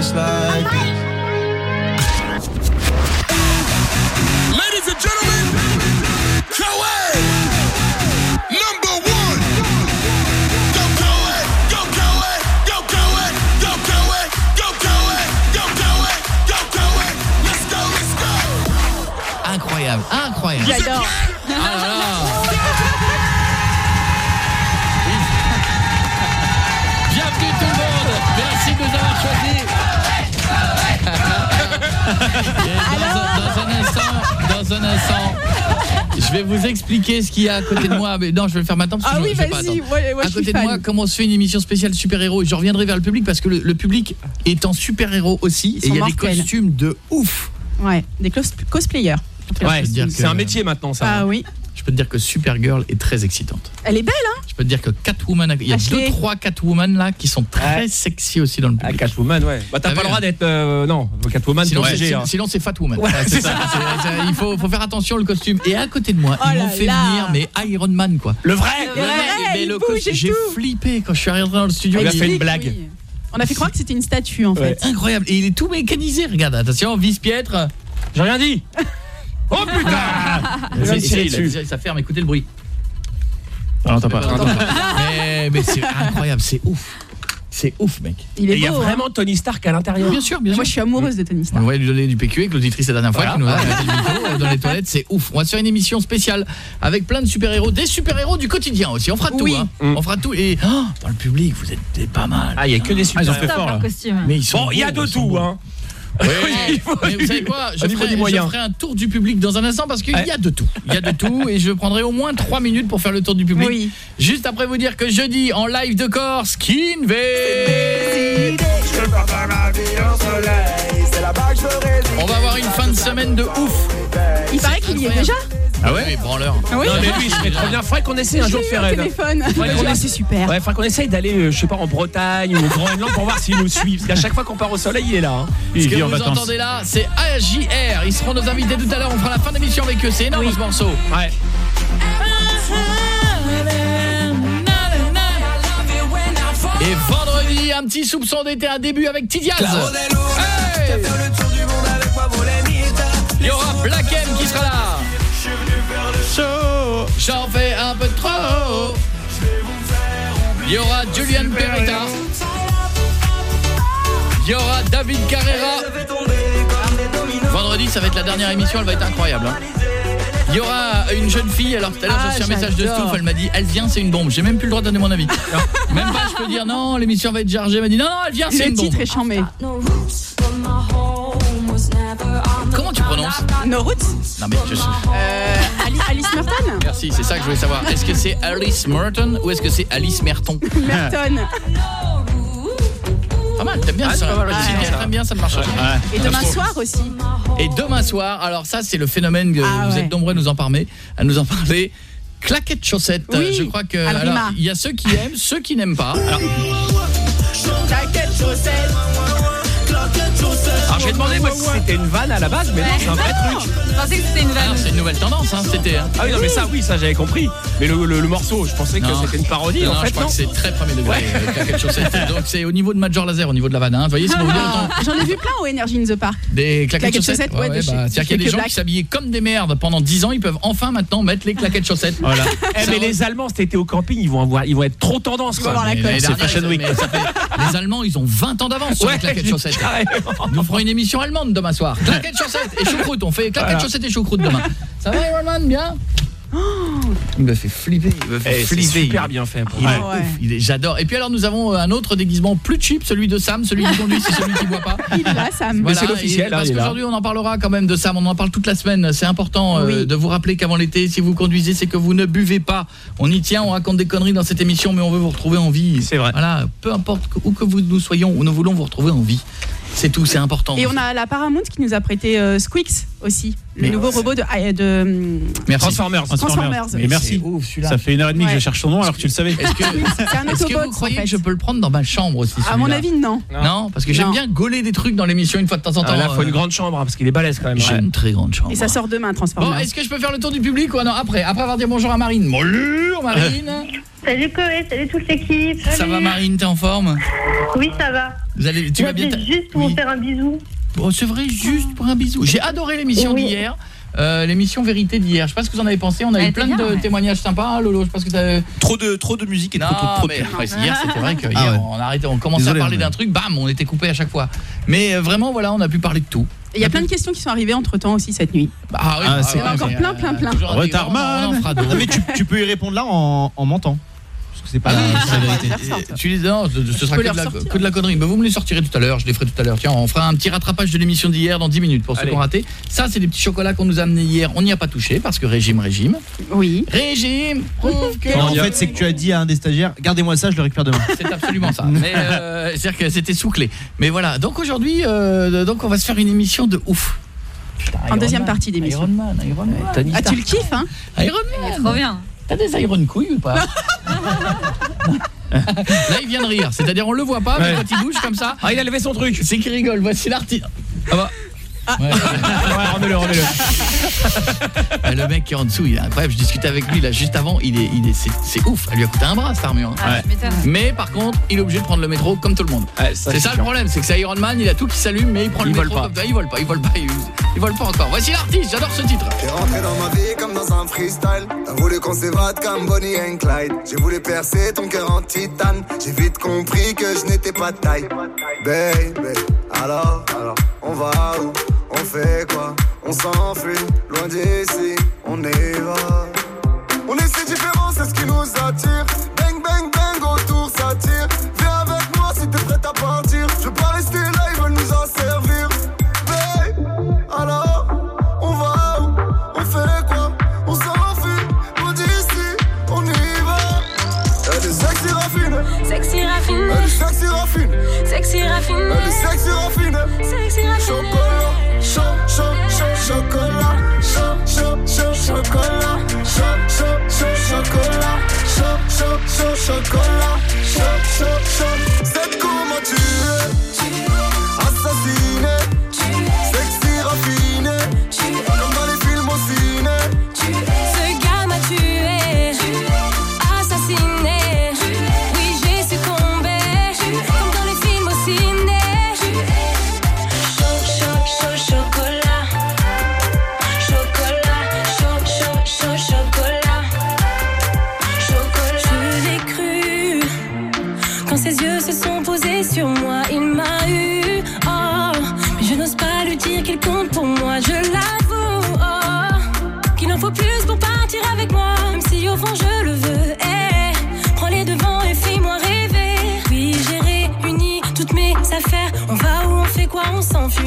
just like this. Ladies and gentlemen, Coed, number one. Go Coed, go Coed, go Coed, go Coed, go Coed, go Coed, go Coed. Let's go, let's go. Incroyable, incroyable. J'adore. Je vais vous expliquer ce qu'il y a à côté de moi. Mais non, je vais le faire maintenant parce que Ah je- oui, je vais pas vas-y. attendre. Moi, moi, à côté de fan. moi, comment on se fait une émission spéciale super-héros? Je reviendrai vers le public parce que le, le public est en super-héros aussi. Ils et il y a des costumes de ouf. Ouais, des cos- cosplayers. Ouais, c'est que- un métier maintenant ça. Ah oui. Je peux te dire que Supergirl est très excitante. Elle est belle, hein Je peux te dire que Catwoman, il y a Ashley. deux trois Catwoman là qui sont très Ouais. sexy aussi dans le Ah, public. Catwoman, ouais. Bah t'as Ah pas le droit d'être euh, non, Catwoman Sinon, c'est sinon- hein. sinon, c'est Fatwoman. Ouais, c'est ça. C'est- il faut, faut faire attention le costume. Et à côté de moi, Oh ils m'ont fait là. venir mais Iron Man quoi. Le vrai Le vrai, mais il le bouge costume, et j'ai flippé quand je suis arrivé dans le studio. Il a fait une blague. Oui. On a fait croire que c'était une statue en Ouais. fait. incroyable et il est tout mécanisé. Regarde, attention, vis piètre. J'ai rien dit. Oh putain. Ça ferme, écoutez le bruit. Ah, non, t'as pas. mais mais c'est incroyable, c'est ouf. C'est ouf, mec. Il y a hein. vraiment Tony Stark à l'intérieur. Bien sûr, bien sûr. Moi, je suis amoureuse de Tony On Stark. va lui donner du PQ avec l'auditrice la dernière fois Voilà. qui nous a arrêté le micro euh, dans les toilettes, c'est ouf. On va se faire une émission spéciale avec plein de super-héros, des super-héros du quotidien aussi. On fera tout hein. Mm. On fera tout et oh, dans le public, vous êtes pas mal. Ah, il y a que des super. Top, leur costume. Mais ils sont Bon, il y a de tout hein. Oui, Il faut- mais vous savez quoi je ferai, je un tour du public dans un instant parce qu'il Ouais. y a de tout. Il y a de tout et je prendrai au moins 3 minutes pour faire le tour du public. Oui. Juste après vous dire que jeudi en live de Corse, Kinvé On va avoir une fin de semaine de ouf. Il paraît qu'il y est déjà. Ah ouais branleur. Ah oui Non mais lui, il serait trop bien. Faudrait qu'on essaie un Je jour de faire une. téléphone. Faudrait qu'on super. Ouais, faudrait qu'on essaye d'aller, euh, je sais pas, en Bretagne ou au Groenland pour voir s'il nous suit. Parce qu'à chaque fois qu'on part au soleil, il est là. hein. Ce que vous entendez là, c'est AJR. Ils seront nos invités tout à l'heure. On fera la fin d'émission avec eux. C'est énorme ce morceau. Ouais. Et vendredi, un petit soupçon d'été, un début avec Tidiaz. Hey Il y aura Black M qui sera là. J'en fais un peu trop. Il y aura Julian Peretta. Il y aura David Carrera. Vendredi, ça va être la dernière émission, elle va être incroyable. hein. Il y aura une jeune fille, alors tout à l'heure Ah, j'ai reçu un message de. Stouff, elle m'a dit elle vient, c'est une bombe. J'ai même plus le droit de donner mon avis. même pas, je peux dire non, l'émission va être chargée. Elle m'a dit non, non, elle vient, c'est Le une bombe. titre est chambé. Comment tu prononces No Roots Non mais je suis... euh, Ali- Alice Merton Merci, c'est ça que je voulais savoir. Est-ce que c'est Alice Merton ou est-ce que c'est Alice Merton Merton. Pas mal, t'aimes bien Ah, ça. pas mal, ouais. bien, ça marche. Et demain soir aussi. Et demain soir, alors ça c'est le phénomène que Ah vous ouais. êtes nombreux à nous en parler, à nous en parler. Claquettes chaussettes. Oui, je crois que alors, il y a ceux qui aiment, ceux qui n'aiment pas. Alors, Claquettes chaussettes. Alors j'ai demandé moi si c'était une vanne à la base, mais non, c'est un vrai truc. Je pensais que c'était une vanne. c'est une nouvelle tendance hein, été. hein. Ah oui, non, mais ça, oui, ça j'avais compris. Mais le, le- le morceau, je pensais que Non. c'était une parodie. Non, en je crois non. que c'est très premier degré, euh, claquettes chaussettes. Donc c'est au niveau de Major Laser, au niveau de la vanne. hein. Vous voyez, c'est pour vous dire autant. Ah, J'en ai vu plein au Energy in the Park. Des claquettes, Claquettes chaussettes, chaussettes, ouais, de bah, chez- C'est-à-dire qu'il y a des gens Black. qui s'habillaient comme des merdes pendant 10 ans, ils peuvent enfin maintenant mettre les claquettes chaussettes. Voilà. Eh, mais les Allemands, cet été au camping, ils vont, avoir, ils vont être trop tendance. vont Quoi. avoir la cote. C'est Fashion Week. les Allemands, ils ont 20 ans d'avance sur les claquettes chaussettes. carrément. Nous ferons une émission allemande demain soir. Claquettes chaussettes et choucroute. On fait claquettes Voilà. chaussettes et choucroute demain. Ça va, Iron Man Bien Il me fait flipper. Il me fait Eh, c'est flipper. super bien fait. Il est Ouais. ouf, il est- J'adore. Et puis alors nous avons euh, un autre déguisement plus cheap, celui de Sam, celui qui conduit, c'est celui qui boit pas. Il est là, Sam. Mais c'est l'officiel, et hein, Parce qu'aujourd'hui, on en parlera quand même de Sam. On en parle toute la semaine. C'est important euh, de vous rappeler qu'avant l'été, si vous conduisez, c'est que vous ne buvez pas. On y tient, on raconte des conneries dans cette émission, mais on veut vous retrouver en vie. C'est vrai. Voilà, peu importe où que vous nous soyons, nous voulons vous retrouver en vie. C'est tout, c'est important. Et on a la Paramount qui nous a prêté euh, Squeaks. Aussi. Le Mais- nouveau robot de, ah, de hum, Merci. Transformers. Transformers. Et merci. Ouf. Ça fait une heure et demie que je cherche ton nom alors que tu le savais. Est-ce que, vous en croyez fait. que je peux le prendre dans ma chambre aussi À mon avis, non. Non, parce que j'aime bien gauler des trucs dans l'émission une fois de temps en temps. Ah, là, faut euh, une grande chambre hein, parce qu'il est balèze quand même. J'ai Ouais. une très grande chambre. Et ça sort demain, Bon, Transformers. est-ce que je peux faire le tour du public ou non Après, après avoir dit bonjour à Marine. Bonjour Marine. Salut Chloé, salut toute l'équipe. ça va Marine, t'es en forme? Oui, ça va. Vous allez, tu vas bien juste pour faire un bisou. Oh, c'est vrai, juste pour un bisou. J'ai adoré l'émission Oui. d'hier. euh, l'émission vérité d'hier. Je sais pas ce que vous en avez pensé. On a eu plein bien, de ouais. témoignages sympas, hein, Lolo. Je ce que t'as. Trop de, trop de musique et Non, trop, trop, trop de après, hier c'était vrai que hier Ah ouais. on commençait Désolé, à parler d'un truc, bam, on était coupé à chaque fois. Mais euh, vraiment, voilà, on a pu parler de tout. Il y a plein de questions qui sont arrivées entre temps aussi cette nuit. Ah oui, Ah, bah, c'est. Encore mais, plein, plein, plein. d'autres. Non, mais tu, tu peux y répondre là en, en mentant. Parce que c'est pas la, ah. Tu les non, ce ce sera que de, la, ressortir. que de la connerie. Mais vous me les sortirez tout à l'heure, je les ferai tout à l'heure. Tiens, on fera un petit rattrapage de l'émission d'hier dans 10 minutes pour ceux qui ont raté. Ça, c'est des petits chocolats qu'on nous a amenés hier. On n'y a pas touché parce que régime, régime. Oui. Régime prouve que. Non, en fait, c'est que tu as dit à un des stagiaires, gardez-moi ça, je le récupère demain. C'est absolument ça. Mais euh, c'est-à-dire que c'était sous clé. Mais voilà. Donc aujourd'hui, euh, donc on va se faire une émission de ouf. Putain, En Iron deuxième Man, partie d'émission. Iron Man, Iron Man. Ah, tu le kiffes, hein Iron Man. trop bien. T'as des Iron couilles ou pas? Là, il vient de rire. C'est-à-dire, on le voit pas, mais Ouais. quand il bouge comme ça, Ah, il a levé son truc. c'est qu'il rigole. Voici l'artiste. Ah bah. Ouais. Ouais, remets-le, remets-le. Ah, le mec qui est en dessous, il est incroyable. Je discutais avec lui là juste avant. Il est, il est, c'est, c'est ouf. Elle lui a coûté un bras cette armure. hein. Ah, m'étonne. Mais par contre, il est obligé de prendre le métro comme tout le monde. Ouais, C'est ça le problème, c'est que c'est Iron Man, il a tout qui s'allume, mais il prend le Il vole métro pas. comme ça. Il vole pas, il vole pas, il, il vole pas encore. Voici l'artiste, j'adore ce titre. T'es rentré dans ma vie comme dans un freestyle. T'as voulu qu'on s'évade comme Bonnie and Clyde. J'ai voulu percer ton cœur en titane. J'ai vite compris que je n'étais pas de taille. Baby, alors, alors, on va où? On fait quoi? On s'enfuit, loin d'ici, on y va. On est si différents, c'est ce qui nous attire. Bang, bang, bang,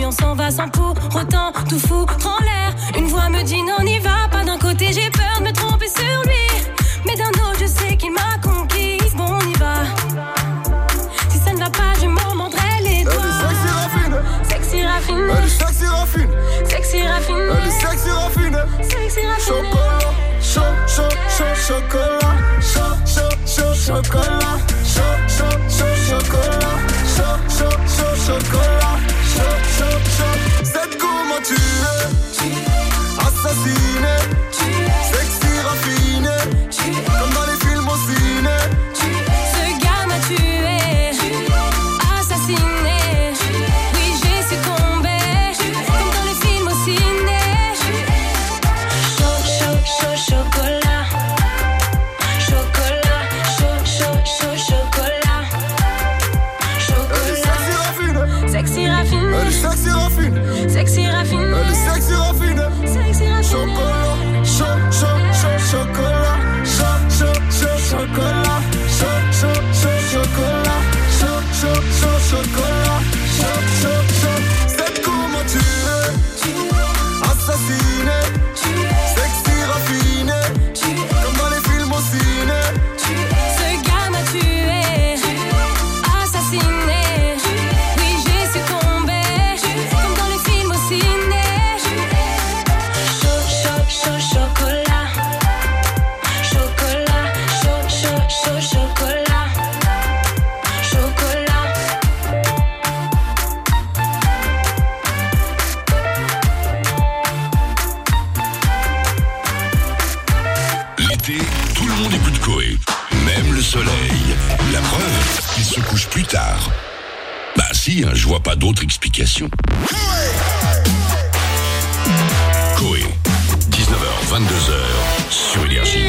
On s'en va sans pour autant tout foutre en l'air. Une voix me dit non, n'y va pas. D'un côté, j'ai peur de me tromper sur lui, mais d'un autre, je sais qu'il m'a conquise. Bon, on y va. Si ça ne va pas, je m'en mordrai les doigts. sexy raffine, Sexy raffiné, sexy raffine, sexy raffiné, sexy raffiné. Chocolat, chaud, chaud, chaud, chocolat, chaud, chaud, chaud, chocolat, pas d'autre explication. Coé, 19h, 22h, sur Énergie.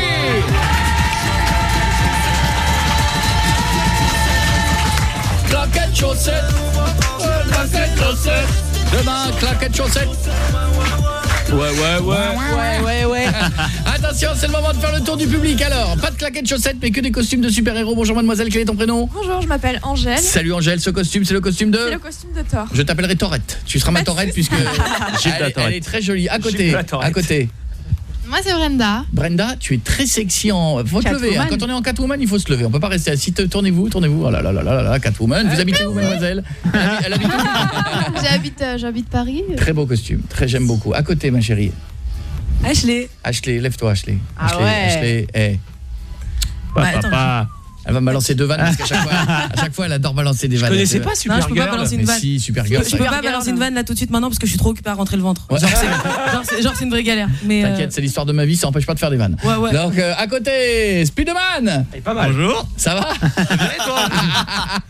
Claquette chaussette Claquette chaussette Demain, claquette chaussette Ouais, ouais, ouais. Ouais, ouais, ouais. Attention, c'est le moment de faire le tour du public. Alors, pas de claquettes chaussettes, mais que des costumes de super-héros. Bonjour mademoiselle, quel est ton prénom Bonjour, je m'appelle Angèle. Salut Angèle, ce costume, c'est le costume de... C'est le costume de Thor. Je t'appellerai Torette. Tu seras ma Torette puisque Gilles de la elle, elle est très jolie. À côté, à côté. Moi, c'est Brenda. Brenda, tu es très sexy en... Faut te lever. hein. Quand on est en Catwoman, il faut se lever. On peut pas rester assis. Tournez-vous, tournez-vous. Oh là là là là là, Catwoman. Vous habitez où, mademoiselle? Elle habite- J'habite euh, j'habite Paris. Très beau costume. Très, j'aime beaucoup. À côté, ma chérie. Ashley. Ashley, lève-toi, Ashley. Ah Ashley, ouais. Ashley, eh. Pas, attends, papa. Elle va me balancer deux vannes parce qu'à chaque fois, à chaque fois, elle adore balancer des Je vannes. connaissais Elle- pas Non, je peux pas Supergirl. balancer une vanne. si, Supergirl. Je ça- peux pas Supergirl, balancer une vanne là tout de suite maintenant parce que je suis trop occupée à rentrer le ventre. Ouais. Genre c'est une vraie galère. Mais euh, T'inquiète, c'est l'histoire de ma vie, ça empêche pas de faire des vannes. Ouais ouais. Donc euh, à côté, Spiderman Il est pas mal. Bonjour. Ça va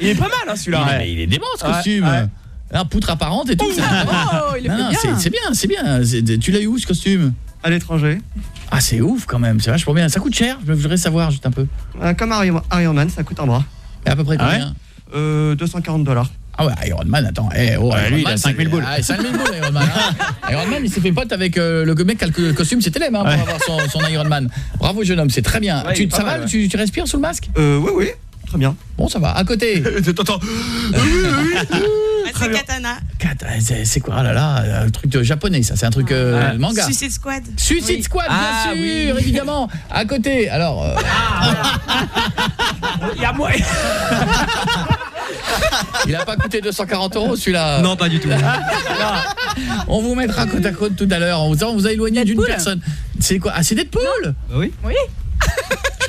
Il est pas mal, hein, il, celui-là. est, mais il est dément ce Ouais, costume. ouais. Un poutre apparente et tout. c'est- Oh, il Non, non, c'est bien, c'est bien. Tu l'as eu où ce costume? À l'étranger. Ah, c'est ouf quand même, c'est vachement bien. Ça coûte cher, je voudrais savoir juste un peu. Euh, comme Iron Iron Man, ça coûte un bras. Et à peu près Ah ouais combien Euh, 240 dollars. Ah ouais, Iron Man, attends. Eh, oh, Ouais, Iron lui, il Man, a 5000 c'est- boules. Ah, 5000 boules, Iron Man. hein. Iron Man, il s'est fait pote avec euh, le mec qui a le costume, c'était l'aime hein, pour avoir son, son Iron Man. Bravo, jeune homme, c'est très bien. Ouais, tu, ça va ouais. tu, tu respires sous le masque? Euh, oui, oui, très bien. Bon, ça va. À côté. Attends, c'est Katana. Kat, euh, c'est c'est quoi Ah là là, un truc de japonais, ça. C'est un truc euh, Ouais. manga. Suicide Squad. Suicide Oui. Squad, bien Ah, sûr, oui. évidemment. À côté. Alors, euh, il y a moi. il a pas coûté 240 euros celui-là. Non, pas du tout. On vous mettra côte à côte tout à l'heure. On vous a, on vous a éloigné d'une personne. C'est quoi? Ah, c'est Deadpool? Bah oui.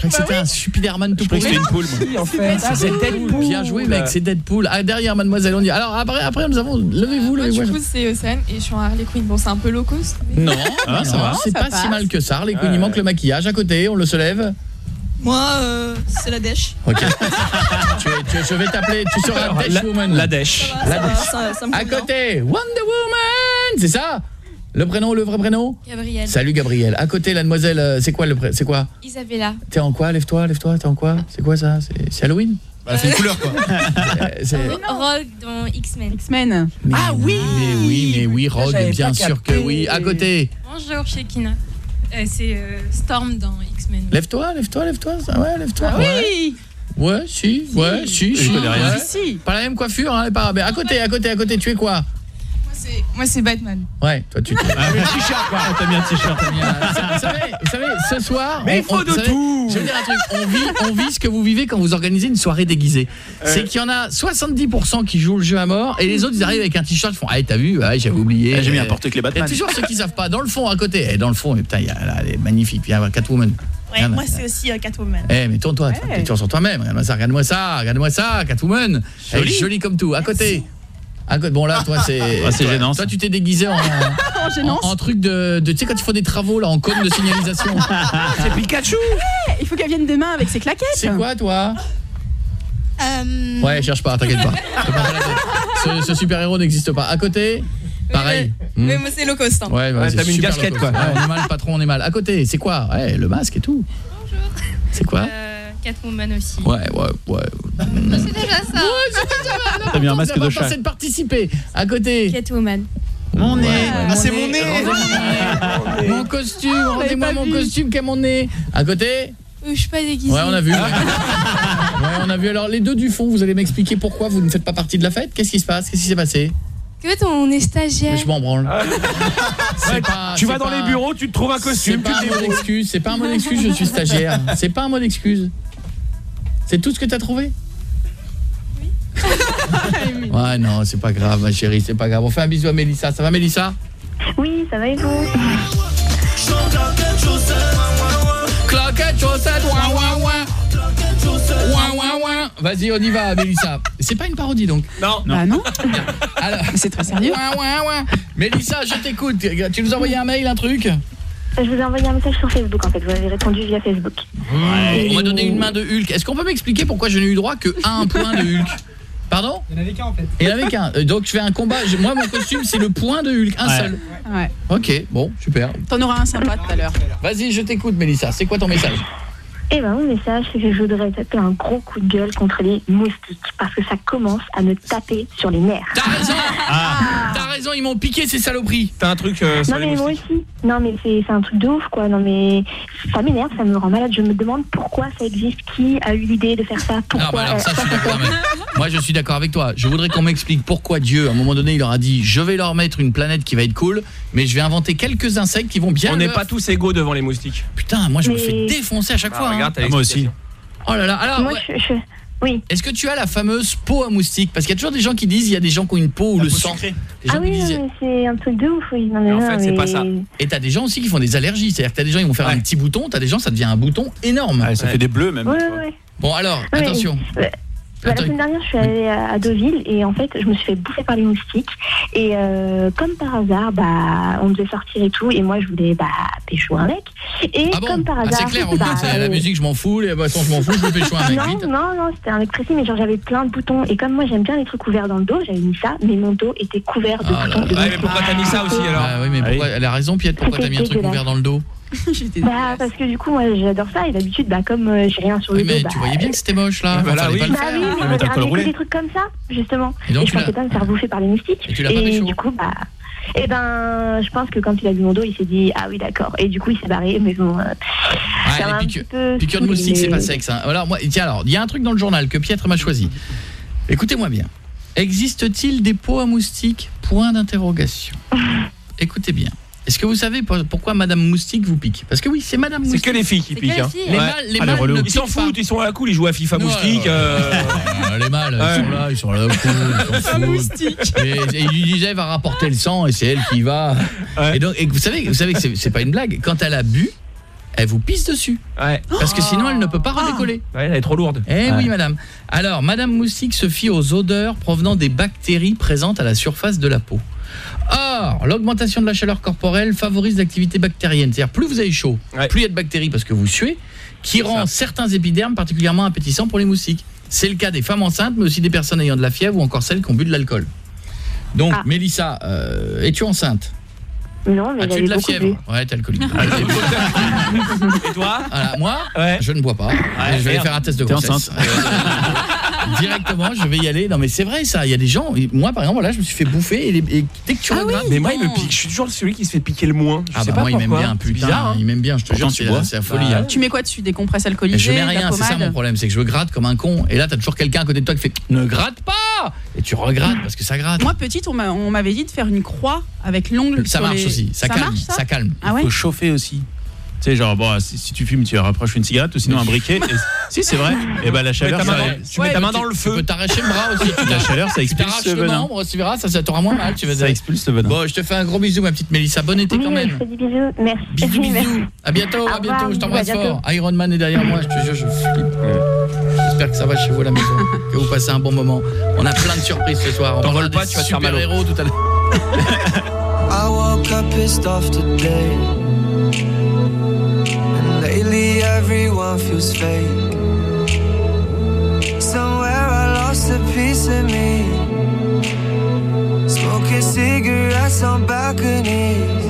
Je croyais que c'était un Spider-Man tout Je croyais que pourri. c'était une poule, moi. en fait. c'est Deadpool. Bien joué, mec, c'est Deadpool. Ah, derrière, mademoiselle, on dit. Alors, après, après nous avons. Levez-vous, Moi, levez-vous. du coup, c'est Océane et je suis en Harley Quinn. Bon, c'est un peu low cost. mais- Non, Ah, ça non, va. c'est pas passe. si mal que ça. Les Quinn, il manque le maquillage à côté, on le se lève. Moi euh, c'est la dèche. Ok. tu, tu je vais t'appeler, tu seras Dash La, Woman. la dèche. La ça, dèche. ça, ça À côté, Wonder Woman, c'est ça? Le prénom, le vrai prénom Gabrielle. Salut Gabriel. À côté, la demoiselle, euh, c'est quoi le pré- c'est quoi Isabella. T'es en quoi Lève-toi, lève-toi, t'es en quoi C'est quoi ça C'est Halloween Bah, c'est une couleur quoi. Euh, c'est- Rogue dans X-Men. X-Men. Ah oui Mais oui, mais oui, Rogue, J'avais bien sûr que oui. À côté, Bonjour, Shekina. Euh, c'est euh, Storm dans X-Men. lève-toi, lève-toi, lève-toi. Ouais, lève-toi. Ah oui Ouais, si, ouais, si, si. connais rien. ouais. Si, si. Pas la même coiffure, hein, pas. Mais à côté, à côté, à côté, tu es quoi Moi, c'est Batman. Ouais, toi tu. Ah, le t-shirt, quoi. T'as mis un t-shirt. Vous savez, vous savez, ce soir, Mais on- il faut on- de tout. Je veux dire un truc, on vit, on vit ce que vous vivez quand vous organisez une soirée déguisée. C'est qu'il y en a 70% qui jouent le jeu à mort et les autres ils arrivent avec un t-shirt, ils font "Ah, t'as vu? J'avais oublié." Ah, J'ai mis un Euh, porte-clés Il y a Batman. toujours ceux qui savent pas dans le fond à côté. Et dans le fond, et putain, il y a là, elle est magnifique, viens voir Catwoman. Ouais, Regarde. moi c'est aussi euh, Catwoman. Eh mais tourne-toi, Ouais. toi, tourne sur toi-même. Regarde-moi ça, regarde-moi ça, regarde-moi ça, Catwoman. Elle est Jolie. jolie comme tout. À côté. À côté. Bon là, toi c'est Ah, c'est gênant, Toi tu t'es déguisé en En gênance. en, en truc de, de tu sais quand ils font des travaux là en cône de signalisation. C'est Pikachu. Il faut qu'elle vienne demain avec ses claquettes. C'est quoi toi Euh, Ouais, cherche pas, t'inquiète pas. Ce, ce super-héros n'existe pas. À côté, pareil. Hmm. Mais moi c'est low cost. hein. Ouais, ouais, t'as mis une loco. quoi. Ouais, on est mal, patron, on est mal. À côté, c'est quoi? Ouais, le masque et tout. Bonjour. C'est quoi? Euh, Catwoman aussi. Ouais, ouais, ouais. C'est déjà ça. T'as mis un masque de chat. c'est de participer. À côté, Catwoman. mon nez. Ah, c'est mon nez. mon, costume, rendez-moi mon vu. costume qu'est mon nez. À côté je suis pas déguisée. Ouais, on a vu. ouais, on a vu. Alors, les deux du fond, vous allez m'expliquer pourquoi vous ne faites pas partie de la fête Qu'est-ce qui se passe? Qu'est-ce qui s'est passé? En fait, on est stagiaire. Je m'en branle. Ouais, C'est pas- Tu c'est vas dans pas- les bureaux, tu te trouves un C'est costume, tu pas un te mot débrouilles. d'excuse, c'est pas un mot d'excuse, je suis stagiaire. C'est pas un mot d'excuse. C'est tout ce que t'as trouvé? Oui. ouais, non, c'est pas grave, ma chérie, c'est pas grave. On fait un bisou à Mélissa. Ça va, Mélissa? Oui, ça va et vous? Claquette, chaussette, ouin, ouin, ouin. Ouin, ouin, ouin. Vas-y, on y va, Mélissa. C'est pas une parodie, donc? Non. Bah non, Alors, mais c'est très sérieux. ouin, ouin, ouin. Mélissa, je t'écoute. Tu nous as envoyé un mail, un truc? Je vous ai envoyé un message sur Facebook en fait, vous avez répondu via Facebook. On m'a donné une main de Hulk. Est-ce qu'on peut m'expliquer pourquoi je n'ai eu droit que à un point de Hulk Pardon Il y en avait qu'un en fait. Il y en avait qu'un. Euh, Donc je fais un combat. Moi mon costume c'est le point de Hulk, un Ouais. seul. Ouais. OK, bon, super. T'en auras un sympa tout à l'heure. Vas-y, je t'écoute Mélissa. C'est quoi ton message? Eh ben, mon message, c'est que je voudrais taper un gros coup de gueule contre les moustiques parce que ça commence à me taper sur les nerfs. T'as raison. T'as raison, ils m'ont piqué ces saloperies. T'as un truc euh, sur Non les mais moi aussi. Non mais c'est un truc de ouf quoi. Non mais ça m'énerve, ça me rend malade. Je me demande pourquoi ça existe, qui a eu l'idée de faire ça, Non, pourquoi. mais alors ça, euh, je suis Moi, je suis d'accord avec toi. Je voudrais qu'on m'explique pourquoi Dieu, à un moment donné, il leur a dit je vais leur mettre une planète qui va être cool, mais je vais inventer quelques insectes qui vont bien. On n'est leur- pas tous égaux devant les moustiques. Putain, moi, je me fais défoncer à chaque Ah, fois. Regarde, t'as Ah, moi aussi. Oh là là. Alors, Moi ouais. je, je- oui. est-ce que tu as la fameuse peau à moustique Parce qu'il y a toujours des gens qui disent il y a des gens qui ont une peau ou le peau sang. Ah qui oui, disent- c'est un truc de ouf, oui. Non, mais en non, fait, c'est mais- pas ça. Et t'as des gens aussi qui font des allergies. C'est-à-dire que t'as des gens, ils vont faire Ouais. un petit bouton, t'as des gens, ça devient un bouton énorme. Ouais, ça Ouais. fait des bleus même. Ouais. Bon, alors, Ouais, attention. Bah, la Attends. semaine dernière, je suis allée à Deauville et en fait, je me suis fait bouffer par les moustiques. Et euh, comme par hasard, bah, on devait sortir et tout. Et moi, je voulais bah, pécho un mec. Et Ah bon comme par Ah, hasard. C'est clair, en bah, fait, c'est la euh, musique, je m'en fous, les boissons, je m'en fous, je fais choix un mec. Non, vite. non, non, c'était un mec précis, mais genre j'avais plein de boutons. Et comme moi j'aime bien les trucs couverts dans le dos, j'avais mis ça, mais mon dos était couvert de Ah là boutons. là. Ouais, mais pourquoi t'as mis ça aussi alors Ah oui, mais pourquoi, elle a raison, Piette, pourquoi t'as mis un truc ouvert dans le dos Bah, parce que du coup, moi j'adore ça. Et d'habitude, bah, comme euh, j'ai rien sur Oui, le dos. mais bah, tu voyais bien que c'était moche là. Bah Enfin, là, oui. pas le Bah faire. oui, mais que roulé. des trucs comme ça, justement. Et donc, Et je pensais pas me faire bouffer par les moustiques. Et tu l'as pas pécho du coup, bah. Et ben, je pense que quand il a vu mon dos, il s'est dit ah oui d'accord. Et du coup, il s'est barré. Mais bon, euh, Ah, m'a les piqûres- peu. De saoulé, moustique, c'est pas sexe. Hein. Alors, moi, tiens, alors, il y a un truc dans le journal que Pietre m'a choisi. Écoutez-moi bien. Existe-t-il des pots à moustiques? Point d'interrogation. Écoutez bien. Est-ce que vous savez pour- pourquoi Madame Moustique vous pique? Parce que oui, c'est Madame C'est Moustique. que les filles qui C'est que piquent. les hein. filles. Les Ouais. mâles, les Ah, les mâles ne Ils s'en foutent, ils sont à la cool, ils jouent à FIFA Non, moustique. euh, euh, euh, les mâles, Ouais. ils sont là, ils sont là, cool, ils s'en foutent. Et, et il lui disait, va rapporter le sang, et c'est elle qui va. Ouais. Et donc, et vous savez, vous savez que c'est- c'est pas une blague. Quand elle a bu, elle vous pisse dessus. Ouais. Parce que sinon, elle ne peut pas redécoller. Ouais, elle est trop lourde. Eh Ouais. oui, madame. Alors, madame Moustique se fie aux odeurs provenant des bactéries présentes à la surface de la peau. Or, l'augmentation de la chaleur corporelle favorise l'activité bactérienne. C'est-à-dire, plus vous avez chaud, Ouais. plus il y a de bactéries parce que vous suez, qui rend certains épidermes particulièrement appétissants pour les moustiques. C'est le cas des femmes enceintes, mais aussi des personnes ayant de la fièvre ou encore celles qui ont bu de l'alcool. Donc, Ah. Mélissa, euh, es-tu enceinte? Non, mais As-tu de la fièvre? bu. Ouais, t'es alcoolique. Et toi? Voilà, moi, je ne bois pas. je vais aller merde. faire un test de grossesse. Directement, je vais y aller. Non mais c'est vrai ça, il y a des gens, moi par exemple, là, je me suis fait bouffer et, les- et dès que tu regardes Mais moi, il me pique. Je suis toujours celui qui se fait piquer le moins. Je Ah sais bah pas moi il m'aime bien, putain, bizarre, hein. il m'aime bien, je te jure, Pourtant, tu c'est la folie. Bah, hein. Tu mets quoi dessus? Des compresses alcoolisées je mets rien, c'est ça mon problème, c'est que je gratte comme un con et là t'as toujours quelqu'un à côté de toi qui fait ne gratte pas et tu regrattes parce que ça gratte. Moi, petite, on m'a- on m'avait dit de faire une croix avec l'ongle ça marche aussi, ça, calme, marche, ça, ça calme. Ah Il faut chauffer aussi. Tu sais, genre, bon, si, si tu fumes, tu rapproches une cigarette ou sinon un briquet. Et- si, c'est vrai. Et ben la chaleur, ta main ça, dans- tu mets ta main dans le Tu feu. peux t'arracher le bras aussi. tu la chaleur, ça tu expulse t'arraches le venin. membre, tu verras, ça, ça t'aura moins mal. Tu vas Ça expulse le venin. Bon, je te fais un gros bisou ma petite Mélissa, bon été quand même. des bisous. Merci. Bisous, bisous. À bientôt, à bientôt. Je t'embrasse fort. Iron Man est derrière moi, je te jure, je flippe. J'espère que ça va chez vous à la maison, que vous passez un bon moment. On a plein de surprises ce soir. On parlera pas, tu vas faire mal super-héros tout à l'heure. I woke up pissed off today. Everyone feels fake. Somewhere I lost a piece of me. Smoking cigarettes on balconies.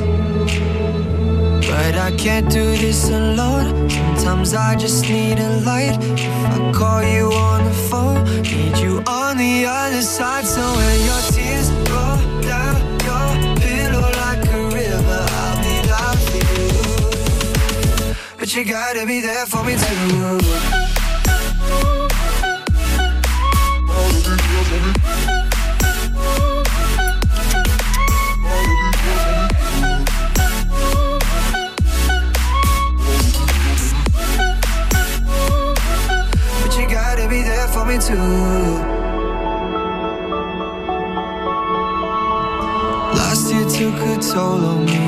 But I can't do this alone. Sometimes I just need a light. If I call you on the phone, need you on the other side. So when your tears But you gotta be there for me too. But you gotta be there for me too. Last year took a toll on me.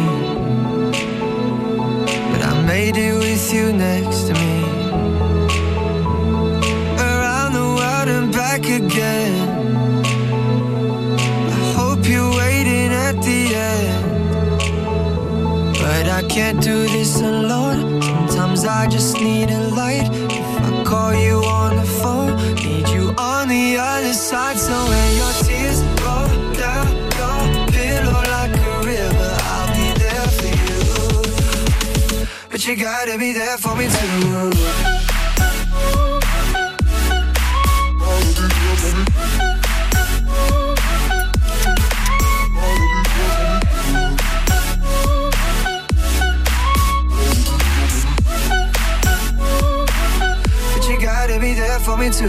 Can't do this alone. Sometimes I just need a light. If I call you on the phone. Need you on the other side, so when your tears roll down your pillow like a river, I'll be there for you. But you gotta be there for me too. Be me too.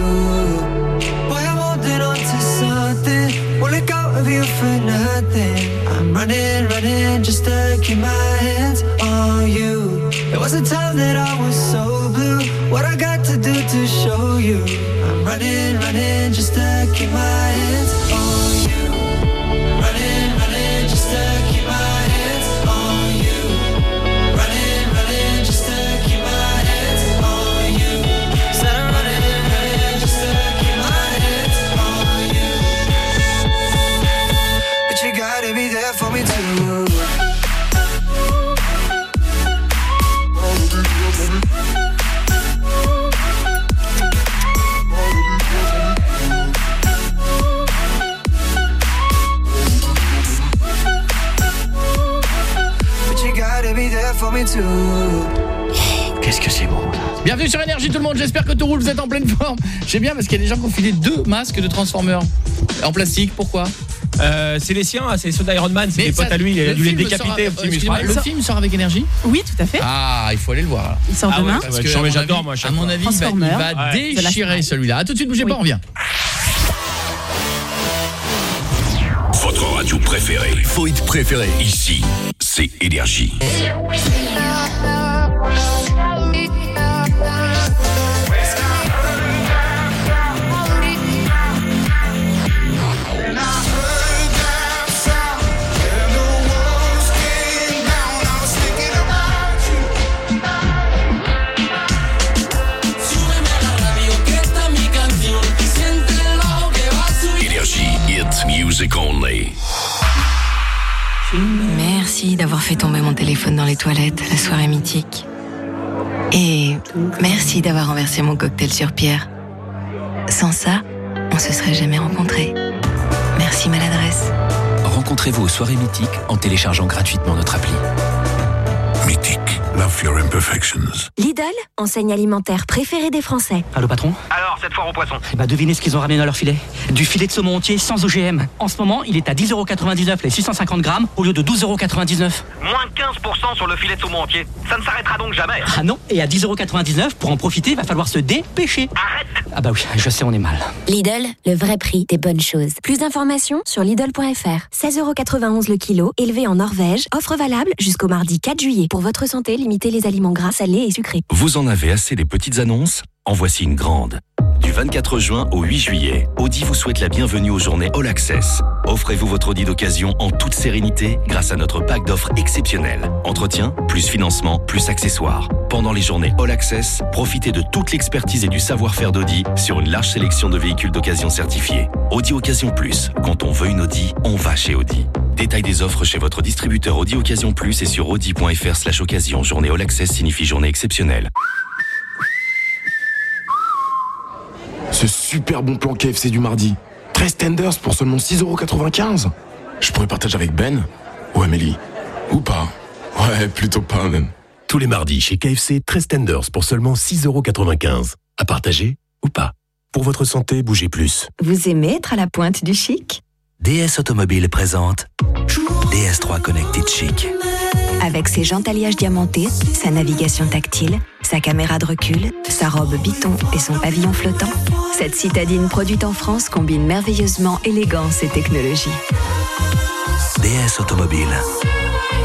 Boy, I'm holding on to something. Won't let go of you for nothing. I'm running, running just to keep my hands on you. It was a time that I was so blue. What I got to do to show you? I'm running, running just to keep my hands Qu'est-ce que c'est bon Bienvenue sur Énergie tout le monde, j'espère que tout roule, vous êtes en pleine forme. J'aime bien parce qu'il y a des gens qui ont filé deux masques de Transformers en plastique, pourquoi? Euh, c'est les siens, c'est ceux d'Iron Man, c'est des potes ça- à lui, il a dû les décapiter sort- Optimus excusez-moi, Prime. Le film sort avec énergie? Oui, tout à fait. Ah, il faut aller le voir. alors. Il sort Ah ouais, demain. Ouais, à j'adore, avis- moi, à À mon avis, il va, il Transformer. va Ouais. déchirer celui-là. A tout de suite, bougez pas, on revient. Votre radio préférée. Faut être préféré. Ici, c'est Énergie. Hit music only. Merci d'avoir fait tomber mon téléphone dans les toilettes la soirée mythique. Et merci d'avoir renversé mon cocktail sur Pierre. Sans ça, on se serait jamais rencontrés. Merci maladresse. Rencontrez-vous aux soirées mythiques en téléchargeant gratuitement notre appli. Mythique. Love your imperfections. Lidl, enseigne alimentaire préférée des Français. Allô patron? Alors, cette foire au poisson Eh bah devinez ce qu'ils ont ramené dans leur filet. Du filet de saumon entier sans OGM. En ce moment, il est à 10,99€ les 650 grammes au lieu de 12,99€. Moins 15% sur le filet de saumon entier. Ça ne s'arrêtera donc jamais. Ah non, et à 10,99€, pour en profiter, il va falloir se dépêcher. Arrête Ah bah oui, je sais, on est mal. Lidl, le vrai prix des bonnes choses. Plus d'informations sur Lidl.fr. 16,91€ le kilo, élevé en Norvège. Offre valable jusqu'au mardi 4 juillet. Pour votre santé, limitez les aliments gras, salés et sucrés. Vous en avez assez des petites annonces? En voici une grande. Du 24 juin au 8 juillet, Audi vous souhaite la bienvenue aux journées All Access. Offrez-vous votre Audi d'occasion en toute sérénité grâce à notre pack d'offres exceptionnelles. Entretien, plus financement, plus accessoires. Pendant les journées All Access, profitez de toute l'expertise et du savoir-faire d'Audi sur une large sélection de véhicules d'occasion certifiés. Audi Occasion Plus. Quand on veut une Audi, on va chez Audi. Détail des offres chez votre distributeur Audi Occasion Plus et sur audi.fr slash occasion. Journée All Access signifie journée exceptionnelle. Ce super bon plan KFC du mardi. 13 tenders pour seulement 6,95€. Je pourrais partager avec Ben ou Amélie. Ou pas. Ouais, plutôt pas même. Tous les mardis chez KFC, 13 tenders pour seulement 6,95€. À partager ou pas. Pour votre santé, bougez plus. Vous aimez être à la pointe du chic? DS Automobile présente DS3 Connected Chic. Avec ses jantes alliages diamantés, sa navigation tactile, sa caméra de recul, sa robe biton et son pavillon flottant, cette citadine produite en France combine merveilleusement élégance et technologie. DS Automobile.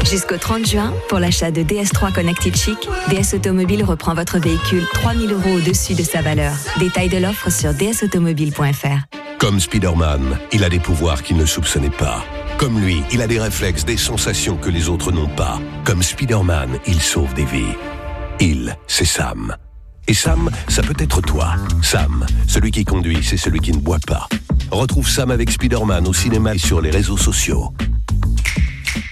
Jusqu'au 30 juin, pour l'achat de DS3 Connected Chic, DS Automobile reprend votre véhicule 3000 euros au-dessus de sa valeur. Détail de l'offre sur dsautomobile.fr. Comme Spider-Man, il a des pouvoirs qu'il ne soupçonnait pas. Comme lui, il a des réflexes, des sensations que les autres n'ont pas. Comme Spider-Man, il sauve des vies. Il, c'est Sam. Et Sam, ça peut être toi. Sam, celui qui conduit, c'est celui qui ne boit pas. Retrouve Sam avec Spider-Man au cinéma et sur les réseaux sociaux.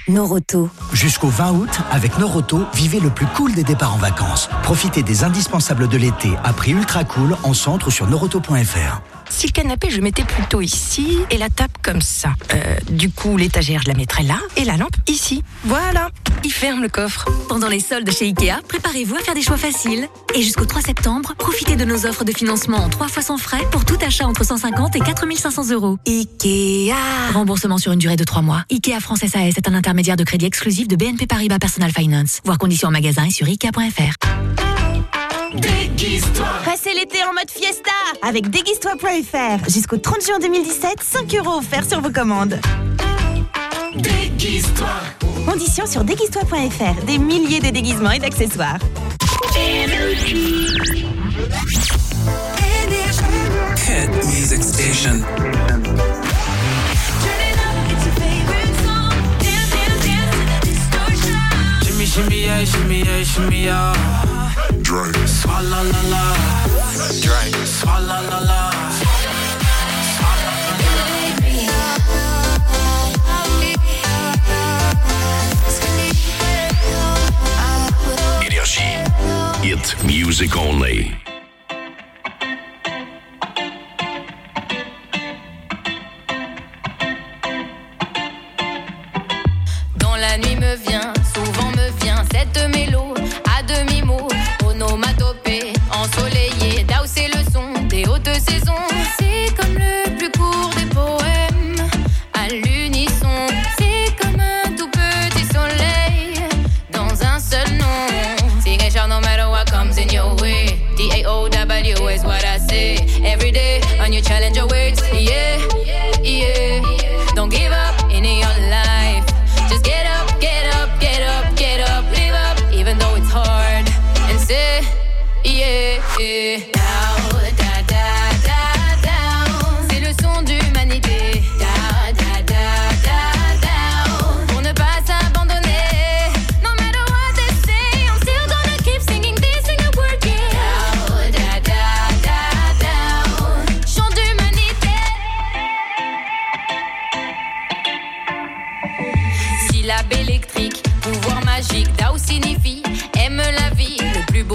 Noroto. Jusqu'au 20 août, avec Noroto, vivez le plus cool des départs en vacances. Profitez des indispensables de l'été à prix ultra cool en centre sur noroto.fr. Si le canapé, je mettais plutôt ici et la table comme ça. Euh, du coup, l'étagère, je la mettrais là et la lampe ici. Voilà, il ferme le coffre. Pendant les soldes chez Ikea, préparez-vous à faire des choix faciles. Et jusqu'au 3 septembre, profitez de nos offres de financement en 3 fois sans frais pour tout achat entre 150 et 4500 euros. Ikea Remboursement sur une durée de 3 mois. Ikea France SAS est un intermédiaire de crédit exclusif de BNP Paribas Personal Finance. Voir conditions en magasin et sur Ikea.fr. Passez l'été en mode fiesta avec déguise-toi.fr. Jusqu'au 30 juin 2017, 5 euros offerts sur vos commandes. Déguise-toi. Conditions sur déguise-toi.fr. Des milliers de déguisements et d'accessoires. Hit Music Station. Shimmy, shimmy, yeah, shimmy, yeah, shimmy, yeah. Drink. Swalla la la. Drink. Swalla la la. Énergie. Hit music only. Dans la nuit me vient, C'est comme le plus court des poèmes, à l'unisson. C'est comme un tout petit soleil dans un seul nom. No matter what comes in your way. D-A-O-W. Yeah, yeah. Don't give up in your life. Just get up, get up, get up, get up, live up, even though it's hard. And say, yeah, yeah.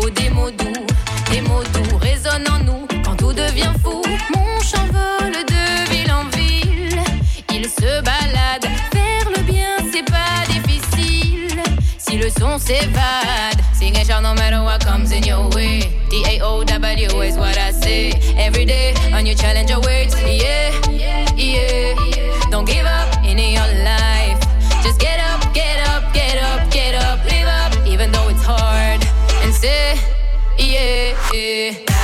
Des mots doux, des mots doux résonnent en nous quand tout devient fou. Mon chant vole de ville en ville, il se balade vers le bien, c'est pas difficile. Si le son s'évade, sing a shout no matter what comes in your way. D-A-O-W is what I say. Every day, a new challenge awaits. Yeah, yeah. Don't give up yeah,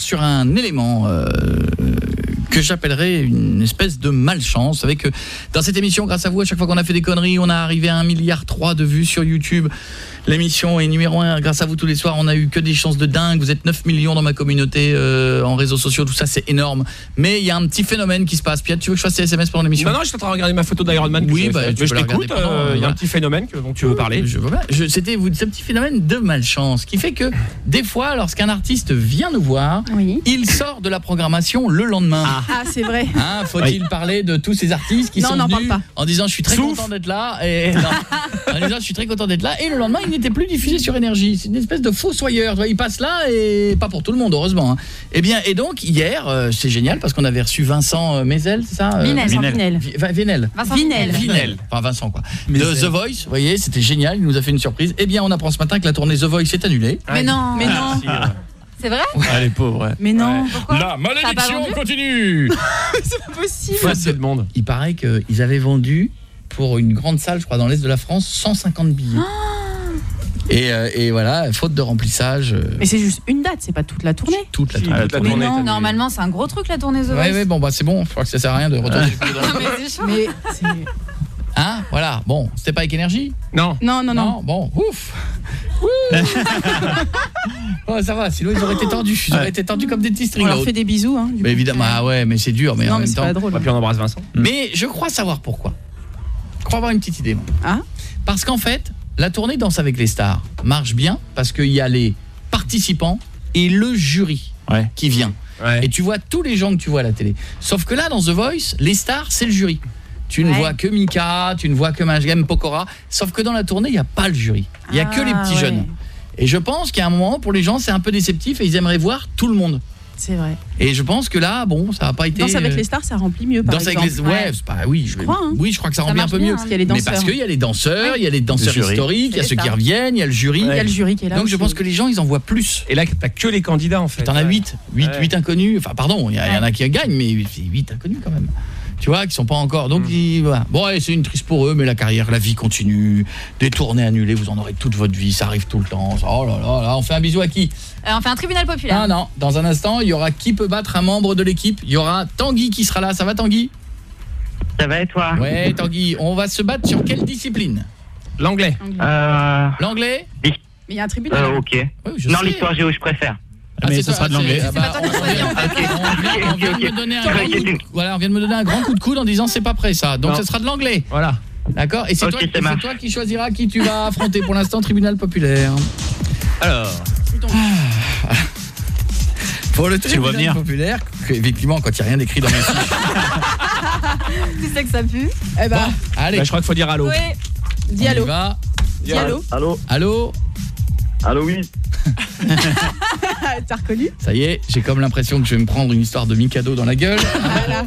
sur un élément euh, que j'appellerais une espèce de malchance. Que dans cette émission, grâce à vous, à chaque fois qu'on a fait des conneries, on a arrivé à 1,3 milliard de vues sur YouTube. L'émission est numéro un grâce à vous tous les soirs. On a eu que des chances de dingue. Vous êtes 9 millions dans ma communauté euh, en réseaux sociaux. Tout ça, c'est énorme. Mais il y a un petit phénomène qui se passe. Pierre, tu veux que je fasse des SMS pendant l'émission? Non, non, je suis en train de regarder ma photo d'Iron Man. que Oui, bah, tu je t'écoute. euh, Il y a un petit phénomène que, dont tu veux parler. Je. Je- C'était ce petit phénomène de malchance qui fait que des fois, lorsqu'un artiste vient nous voir, il sort de la programmation le lendemain. Ah, c'est vrai. Hein, Faut-il parler de tous ces artistes qui Non, sont on n'en venus parle pas. en disant je suis très Souffle. content d'être là et non. en disant je suis très content d'être là et le lendemain il n'était plus diffusé sur énergie. C'est une espèce de tu vois, il passe là et pas pour tout le monde heureusement. hein. Et bien et donc hier euh, c'est génial parce qu'on avait reçu Vincent euh, Mézel, c'est ça euh, Vinel, Vinel. Vinel. Vincent Vinel. Vinel. Enfin Vincent quoi. De The Voice, vous voyez, c'était génial, il nous a fait une surprise. Eh bien on apprend ce matin que la tournée The Voice est annulée. Mais non, mais non. C'est vrai Ah, les pauvres, ouais. Mais non. La malédiction continue c'est pas possible. Monde. Il paraît qu'ils avaient vendu pour une grande salle, je crois, dans l'Est de la France, 150 billets. Et, euh, et voilà, faute de remplissage. euh, Mais c'est juste une date, c'est pas toute la tournée. toute la tournée. Mais non. Normalement, c'est un gros truc la tournée The Voice. Ouais, ouais, bon, bah c'est bon, je crois que ça sert à rien de retourner. mais c'est chaud. Mais c'est- Hein Voilà, bon, c'était pas avec énergie Non. Non, non, non. bon, ouf Ouh. Oh, ça va, sinon ils auraient été tendus, ils auraient été tendus comme des petits On strings. leur là-haut. fait des bisous. Hein, du Mais évidemment, ah ouais, mais c'est dur, mais Non, en mais même c'est temps. pas drôle. Et puis on embrasse Vincent. Mais je crois savoir pourquoi. Je crois avoir une petite idée. moi. Ah Parce qu'en fait, la tournée Danse avec les stars marche bien parce qu'il y a les participants et le jury qui vient. Et tu vois tous les gens que tu vois à la télé. Sauf que là, dans The Voice, les stars, c'est le jury. Tu ne vois que Mika, tu ne vois que Magem Pokora. Sauf que dans la tournée, il n'y a pas le jury. Il n'y a que les Ah, petits ouais. jeunes. Et je pense qu'à un moment, pour les gens, c'est un peu déceptif et ils aimeraient voir tout le monde. C'est vrai. Et je pense que là, bon, ça n'a pas été... Danse avec euh, les stars, ça remplit mieux. Par Danse avec exemple. les ouais, c'est pas oui, je crois, hein. Oui, je crois que ça, bien un peu bien, mieux hein. Parce qu'il y a les Mais danseurs. parce qu'il y a les danseurs, il y a les danseurs jury. historiques, il y a ceux qui reviennent, il y a le jury. Il y a le jury qui est là. Donc je pense que les gens ils en voient plus. Et là, t'as que les candidats en fait. T'en as 8, 8 Ouais. 8 inconnus. Enfin pardon, il y, en a qui gagnent mais c'est 8 inconnus quand même. Tu vois, qui sont pas encore. Donc ils- voilà. Bon, ouais, c'est une triste pour eux mais la carrière, la vie continue. Des tournées annulées, vous en aurez toute votre vie, ça arrive tout le temps. Oh là là là, on fait un bisou à qui? Euh, on fait un tribunal populaire. Ah non, dans un instant, il y aura qui peut battre un membre de l'équipe. Il y aura Tanguy qui sera là. Ça va Tanguy? Ça va et toi? Ouais, Tanguy, on va se battre sur quelle discipline? L'anglais. Euh, L'anglais? Mais il y a un tribunal. euh, ok. non, l'histoire géo, je préfère. Ah, mais c'est ça toi, sera de l'anglais. ah on, on vient, on vient- on vient de me donner un grand coup de, voilà, on vient de me donner un grand coup de coude en disant c'est pas prêt ça. Donc Non. ce sera de l'anglais. Voilà. D'accord? Et c'est toi qui choisiras qui tu vas affronter pour l'instant tribunal populaire. Alors. Pour le vois tribunal venir. populaire, effectivement quand il n'y a rien d'écrit dans mes fiches. Tu sais que ça pue. Eh bah, Allez, Bah, je crois qu'il faut dire allô. Oui. dis allô. va. Dis allô. Allô Allô Allô, oui. T'as reconnu? Ça y est, j'ai comme l'impression que je vais me prendre une histoire de Mikado dans la gueule. Voilà.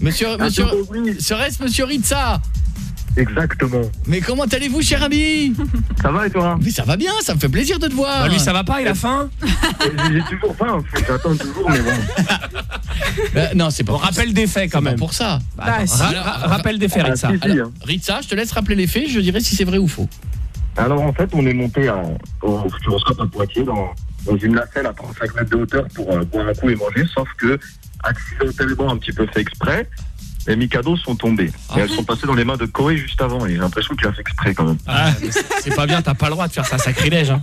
Monsieur, monsieur, serait-ce monsieur Ritza? Exactement. Mais comment allez-vous cher ami Ça va et toi Mais ça va bien, ça me fait plaisir de te voir. Bah, lui, ça va pas, il a faim J'ai toujours faim. J'attends toujours, mais bon. Euh, non, c'est pas On rappelle des faits quand même. pour ça. Bah, Bah, attends, si. ra- ra- rappelle des faits, Ah, Ritza. si, si, Alors, hein. Ritza, je te laisse rappeler les faits, je dirais si c'est vrai ou faux. Alors en fait, on est monté à- au Futuroscope à Poitiers dans, dans une nacelle à 35 mètres de hauteur pour euh, boire un coup et manger, sauf que accidentellement un petit peu fait exprès, les Mikado sont tombés. Et elles sont passées dans les mains de Koé juste avant et j'ai l'impression qu'il a fait exprès quand même. Ah, c'est- pas bien, t'as pas le droit de faire ça, sacrilège. Hein.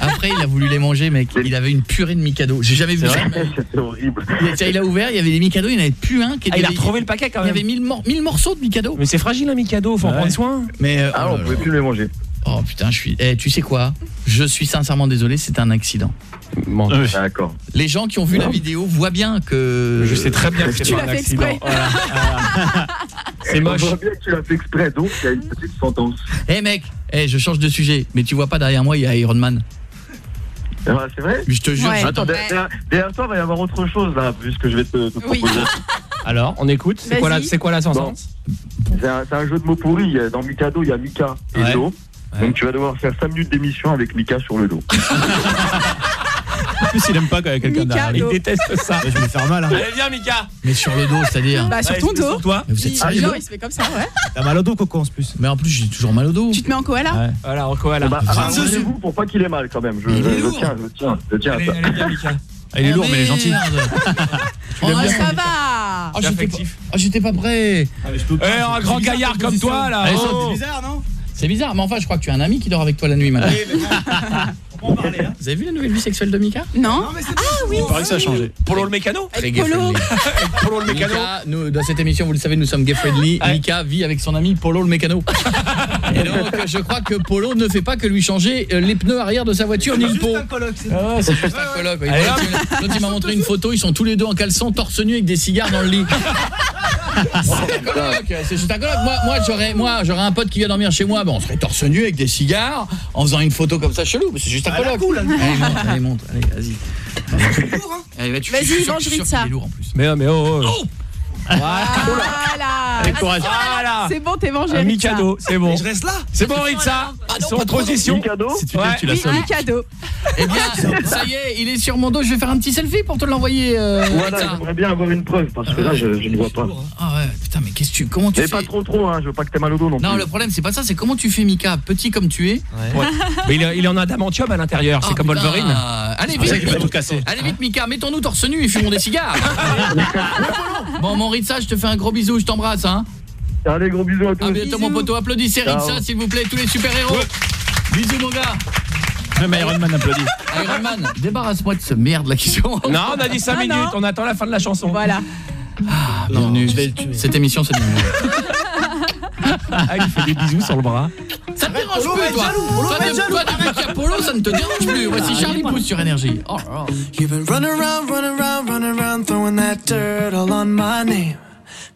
Après, il a voulu les manger, mec. Il avait une purée de Mikado. J'ai jamais vu ça. C'était horrible. Il, il a ouvert, il y avait des Mikado, il n'y en avait plus un qui Ah, était. il a retrouvé le paquet quand Il y même. avait 1000 mor- 1000 morceaux de Mikado. Mais c'est fragile un Mikado, faut en Ouais. prendre soin. Mais euh, Ah, oh on là pouvait plus les manger. Oh putain, je suis. Eh, tu sais quoi? Je suis sincèrement désolé, c'est un accident. Bon. D'accord. Les gens qui ont vu la vidéo voient bien que. Je sais très bien que c'est un l'as fait accident. Voilà. C'est On moche. voit bien que tu l'as fait exprès, donc il y a une petite sentence. Eh mec, eh, je change de sujet, mais tu vois pas derrière moi, il y a Iron Man. Ah, c'est vrai? Je te jure. Ouais. Attends, derrière, derrière toi, il va y avoir autre chose là, puisque je vais te, te Oui. proposer. Alors, on écoute. C'est quoi, la- Vas-y. c'est quoi la Bon. sentence? C'est un, jeu de mots pourris. Dans Mikado, il y a Mika et Ouais. l'eau. Ouais. Donc tu vas devoir faire 5 minutes d'émission avec Mika sur le dos. En plus, il aime pas quand il y a quelqu'un derrière. Il déteste ça. Je vais me faire mal. Hein. Allez, viens, Mika. Mais sur le dos, c'est-à-dire. Bah, sur Ouais, ton dos. sur toi. Mais vous êtes Il, sérieux genre, il se fait comme ça, ouais. T'as mal au dos, Coco, en plus. Mais en plus, j'ai toujours mal au dos. Tu te mets en koala Ouais. Voilà, en koala. Bah, arrangez-vous pour pas qu'il ait mal quand même. Je, je- je tiens, je tiens, je tiens à Allez, ça. allez, viens, Mika. Ah, il est Oh, lourd, mais il est gentil. Oh, Oh, ça va Ah, C'est j'étais pas, ah, j'étais pas prêt. Eh, un grand gaillard comme toi, là. Oh. bizarre, non? C'est bizarre, mais enfin, je crois que tu as un ami qui dort avec toi la nuit maintenant. Vous avez vu la nouvelle vie sexuelle de Mika? Non. Ah oui. Il paraît que ça a changé. Polo le mécano? Très gay Polo. friendly. Polo le mécano Mika, nous, dans cette émission, vous le savez, nous sommes gay friendly. Mika vit avec son ami Polo le mécano. Et donc, je crois que Polo ne fait pas que lui changer euh, les pneus arrière de sa voiture ni le pot. Ah, c'est juste un coloc. oui. Allez, L'autre, il m'a montré une photo, ils sont tous les deux en caleçon, torse nu avec des cigares dans le lit. C'est un coloc, c'est juste un coloc. Moi, moi j'aurais moi, j'aurais un pote qui vient dormir chez moi, bon, on serait torse nu avec des cigares en faisant une photo comme ça chelou, mais c'est juste un Ah, coloc. cool, hein. allez, monte, allez, monte, allez, vas-y. Vas-y, sûr- mange je suis sûr Ritza. qu'il est lourd en plus. Mais mais oh, oh. Voilà. Courage. Voilà. C'est bon, t'es mangé. Mikado, c'est bon. Je reste là C'est bon Ritza. Ils sont en transition. Mikado Si tu Ouais. l'aimes, tu la Oui, sonnes. Mikado. Eh bien, ça y est, il est sur mon dos, je vais faire un petit selfie pour te l'envoyer. euh, Voilà, j'aimerais bien avoir une preuve parce que là, je, je ne vois pas. Ah ouais, putain, mais qu'est-ce que tu comment tu Mais fais pas trop trop, hein, je veux pas que t'aies mal au dos non, Non, plus. le problème c'est pas ça, c'est comment tu fais Mika, petit comme tu es. Ouais. Mais il, en a un adamantium à l'intérieur, c'est Oh, comme. Wolverine. Allez ça vite. qu'il va tout casser. Allez vite Mika, mettons-nous torse nu et fumons des cigares. bon mon Ritza, je te fais un gros bisou, je t'embrasse hein. Allez, gros bisous à tous. À bientôt mon poteau, applaudissez. Ritza s'il vous plaît, tous les super-héros. Bisous mon gars. Même Iron Man applaudit. Iron Man, débarrasse-moi de ce merde là qui sont. Non, on a dit 5 Ah, minutes, non. on attend la fin de la chanson. Voilà. Bienvenue. Cette émission c'est bienvenue. Ah, il fait des bisous sur le bras. Ça te dérange Polo plus toi jaloux, Polo Toi, de- être jaloux. toi depuis qu'il Polo, ça ne te dérange plus. Voici Charlie Pouce sur énergie. Oh là là. You've been running around, running around, running around, throwing that dirt all on my name.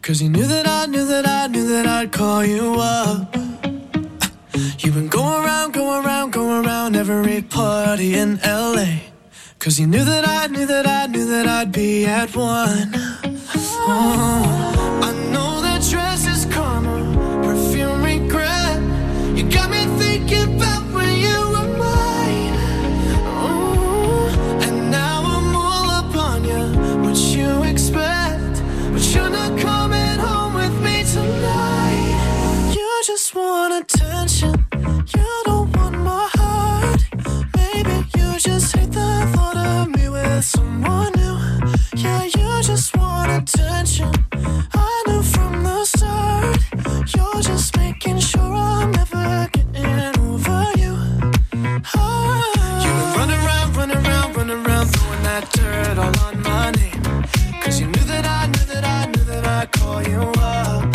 Cause you knew that I knew that I knew that I'd call you up. You've been going around, going around, going around every party in LA. Cause you knew that I knew that I knew that I'd be at one. Oh, I know making sure I'm never getting over you. You were running around, running around, running around, throwing that dirt all on my name. Cause you knew that I knew that I knew that I'd call you up.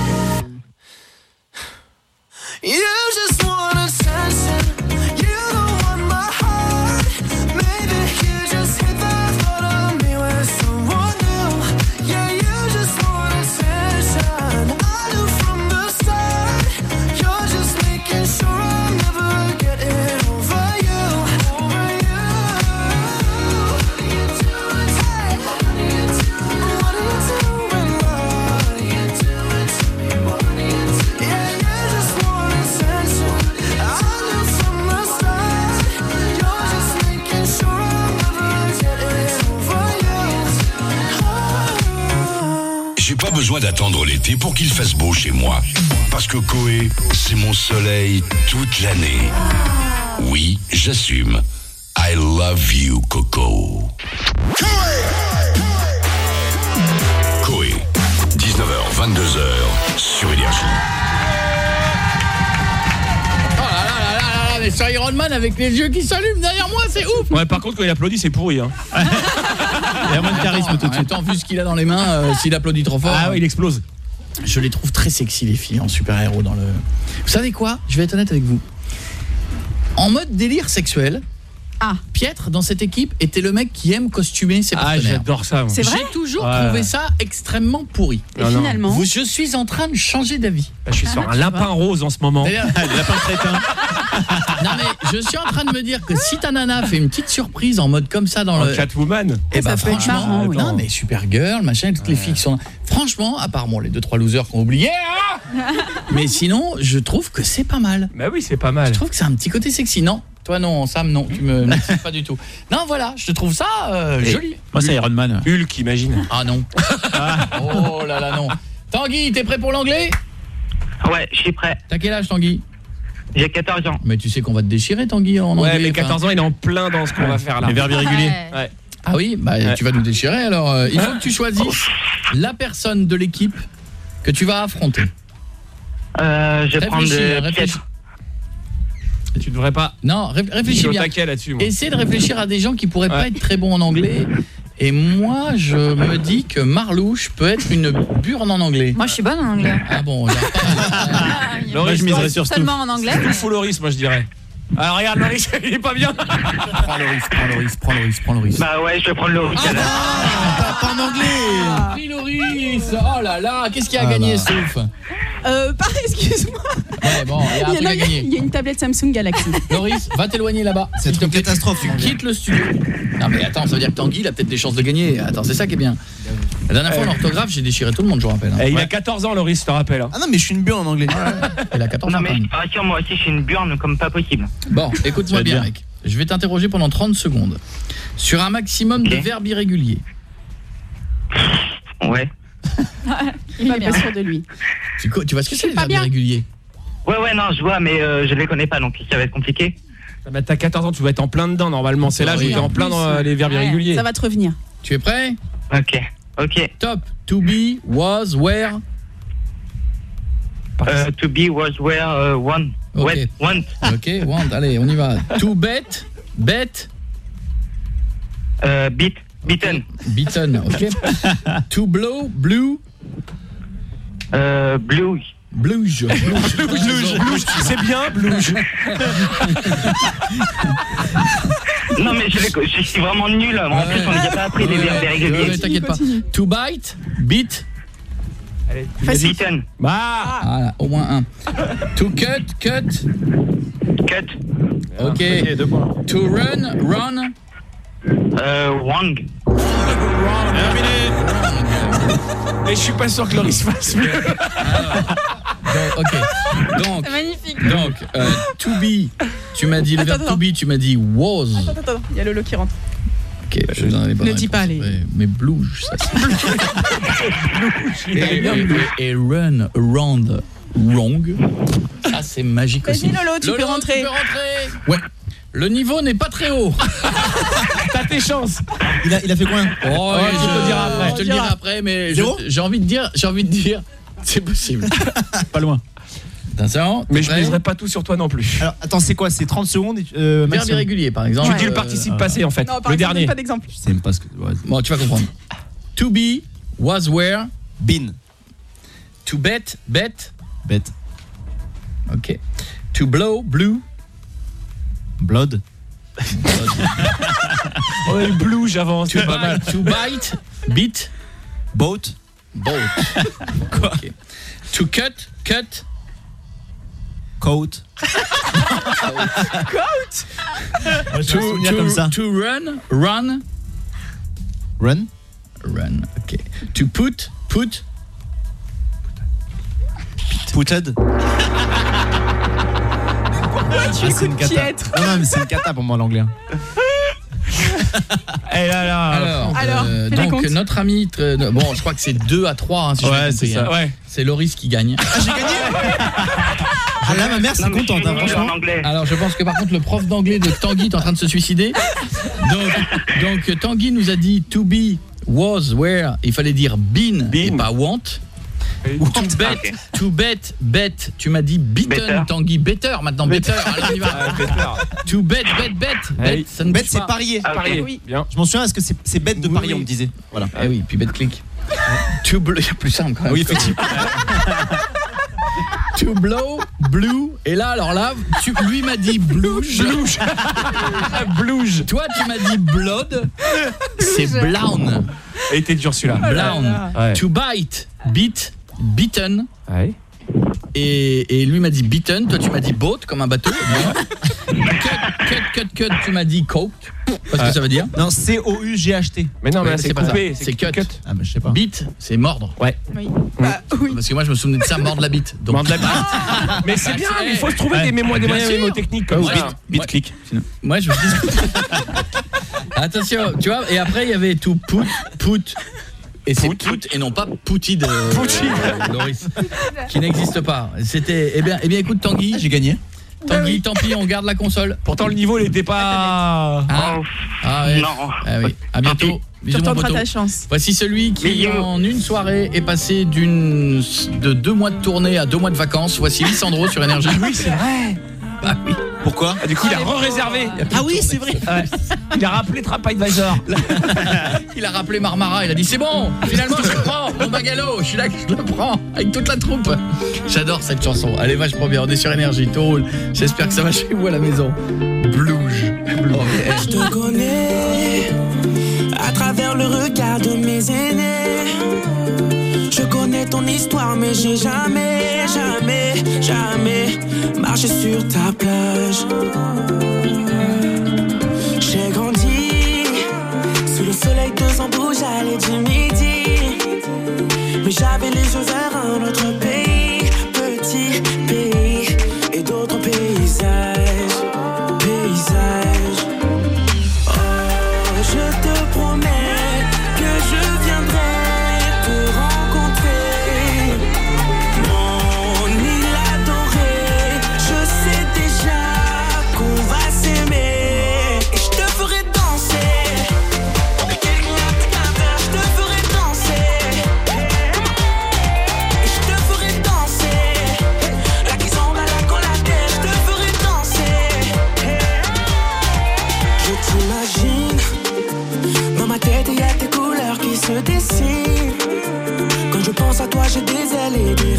Besoin d'attendre l'été pour qu'il fasse beau chez moi. Parce que Coé, c'est mon soleil toute l'année. Oui, j'assume. I love you, Coco. Coé, 19h, 22h, sur Énergie. Oh là là là là là, mais sur Iron Man avec les yeux qui s'allument derrière moi, c'est ouf Ouais, par contre, quand il applaudit, c'est pourri. Hein. Il a moins de charisme tout de suite. En vu ce qu'il a dans les mains, euh, s'il applaudit trop fort. Ah oui, il explose. Je les trouve très sexy les filles en super-héros dans le Vous savez quoi? Je vais être honnête avec vous. En mode délire sexuel, ah. Pietre dans cette équipe était le mec qui aime costumer ses Ah, partenaires. j'adore ça, moi. C'est vrai J'ai toujours Ouais. trouvé ça extrêmement pourri. Et Non, non. finalement Vous- je suis en train de changer d'avis. Je suis sur un lapin rose en ce moment. D'ailleurs- lapin crétin. Non mais je suis en train de me dire que si ta nana fait une petite surprise en mode comme ça dans En le Catwoman. Eh ben Ça peut être franchement, marrant, oui. non mais Supergirl, machin, toutes les filles qui sont franchement, à part bon, les deux trois losers qu'on a oublié, hein mais sinon, je trouve que c'est pas mal. Bah oui, c'est pas mal. Je trouve que c'est un petit côté sexy, non Toi non, Sam non, tu me n'excites pas du tout. Non, voilà, je te trouve ça euh, joli. Moi, c'est Iron Man. Hulk, imagine. Ah non. oh là là non. Tanguy, t'es prêt pour l'anglais? Ouais, je suis prêt. T'as quel âge Tanguy? J'ai 14 ans. Mais tu sais qu'on va te déchirer Tanguy en anglais. Ouais, mais enfin. 14 ans, il est en plein dans ce qu'on va faire là. Les verbes irréguliers. Ouais. Ah oui, bah Ouais. tu vas nous déchirer alors euh, il faut que tu choisisses la personne de l'équipe que tu vas affronter. Euh, je vais prendre de. Tu devrais pas. Non, ré- réfléchis bien. là-dessus. Essaie de réfléchir à des gens qui pourraient pas être très bons en anglais. Et moi, je me dis que Marlouche peut être une burne en anglais. Moi, je suis bonne en anglais. Ah bon, j'arrive pas. Loris, je miserais sur. Seulement en anglais. Tout fou Loris, moi je dirais. Alors regarde Loris, il est pas bien. Prends Loris, prends Loris, prends Loris, prends Loris. Bah ouais, je vais prendre le Hulk. alors. Ah, pas en anglais Pris Loris Oh là là, qu'est-ce qu'il a gagné, Stouff Euh, pardon, excuse-moi. Ouais, bon, il y a un Il y, truc en à a- gagner. il y a une tablette Samsung Galaxy. Loris, va t'éloigner là-bas. C'est une catastrophe, Tu quittes le studio. Non mais attends, ça veut dire que Tanguy, il a peut-être des chances de gagner. Attends, c'est ça qui est bien. La dernière fois en orthographe, j'ai déchiré tout le monde, je vous rappelle. hein. Eh, il Ouais. a 14 ans Loris, je te rappelle. hein. Ah non, mais je suis une burne en anglais. Il a 14 Non ans. mais quand même. je te rassure, moi aussi je suis une burne comme pas possible. Bon, écoute-moi bien, bien. mec. Je vais t'interroger pendant 30 secondes sur un maximum de verbes irréguliers. Ouais. Il est pas sûr de lui. Tu, vois ce que c'est les pas verbes bien. irréguliers Ouais, ouais, non, je vois, mais euh, je les connais pas, donc ça va être compliqué. Ah bah, T'as 14 ans, tu vas être en plein dedans normalement. C'est là, j'étais en en plein dans euh, les verbes Ouais, irréguliers. Ça va te revenir. Tu es prêt? Ok, ok. Top. To be, was, where. Euh, to be was where uh, one. Ok. Wet, want. Ok, want, allez, on y va. To bet, bet, Euh, beat, beaten. beaten, ok. to blow, blue, Euh, blue. bluge. Blouge, blouge, c'est bien, blouge. Non mais je, je suis vraiment nul. En plus, on n'a pas appris les Ouais, verbes ouais, ouais, irréguliers. T'inquiète pas. To bite, beat, Allez, dit. Beaten. Bah, voilà, au moins un. To cut, cut, Cut. ok. ok, deux points. To run, run, Euh, wang. Et je suis pas sûr que Loris fasse mieux. Donc, ok. Donc, C'est magnifique. donc euh, to be, tu m'as dit le Attends, verbe to attends. be, tu m'as dit was. Attends, attends, attends. Il y a Lolo qui rentre. Ok, je ai pas Ne dis pas les- Mais, mais bluge, ça c'est. et, et, et run around wrong, ça c'est magique Vas-y, aussi. Lolo, tu peux rentrer. Tu peux rentrer. Ouais. Le niveau n'est pas très haut. T'as tes chances. Il a, il a fait combien Oh, je te le dirai après. Je te le dirai après, mais j'ai envie de dire, j'ai envie de dire, c'est possible. Pas loin. Attention. Mais je prêt miserai pas tout sur toi non plus. Alors, attends, c'est quoi? C'est 30 secondes et tu- euh, Verbe irrégulier, par exemple. Tu dis le Euh, participe passé en fait. Non, par Le exemple, dernier. pas d'exemple. Je sais même pas ce que. ouais. Bon, tu vas comprendre. To be, was, where. Bin. To bet, bet. Bête. Ok. To blow, blue. Blood. Oh, le blue, j'avance. To, bite, to bite, beat, Boat. boat. To cut, cut. Coat. Coat comme ça. to run, run, Run. run. Ok. To put, put. Putted. Pourquoi tu Ah, c'est une écoutes cata. Piètre Non, non, mais c'est une cata pour moi l'anglais. hein. Et là là. Alors, Alors, euh, les donc notre ami, très- bon, je crois que c'est 2 à 3 hein, si Ouais, c'est hein. Ouais. C'est Loris qui gagne. Ah, j'ai gagné Ah là, ma mère, c'est contente, hein, franchement. Alors, je pense que par contre, le prof d'anglais de Tanguy est en train de se suicider. Donc, donc Tanguy nous a dit to be, was, where. Il fallait dire been, et pas want. To bet, to bet, bet. Tu m'as dit beaten, Better. Tanguy. Better, maintenant, better. Alors, on y va. Better. To bet, bet, bet. Bet, ça ne Bet, bouge c'est parier. Ah. Je m'en souviens, est-ce que c'est bête de parier, on me disait. Voilà. Eh oui, puis bet click. to blow, il y a plus simple quand même. Oui, effectivement. to blow, blue. Et là, alors là, tu, lui m'a dit blouge. Blouge. Blouge. Toi, tu m'as dit blood. C'est brown. Et était dur celui-là. Brown. Ouais. To bite, beat, beaten. Et, et lui m'a dit beaten, toi tu m'as dit boat comme un bateau. cut, cut, cut, cut, tu m'as dit coked. Parce que ça veut dire Non, C-O-U-G-H-T. Mais non, mais là, c'est pas ça. coupé, C'est c'est cut. Ah, bah, je sais pas. Beat, c'est mordre. Ouais. Oui. Parce que moi je me souvenais de ça, mordre la bite. Donc... Mordre la bite. Mais c'est bien, mais il faut se trouver des mémo- des moyens sûr. mémotechniques comme Moi, ça. Bit, click. Moi je me dis... Attention, tu vois, et après il y avait tout put, put. Et c'est put et non pas poutide, euh, euh, Loris, qui n'existe pas. C'était, eh bien, eh bien, écoute Tanguy, j'ai gagné. Tanguy, tant pis, on garde la console. Pourtant le niveau il était pas Ah, ah ouais. Non. Ah oui. À bientôt. Tu ta chance. Voici celui qui, Bisous. en une soirée, est passé d'une de deux mois de tournée à deux mois de vacances. Voici Lissandro sur Énergie. Oui, c'est vrai. Bah oui. Pourquoi Ah, Du coup, il a re-réservé. Ah oui, c'est vrai. Ouais. Il a rappelé TripAdvisor. Il a rappelé Marmara, il a dit c'est bon, finalement je le prends, mon bagalo, je suis là, je le prends, avec toute la troupe. J'adore cette chanson, elle est vachement bien, on est sur énergie, tout roule. J'espère que ça va chez vous à la maison. Blouge. Je te connais à travers le regard de mes aînés. Je connais ton histoire, mais j'ai jamais, jamais, jamais marché sur ta plage. J'ai grandi sous le soleil de Zambouja et du midi. Mais j'avais les yeux vers un autre pays, je pense à toi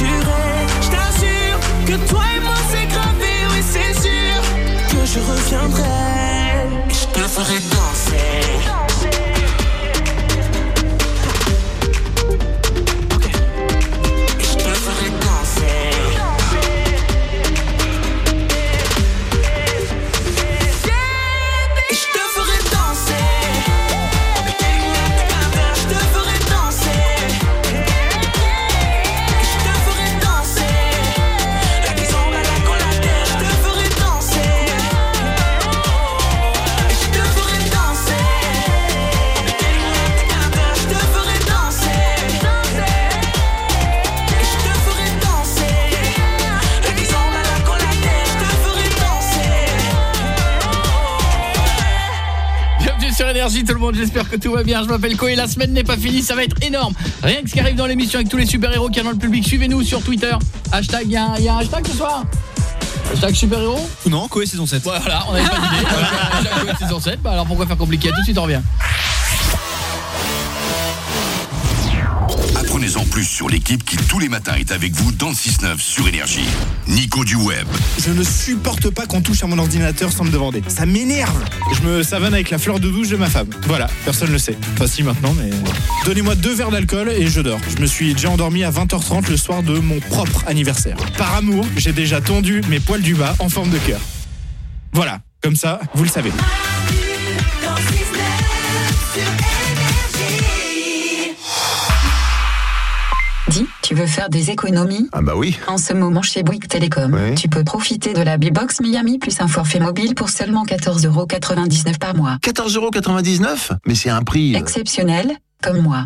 Je t'assure Que toi et moi c'est gravé Oui c'est sûr que je reviendrai. Je te ferai danser Énergie tout le monde, j'espère que tout va bien. Je m'appelle Koé, la semaine n'est pas finie, ça va être énorme. Rien que ce qui arrive dans l'émission avec tous les super-héros qu'il y a dans le public, suivez-nous sur Twitter. Hashtag, il y, a un- il y a un hashtag ce soir Hashtag super-héros Non, Koé saison 7. Voilà, on n'avait pas d'idée. Hashtag Koé saison 7, bah alors pourquoi faire compliqué? Tout de suite on revient. Sur l'équipe qui tous les matins est avec vous dans le 6-9 sur Énergie. Nico du web. Je ne supporte pas qu'on touche à mon ordinateur sans me demander. Ça m'énerve. Je me savonne avec la fleur de douche de ma femme. Voilà, personne le sait. Enfin si maintenant, mais... Donnez-moi deux verres d'alcool et je dors. Je me suis déjà endormi à 20h30 le soir de mon propre anniversaire. Par amour, j'ai déjà tondu mes poils du bas en forme de cœur. Voilà, comme ça, vous le savez. Tu veux faire des économies Ah bah oui. En ce moment chez Bouygues Télécom, tu peux profiter de la B-Box Miami plus un forfait mobile pour seulement 14,99€ par mois. 14,99€ Mais c'est un prix. euh, Exceptionnel, comme moi.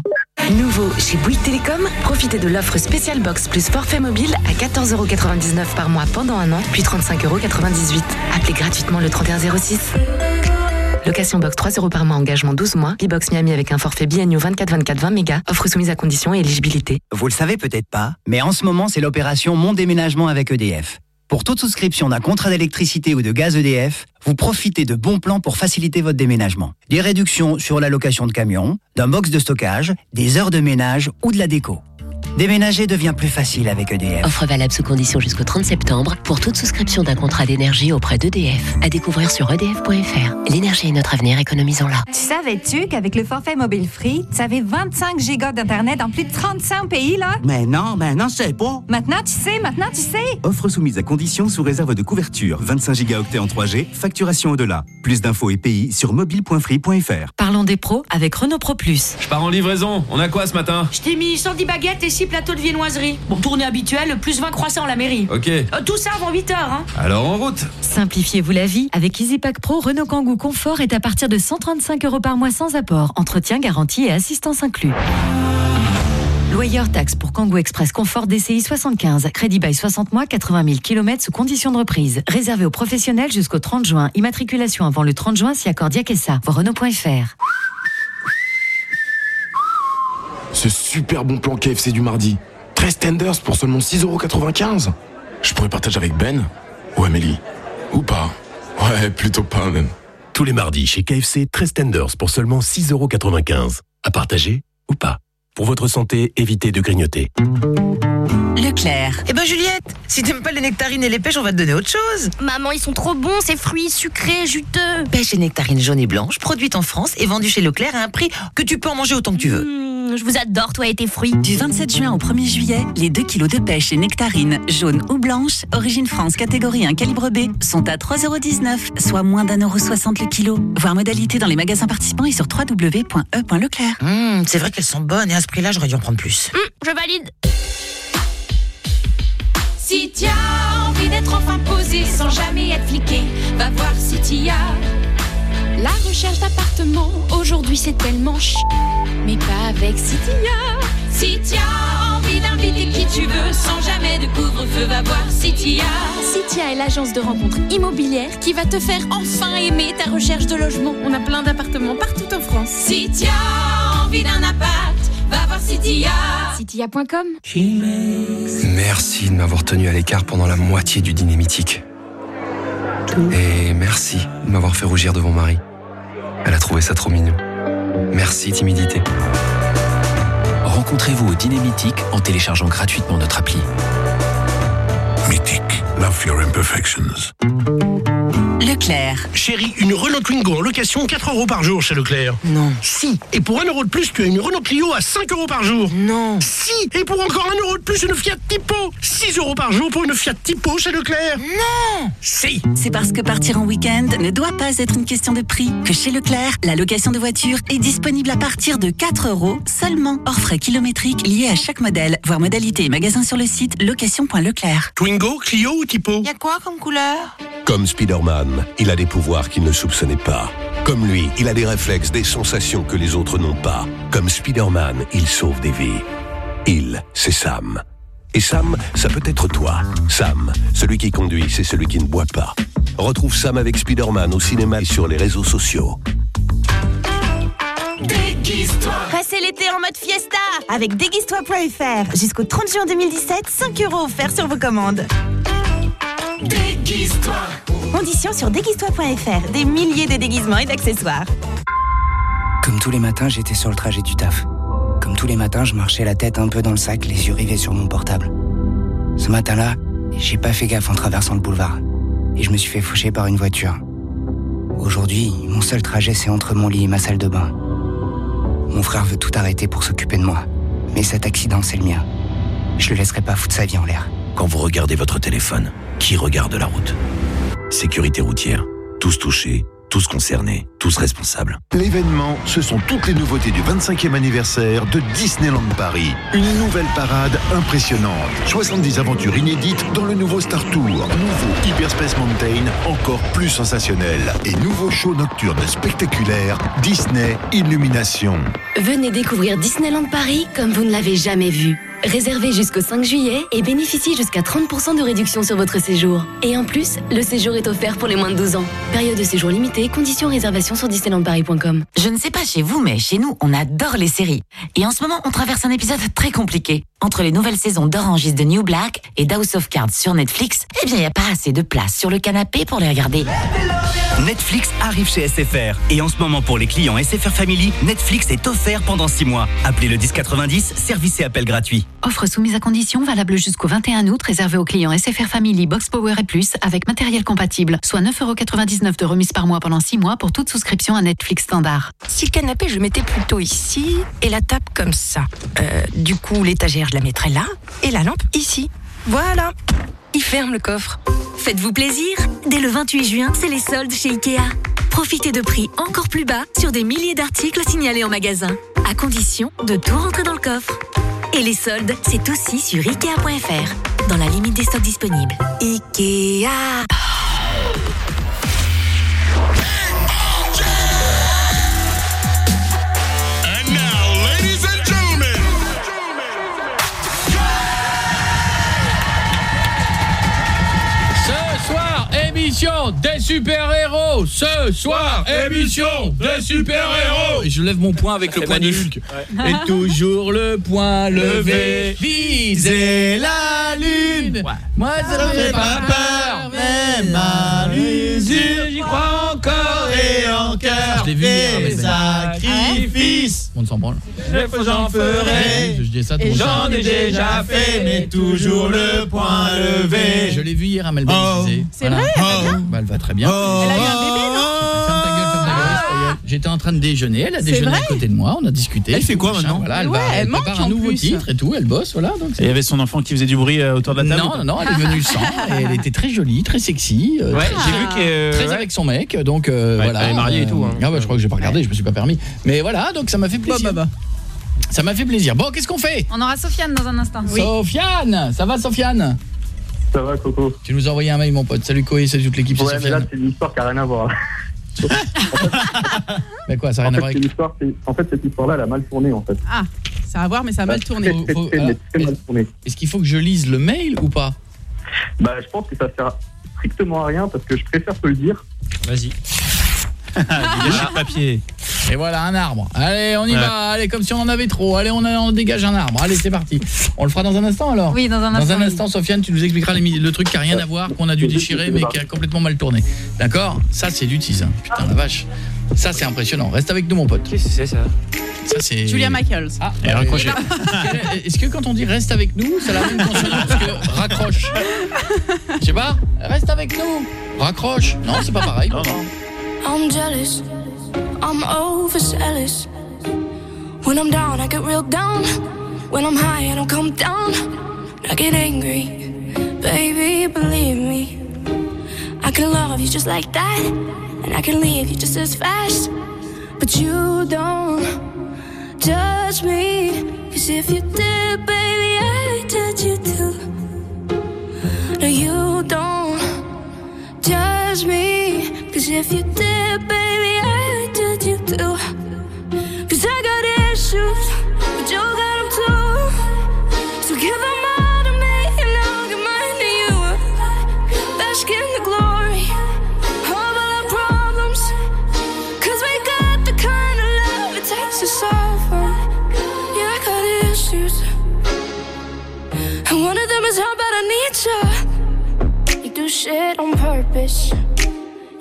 Nouveau chez Bouygues Télécom, profitez de l'offre Spécial Box plus forfait mobile à 14,99€ par mois pendant un an, puis 35,98€. Appelez gratuitement le 3106. Location box 3 euros par mois, engagement 12 mois. B-Box Miami avec un forfait BNU 24-24 20 mégas. Offre soumise à conditions et éligibilité. Vous le savez peut-être pas, mais en ce moment, c'est l'opération Mon déménagement avec EDF. Pour toute souscription d'un contrat d'électricité ou de gaz EDF, vous profitez de bons plans pour faciliter votre déménagement. Des réductions sur la location de camions, d'un box de stockage, des heures de ménage ou de la déco. Déménager devient plus facile avec EDF. Offre valable sous condition jusqu'au 30 septembre pour toute souscription d'un contrat d'énergie auprès d'EDF. À découvrir sur edf.fr. L'énergie est notre avenir, économisons-la. Savais-tu qu'avec le forfait mobile free, tu avais 25 gigas d'internet dans plus de 35 pays là? Mais non, mais non, je sais pas. Maintenant tu sais, maintenant tu sais. Offre soumise à condition sous réserve de couverture. 25 gigaoctets en 3G, facturation au-delà. Plus d'infos et pays sur mobile.free.fr. Parlons des pros avec Renault Pro Plus. Je pars en livraison. On a quoi ce matin? Je t'ai mis 110 baguettes et 6 plateaux de viennoiserie. Bon, tournée habituelle, plus 20 croissants à la mairie. Ok. Euh, tout ça avant 8 heures, hein. Alors en route. Simplifiez-vous la vie avec EasyPack Pro. Renault Kangoo Confort est à partir de 135 euros par mois sans apport. Entretien, garantie et assistance inclus. Loyer taxe pour Kangoo Express Confort DCI 75. Crédit bail 60 mois, 80 000 km sous condition de reprise. Réservé aux professionnels jusqu'au 30 juin. Immatriculation avant le 30 juin si accord Diakessa. Voir Renault.fr. Ce super bon plan KFC du mardi. 13 tenders pour seulement 6,95€. Je pourrais partager avec Ben ou Amélie. Ou pas. Ouais, plutôt pas même. Tous les mardis chez KFC, 13 tenders pour seulement 6,95€. À partager ou pas. Pour votre santé, évitez de grignoter. Leclerc. Eh ben Juliette, si t'aimes pas les nectarines et les pêches, on va te donner autre chose. Maman, ils sont trop bons, ces fruits sucrés, juteux. Pêche et nectarines jaunes et blanches, produites en France et vendues chez Leclerc à un prix que tu peux en manger autant que tu veux. Mmh, je vous adore, toi et tes fruits. Du 27 juin au 1er juillet, les 2 kilos de pêche et nectarines, jaunes ou blanches, origine France catégorie 1 calibre B, sont à 3,19€, soit moins d'un euro 60 le kilo. Voir modalité dans les magasins participants et sur www.e.leclerc. Mmh, c'est vrai qu'elles sont bonnes et à ce prix-là, j'aurais dû en prendre plus. Mmh, je valide. Si tu as envie d'être enfin posé sans jamais être fliqué, va voir si tu as. La recherche d'appartement, aujourd'hui c'est tellement ch... Mais pas avec Citia. As envie d'inviter qui tu veux, sans jamais de couvre-feu, va voir Citia. Citia est l'agence de rencontre immobilière qui va te faire enfin aimer ta recherche de logement. On a plein d'appartements partout en France. As envie d'un appart, va voir Citia. Citia.com Merci de m'avoir tenu à l'écart pendant la moitié du dîner mythique. Et merci de m'avoir fait rougir devant Marie. Elle a trouvé ça trop mignon. Merci, timidité. Rencontrez-vous au dîner mythique en téléchargeant gratuitement notre appli. Mythique. Love your imperfections. Leclerc. Chérie, une Renault Twingo en location 4 euros par jour chez Leclerc. Non. Si. Et pour 1 euro de plus, tu as une Renault Clio à 5 euros par jour. Non. Si. Et pour encore 1 euro de plus, une Fiat Tipo. 6 euros par jour pour une Fiat Tipo chez Leclerc. Non. Si. C'est parce que partir en week-end ne doit pas être une question de prix que chez Leclerc, la location de voiture est disponible à partir de 4 euros seulement. Hors frais kilométriques liés à chaque modèle. Voir modalité et magasin sur le site location.leclerc. Twingo, Clio ou Tipo Y a quoi comme couleur? Comme Spider-Man, il a des pouvoirs qu'il ne soupçonnait pas. Comme lui, il a des réflexes, des sensations que les autres n'ont pas. Comme Spider-Man, il sauve des vies. Il, c'est Sam. Et Sam, ça peut être toi. Sam, celui qui conduit, c'est celui qui ne boit pas. Retrouve Sam avec Spider-Man au cinéma et sur les réseaux sociaux. Déguise-toi. Passez l'été en mode fiesta avec déguise-toi.fr. Jusqu'au 30 juin 2017, 5 euros offerts sur vos commandes. Déguise-toi. Conditions sur déguise-toi.fr. Des milliers de déguisements et d'accessoires. Comme tous les matins, j'étais sur le trajet du taf. Comme tous tous les matins, je marchais la tête un peu dans le sac, les yeux rivés sur mon portable. Ce matin-là, j'ai pas fait gaffe en traversant le boulevard. Et je me suis fait faucher par une voiture. Aujourd'hui, mon seul trajet, c'est entre mon lit et ma salle de bain. Mon frère veut tout arrêter pour s'occuper de moi. Mais cet accident, c'est le mien. Je le laisserai pas foutre sa vie en l'air. Quand vous regardez votre téléphone, qui regarde la route? Sécurité routière. Tous touchés, tous concernés, tous responsables. L'événement, ce sont toutes les nouveautés du 25e anniversaire de Disneyland Paris. Une nouvelle parade impressionnante. 70 aventures inédites dans le nouveau Star Tour. Nouveau Hyperspace Mountain, encore plus sensationnel. Et nouveau show nocturne spectaculaire, Disney Illumination. Venez découvrir Disneyland Paris comme vous ne l'avez jamais vu. Réservez jusqu'au 5 juillet et bénéficiez jusqu'à 30% de réduction sur votre séjour. Et en plus, le séjour est offert pour les moins de 12 ans. Période de séjour limitée, conditions réservation sur disneylandparis.com. Je ne sais pas chez vous, mais chez nous, on adore les séries. Et en ce moment, on traverse un épisode très compliqué. Entre les nouvelles saisons d'Orange is the New Black et d'House of Cards sur Netflix, eh bien, il n'y a pas assez de place sur le canapé pour les regarder. Netflix arrive chez SFR. Et en ce moment, pour les clients SFR Family, Netflix est offert pendant 6 mois. Appelez le 1090, service et appel gratuit. Offre soumise à condition valable jusqu'au 21 août réservé aux clients SFR Family Box Power et Plus avec matériel compatible, soit 9,99€ de remise par mois pendant 6 mois pour toute souscription à Netflix standard. Si le canapé, je le mettais plutôt ici et la table comme ça. Euh, du coup, l'étagère, je la mettrais là et la lampe ici. Voilà. Il ferme le coffre. Faites-vous plaisir Dès le 28 juin, c'est les soldes chez Ikea. Profitez de prix encore plus bas sur des milliers d'articles signalés en magasin, à condition de tout rentrer dans le coffre. Et les soldes, c'est aussi sur Ikea.fr, dans la limite des stocks disponibles. Ikea émission des super-héros. Ce soir, émission des super-héros. Et je lève mon poing avec le poing de Hulk. Et toujours le poing levé, viser la lune. Moi, ça me fait pas peur, même à l'usure, j'y crois encore et en cœur. Je l'ai vu hier, mais sacrifices. On s'en branle. J'en ferai. Je dis ça, tout le monde j'en ai déjà fait, mais toujours le point levé. Je l'ai vu hier à Melbourne. disait. C'est vrai, elle va bien Bah, elle va très bien. Elle a eu un bébé, non? J'étais en train de déjeuner, elle a déjeuné à côté de moi, on a discuté. Elle fait quoi machin, maintenant Voilà, elle, Ouais, va, elle elle manque prépare un nouveau plus. titre et tout, elle bosse, voilà. Donc Et il y avait son enfant qui faisait du bruit euh, autour de la table non, non, non, elle est venue sans. et elle était très jolie, très sexy. euh, Ouais, très- j'ai vu que- Très ouais. avec son mec, donc euh, Ouais, voilà. elle est mariée et tout, hein. Ah bah, je crois que j'ai pas regardé, je me suis pas permis. Mais voilà, donc ça m'a fait plaisir. Ça m'a fait plaisir. Bon, qu'est-ce qu'on fait? On aura Sofiane dans un instant. Sofiane Ça va, Sofiane? Ça va, Coco Tu nous as envoyé un mail, mon pote. Salut Koé, salut toute l'équipe, Ouais, mais là, c'est une histoire qui n'a rien à voir. Mais quoi, ça n'a En rien à fait, voir avec... histoire, en fait, cette histoire-là, elle a mal tourné, en fait. Ah, ça va voir, mais ça a mal mal tourné. Est-ce qu'il faut que je lise le mail ou pas? Bah, je pense que ça sert strictement à rien parce que je préfère te le dire. Vas-y. Le papier. Et voilà un arbre. Allez, on y Ouais. va. Allez, comme si on en avait trop. Allez, on, a- on dégage un arbre. Allez, c'est parti. On le fera dans un instant alors Oui, dans un Dans instant, un oui. instant, Sofiane, tu nous expliqueras les le truc qui a rien à voir, qu'on a dû déchirer, mais qui a complètement mal tourné. D'accord? Ça, c'est du tease. hein. Putain, la vache. Ça, c'est impressionnant. Reste avec nous, mon pote. Qu'est-ce que c'est ça Ça, c'est. Julia Michaels. Ah, Et raccrochez. Est-ce que quand on dit reste avec nous, c'est la même consonance que raccroche? Je sais pas. Reste avec nous. Raccroche. Non, c'est pas pareil. I'm jealous. I'm overzealous. When I'm down, I get real down. When I'm high, I don't come down. I get angry. Baby, believe me. I can love you just like that. And I can leave you just as fast. But you don't judge me. Cause if you did, baby, I'd judge you too. No, you don't judge me. Cause if you did, baby, I judge you too. Cause I got issues, but you got them too. So give them all to me, and I'll give mine to you. Bask in the glory of all our problems. Cause we got the kind of love it takes to solve. Yeah, I got issues. And one of them is how bad I need you. You do shit on purpose.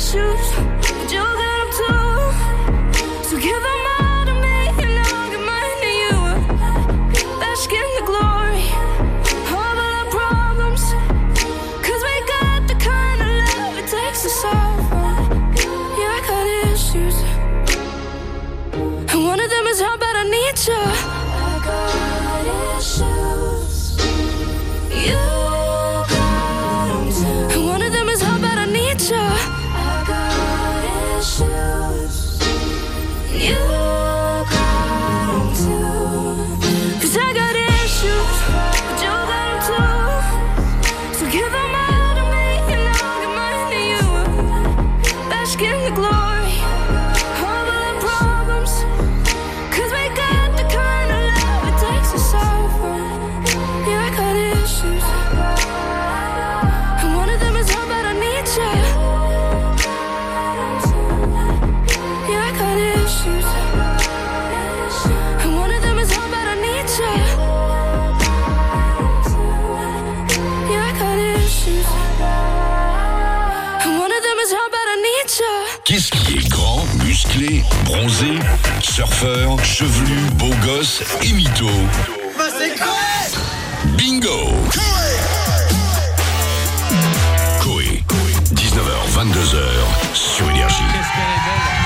issues, but you got them too. So give them all to me, and I'll give mine to you. Bask in the glory of all our problems. Cause we got the kind of love it takes to solve. Yeah, I got issues. And one of them is how bad I need you. I got issues. You musclé, bronzé, surfeur, chevelu, beau gosse et mytho. Bah c'est Bingo Coé, 19h, 22h, sur Énergie.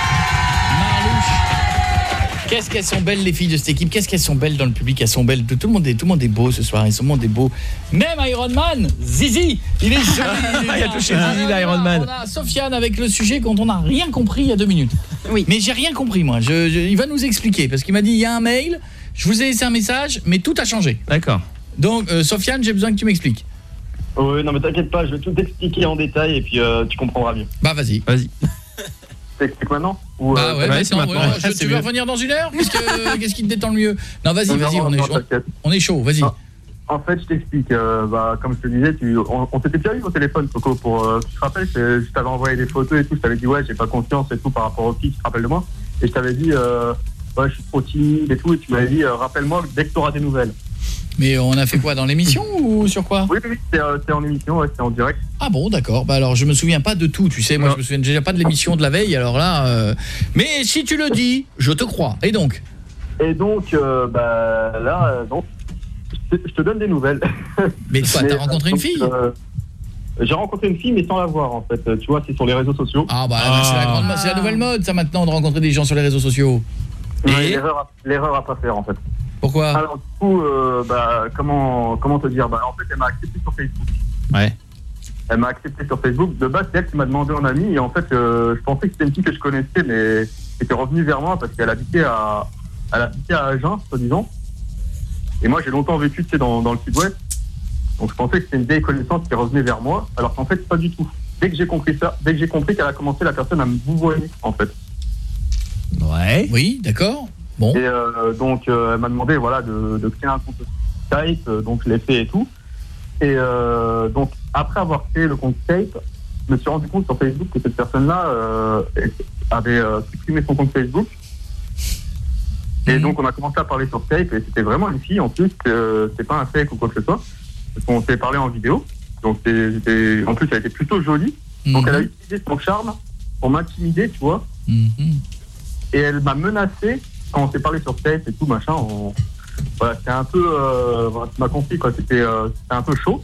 Qu'est-ce qu'elles sont belles les filles de cette équipe? Qu'est-ce qu'elles sont belles dans le public? Elles sont belles. Tout le monde est tout le monde est beau ce soir. Ils sont tout le monde est beau. Même Iron Man, Zizi, il est joli. Il a touché Zizi, l'Iron Man. On a Sofiane avec le sujet quand on n'a rien compris il y a deux minutes. Oui. Mais j'ai rien compris moi. Je, je- il va nous expliquer parce qu'il m'a dit il y a un mail. Je vous ai laissé un message, mais tout a changé. D'accord. Donc euh, Sofiane, j'ai besoin que tu m'expliques. Oui, non mais t'inquiète pas, je vais tout expliquer en détail et puis euh, tu comprendras mieux. Bah vas-y. Vas-y. T'expliques maintenant? Ou, Ah euh, ouais, t'as- maintenant, ouais, je- tu veux revenir dans une heure Qu'est-ce que- qu'est-ce qui te détend le mieux Non, vas-y, vas-y, on. On est chaud, vas-y. En fait, je t'explique. euh, bah, comme je te disais, tu, on, on s'était déjà eu au téléphone, Coco, pour. euh, tu te rappelles, je, je t'avais envoyé des photos et tout. Je t'avais dit, ouais, j'ai pas confiance et tout par rapport aux filles, tu te rappelles de moi Et je t'avais dit, euh, ouais, je suis trop timide et tout. Et tu m'avais dit, euh, rappelle-moi dès que tu auras des nouvelles. Mais on a fait quoi dans l'émission ou sur quoi Oui, oui, c'est euh, c'est en émission, ouais, c'est en direct. Ah bon, d'accord. Bah alors je me souviens pas de tout, tu sais. Moi je me souviens déjà pas de l'émission de la veille. Alors là euh, mais si tu le dis, je te crois. Et donc Et donc, euh, bah, là, donc, je te, donne des nouvelles. Mais toi, t'as rencontré une fille J'ai rencontré une fille, mais sans la voir, en fait. Tu vois, c'est sur les réseaux sociaux. Ah bah c'est la grande c'est la nouvelle mode ça maintenant de rencontrer des gens sur les réseaux sociaux. Ouais, L'erreur à- l'erreur à pas faire, en fait. Pourquoi Alors, du coup, euh, bah, comment, comment te dire? Bah, En fait, elle m'a accepté sur Facebook. Ouais. Elle m'a accepté sur Facebook. De base, c'est elle qui m'a demandé en ami. Et en fait, euh, je pensais que c'était une fille que je connaissais, mais qui était revenue vers moi parce qu'elle habitait à, elle habitait à Agen, soi-disant. Et moi, j'ai longtemps vécu tu sais, dans, dans le sud-ouest. Donc, je pensais que c'était une vieille connaissance qui revenait vers moi, alors qu'en fait, pas du tout. Dès que j'ai compris ça, dès que j'ai compris qu'elle a commencé, la personne à me vouvoyer, en fait. Ouais. Oui, d'accord. Bon. Et euh, donc, euh, elle m'a demandé voilà, de, de créer un compte Skype, euh, donc je l'ai fait et tout. Et euh, donc, après avoir créé le compte Skype, je me suis rendu compte sur Facebook que cette personne-là euh, avait euh, supprimé son compte Facebook. Et donc, on a commencé à parler sur Skype et c'était vraiment une fille en plus, que c'est pas un fake ou quoi que ce soit. Parce qu'on s'est parlé en vidéo. Donc, c'était- en plus, elle était plutôt jolie. Donc, elle a utilisé son charme pour m'intimider, tu vois. Et elle m'a menacé quand on s'est parlé sur Skype et tout, machin. On... Voilà, c'était un peu. Euh, tu m'as compris, quoi. C'était euh, c'était un peu chaud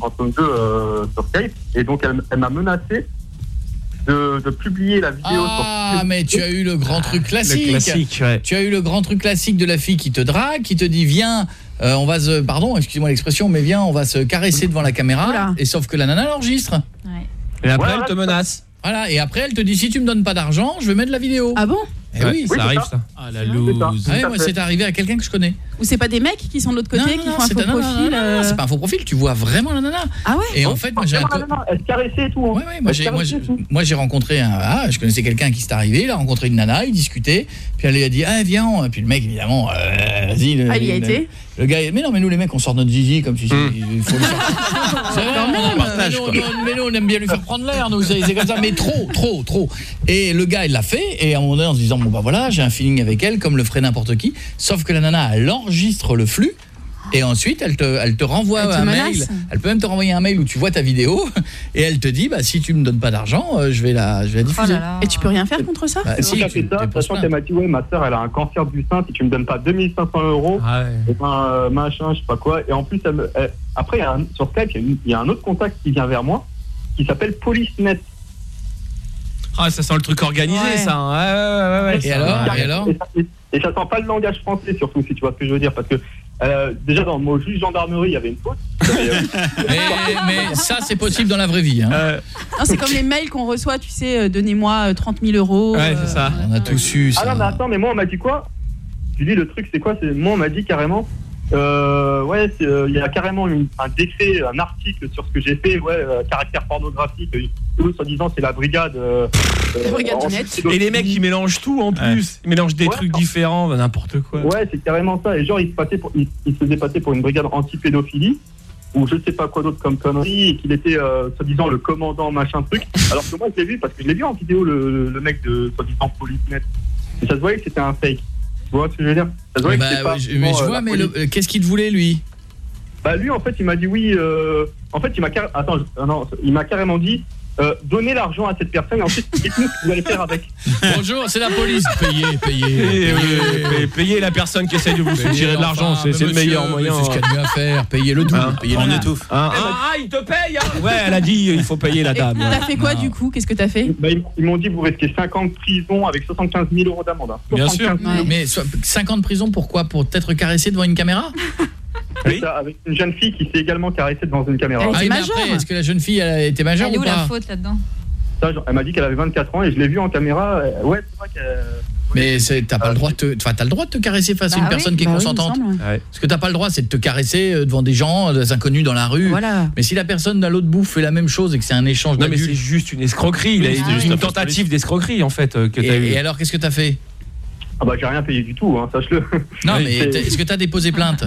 entre nous deux euh, sur Skype. Et donc, elle, elle m'a menacé de, de publier la vidéo Ah mais tu as eu le grand truc classique. classique, ouais. Tu as eu le grand truc classique de la fille qui te drague, qui te dit viens euh, on va se pardon, excuse-moi l'expression mais viens, on va se caresser devant la caméra et sauf que la nana l'enregistre. Et après, elle te menace. Voilà, et après elle te dit si tu me donnes pas d'argent, je vais mettre la vidéo. Ah bon? Eh oui, ça arrive ça. Ah la loose. Ah ouais, moi c'est arrivé à quelqu'un que je connais. Ou c'est pas des mecs qui sont de l'autre côté, Non, qui non, font un faux un- non, non, profil non, non, euh, c'est pas un faux profil, tu vois vraiment la nana. Ah ouais Et en fait, moi j'ai Elle se caressait et tout. hein. Ouais, ouais, moi j'ai rencontré un ah, je connaissais quelqu'un qui s'est arrivé, il a rencontré une nana, il discutait, puis elle lui a dit "Ah viens." puis le mec évidemment euh, vas-y Ah, il y a été le gars mais non mais nous les mecs on sort notre zizi comme si il faut le faire. C'est vrai, Quand on- même. mais nous, on- mais nous, on aime bien lui faire prendre l'air nous c'est comme ça mais trop trop trop. Et le gars il l'a fait et à un moment donné en se disant bon bah voilà, j'ai un feeling avec elle comme le ferait n'importe qui, sauf que la nana elle enregistre le flux et ensuite, elle te, elle te renvoie Elle te un menace. mail. Elle peut même te renvoyer un mail où tu vois ta vidéo et elle te dit bah si tu me donnes pas d'argent, euh, je vais la je vais la diffuser. Et tu peux rien faire contre ça Bah, Et si, tu fait ça, sachant qu'elle m'a dit, ouais, ma soeur, elle a un cancer du sein, si tu me donnes pas 2500 euros, et ben, euh, machin, je sais pas quoi. Et en plus, elle me- elle- après, y a un- sur Skype, il y, a une- il y a un autre contact qui vient vers moi, qui s'appelle PoliceNet. Ah, ça sent le truc organisé, ça. hein. Ouais, ouais, ouais, ouais, Et ça- alors ouais. Et alors Et ça, et- et ça sent pas le langage français, surtout, si tu vois ce que je veux dire, parce que euh, déjà, dans le mot juge gendarmerie, il y avait une faute. Euh, Mais, mais ça c'est possible dans la vraie vie hein. Non, c'est comme les mails qu'on reçoit, tu sais, euh, donnez-moi euh, 30 000 euros. euh, On a tous su ça. Ah non, mais attends, mais moi, on m'a dit quoi? Lui dis, le truc, c'est quoi? C'est Moi, on m'a dit carrément, euh, ouais, c'est, euh, il y a carrément une- un décret, un article sur ce que j'ai fait, ouais, euh, caractère pornographique. Eux, soi-disant, c'est la brigade. euh, euh, brigade net. Et les mecs, ils mélangent tout en plus. Ils mélangent des Ouais. trucs différents, bah, n'importe quoi. Ouais, c'est carrément ça. Et genre, il se, passait pour, il, il se faisait passer pour une brigade anti-pédophilie, ou je sais pas quoi d'autre comme connerie, et qu'il était, euh, soi-disant, le commandant, machin truc. Alors que moi, je l'ai vu, parce que je l'ai vu en vidéo, le, le- mec de, soi-disant, PoliceNet. Et ça se voyait que c'était un fake. Tu vois ce que je veux dire? Ça se voyait Bah, que c'était pas je- mais je vois mais euh, qu'est-ce qu'il te voulait lui? Bah lui en fait il m'a dit oui. euh, en fait il m'a car- attends je- ah non il m'a carrément dit euh, donnez l'argent à cette personne et ensuite dites-nous ce que vous allez faire avec. Bonjour, c'est la police. Payez, payez. Payez, la personne qui essaye de vous tirer de l'argent, enfin, c'est le meilleur moyen. C'est ce qu'il y a de mieux à faire. Payez le double. Hein Payez le On étouffe. Hein, ah, ah, il te paye hein Ouais, elle a dit il faut payer la dame. T'as fait quoi du coup? Qu'est-ce que t'as fait? Bah, ils, ils m'ont dit vous risquez 5 ans de prison avec 75 000 euros d'amende. hein. 75 000 euros. Mais so- 50 de prison pourquoi? Pour t'être caressé devant une caméra? Avec une jeune fille qui s'est également caressée devant une caméra. Ah, mais après, est-ce que la jeune fille elle a été majeure Elle est ou où la faute là-dedans elle m'a dit qu'elle avait 24 ans et je l'ai vue en caméra. euh, ouais, c'est vrai qu'elle. Mais c'est- t'as pas le droit de te, enfin t'as le droit de te caresser face à Bah une oui, personne qui est bah oui, consentante. semble. Ce que t'as pas le droit, c'est de te caresser euh, devant des gens, des inconnus dans la rue. Voilà. Mais si la personne à l'autre bout fait la même chose et que c'est un échange Non mais c'est juste une escroquerie, il a Oui, c'est une juste tentative d'escroquerie en fait euh, que t'as Et, eu. et alors qu'est-ce que t'as fait Ah bah j'ai rien payé du tout, hein, sache-le. Non Oui, mais est-ce que t'as déposé plainte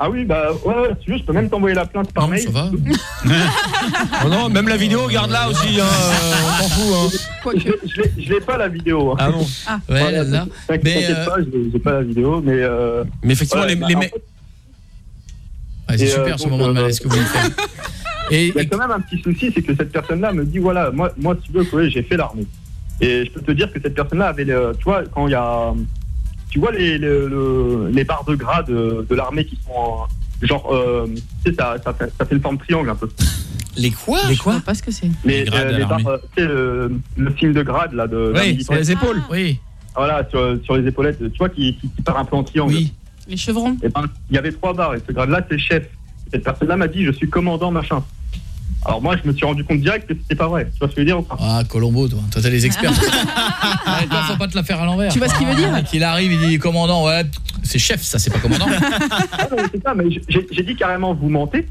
Ah oui, bah ouais, ouais, si tu veux, je peux même t'envoyer la plainte par mail. Ça va. Oh non, même la vidéo, garde-la aussi, hein, euh, on s'en fout. Hein. Je l'ai- je l'ai- pas la vidéo. hein. Ah bon Ouais, Voilà, là, là. t'inquiète Mais, euh, pas, j'ai pas la vidéo, mais. euh, Mais effectivement, les, bah, les mecs. Ouais, c'est Et, super euh, ce moment de euh, malaise que vous faire. Et, Il y a quand même un petit souci, c'est que cette personne-là me dit voilà, moi, moi si tu veux, j'ai fait l'armée. Et je peux te dire que cette personne-là avait, le, tu vois, quand il y a, tu vois les, les, le- les barres de grade de, de l'armée qui sont en- genre, euh, tu sais, ça, ça, fait, ça fait une forme triangle un peu. Les quoi Les Je quoi vois pas ce que c'est. Les, Les grades euh, les barres, euh, tu sais, le, le signe de grade là de. Oui, sur les épaules. Oui. Voilà, sur, sur les épaulettes, tu vois, qui, qui, qui part un peu en triangle. Oui. Les chevrons. Et ben, il y avait trois barres et ce grade-là, c'est chef. Cette personne-là m'a dit, je suis commandant, machin. Alors moi, je me suis rendu compte direct que c'était pas vrai. Tu vois ce que je veux dire ou pas? Ah, Colombo, toi. Toi, t'as les experts. Ouais, toi, faut pas te la faire à l'envers. Tu vois ce qu'il veut dire? Ah, Qu'il arrive, il dit commandant, ouais, c'est chef, ça, c'est pas commandant. Ah c'est ça, mais j'ai j'ai dit carrément vous mentez.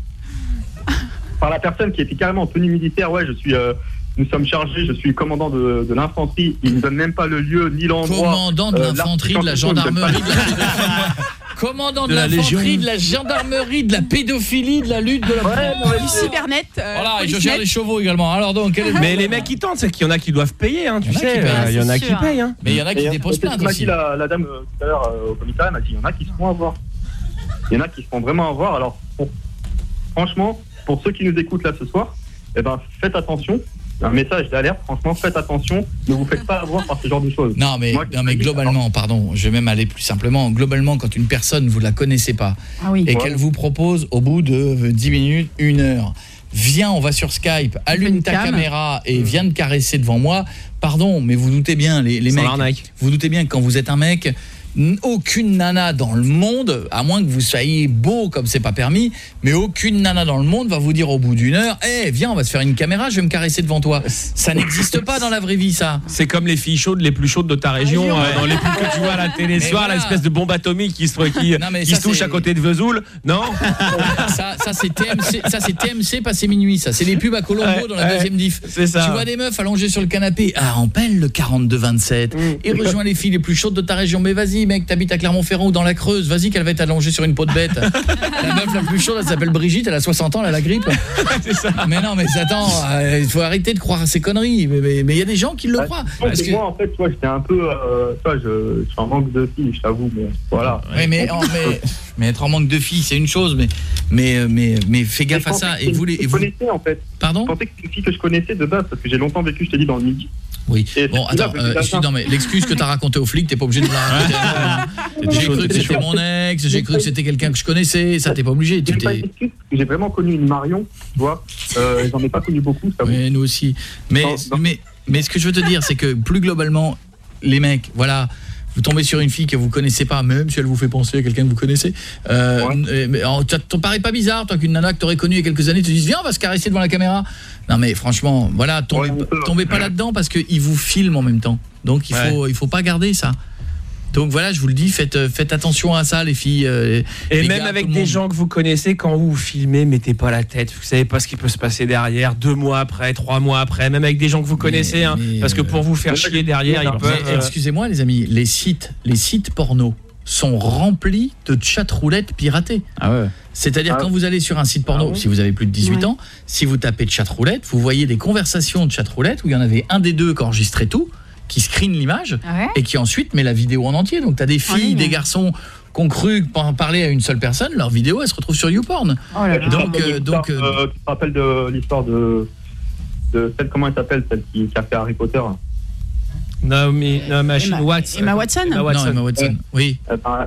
Par la personne qui était carrément en tenue militaire, ouais, je suis. euh, nous sommes chargés, je suis commandant de, de l'infanterie. Il ne donne même pas le lieu ni l'endroit. Commandant de Euh, l'infanterie, de la gendarmerie, de la... Commandant de, l'infanterie, de la gendarmerie, de la pédophilie, de la lutte, de la... Ouais, Du cybernet. euh, Voilà, et je gère les chevaux également. Alors donc, quel est le Mais les mecs qui tentent, c'est qu'il y en a qui doivent payer, hein, tu Il y en a sais. qui payent, euh, Il y en a qui payent. Hein. Mais il y en a qui Et, déposent euh, plainte aussi. dit la, la dame euh, tout à l'heure euh, au commissariat, elle m'a dit il y en a qui se font avoir. Il y en a qui se font vraiment avoir. Alors, pour- franchement, pour ceux qui nous écoutent là ce soir, eh ben, faites attention. Un message d'alerte, franchement, faites attention. Ne vous faites pas avoir par ce genre de choses. Non mais, Moi, non mais je- globalement, pardon, je vais même aller plus simplement. Globalement, quand une personne, vous la connaissez pas, Ah oui. et Ouais. qu'elle vous propose au bout de 10 minutes, une heure, viens, on va sur Skype, allume ta cam. caméra et viens te caresser devant moi, pardon, mais vous doutez bien, les, les mecs, vous doutez bien que quand vous êtes un mec, aucune nana dans le monde, à moins que vous soyez beau comme c'est pas permis, mais aucune nana dans le monde va vous dire au bout d'une heure "Eh, viens, on va se faire une caméra, je vais me caresser devant toi." Ça n'existe pas dans la vraie vie ça. C'est comme les filles chaudes les plus chaudes de ta région, région, euh, dans les pubs que tu vois à la télé soir, voilà. l'espèce de bombe atomique qui se qui, Non, qui ça, se touche à côté de Vesoul, non? Ça, ça c'est TMC, TMC passé minuit ça, c'est les pubs à Colombo Ouais, dans la ouais, deuxième diff. ça. Tu vois des meufs allongées sur le canapé, ah pèle le 42 27 et rejoins les filles les plus chaudes de ta région. Mais vas-y mec, t'habites à Clermont-Ferrand ou dans la Creuse, vas-y qu'elle va être allongée sur une peau de bête. la meuf la plus chaude, elle s'appelle Brigitte, elle a 60 ans, elle a la grippe. Mais non, mais attends, euh, il faut arrêter de croire à ces conneries. Mais mais mais il y a des gens qui le croient. Parce c'est que- Moi, en fait, j'étais un peu. Euh, tu vois, je, je suis en manque de filles, je t'avoue, mais voilà. Mais, mais, mais être en manque de filles, c'est une chose, mais, mais, mais, mais fais gaffe à ça. Et vous, les, et vous... en fait. Pardon Je pensais que c'était une fille que je connaissais de base, parce que j'ai longtemps vécu, je t'ai dit, dans le midi. Oui. Et Bon, attends, euh, excuse- non, mais l'excuse que t'as raconté aux flics, t'es pas obligé de me la raconter. J'ai cru que c'était mon ex, j'ai cru que c'était quelqu'un que je connaissais, ça t'es pas obligé. J'ai vraiment connu une Marion, tu vois. Euh, J'en ai pas connu beaucoup, ça Oui, nous aussi. Mais, mais, mais ce que je veux te dire, c'est que plus globalement, les mecs, voilà, vous tombez sur une fille que vous connaissez pas, même si elle vous fait penser à quelqu'un que vous connaissez. Euh, euh, mais, alors, ça te paraît pas bizarre, toi, qu'une nana que t'aurais connue il y a quelques années te dise, viens, on va se caresser devant la caméra. Non, mais franchement, voilà, tombez, tombez pas là-dedans parce qu'ils vous filment en même temps. Donc, il faut, il faut pas garder ça. Donc voilà, je vous le dis, faites, euh, faites attention à ça, les filles. euh, Et les même gars, avec des monde. gens que vous connaissez, quand vous filmez, mettez pas la tête. Vous savez pas ce qui peut se passer derrière, deux mois après, trois mois après, même avec des gens que vous connaissez, hein, parce que pour vous faire chier derrière, ils peuvent. euh, Excusez-moi les amis, les sites, les sites porno sont remplis de chat-roulettes piratées. C'est-à-dire Ah. quand vous allez sur un site porno, si vous avez plus de 18 Ouais. ans, si vous tapez de chat-roulette, vous voyez des conversations de chat-roulette où il y en avait un des deux qui enregistrait tout, qui screen l'image Ah ouais et qui ensuite met la vidéo en entier. Donc tu as des filles, des garçons qu'on cru par- parler à une seule personne, leur vidéo elle se retrouve sur YouPorn. Oh là là. Donc rappelles de euh, donc euh, euh, tu te rappelles de l'histoire de, de celle, comment elle s'appelle, celle qui, qui a fait Harry Potter? Naomi, no, Machine Emma- Watts. Emma Watson Emma Watson. Non, Emma Watson. Oui.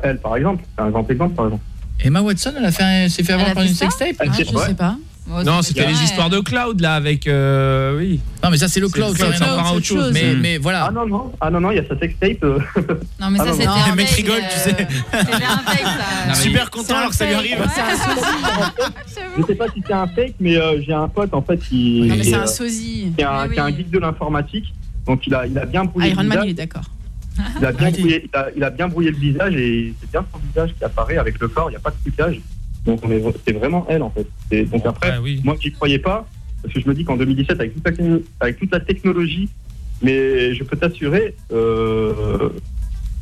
Elle, par exemple, c'est un grand exemple, par exemple. Emma Watson, elle a fait un- s'est fait avoir par une sextape Ah, je sais pas. Non, c'était les histoires de Cloud là avec euh, oui. Non mais ça c'est le cloud, ça c'est encore autre chose. Mais Mm. mais voilà. Ah non, non, ah non, non, il y a sa sextape. euh. Non, mais Ah ça, c'était un fake, rigolent, tu sais. euh, C'était un fake, ça. Super content alors que ça lui arrive. Je sais pas si c'est un fake, mais euh, j'ai un pote en fait qui. Non, mais c'est un sosie. qui est un, qui est un geek de l'informatique. Donc il a, il a bien brouillé Iron le Man, il est d'accord. Il a, bien brouillé, il, a, il a bien brouillé le visage et c'est bien son visage qui apparaît avec le corps, il n'y a pas de trucage. Donc on est- c'est vraiment elle en fait. Et donc après, moi j'y croyais pas, parce que je me dis qu'en 2017, avec toute, la, avec toute la technologie, mais je peux t'assurer, euh,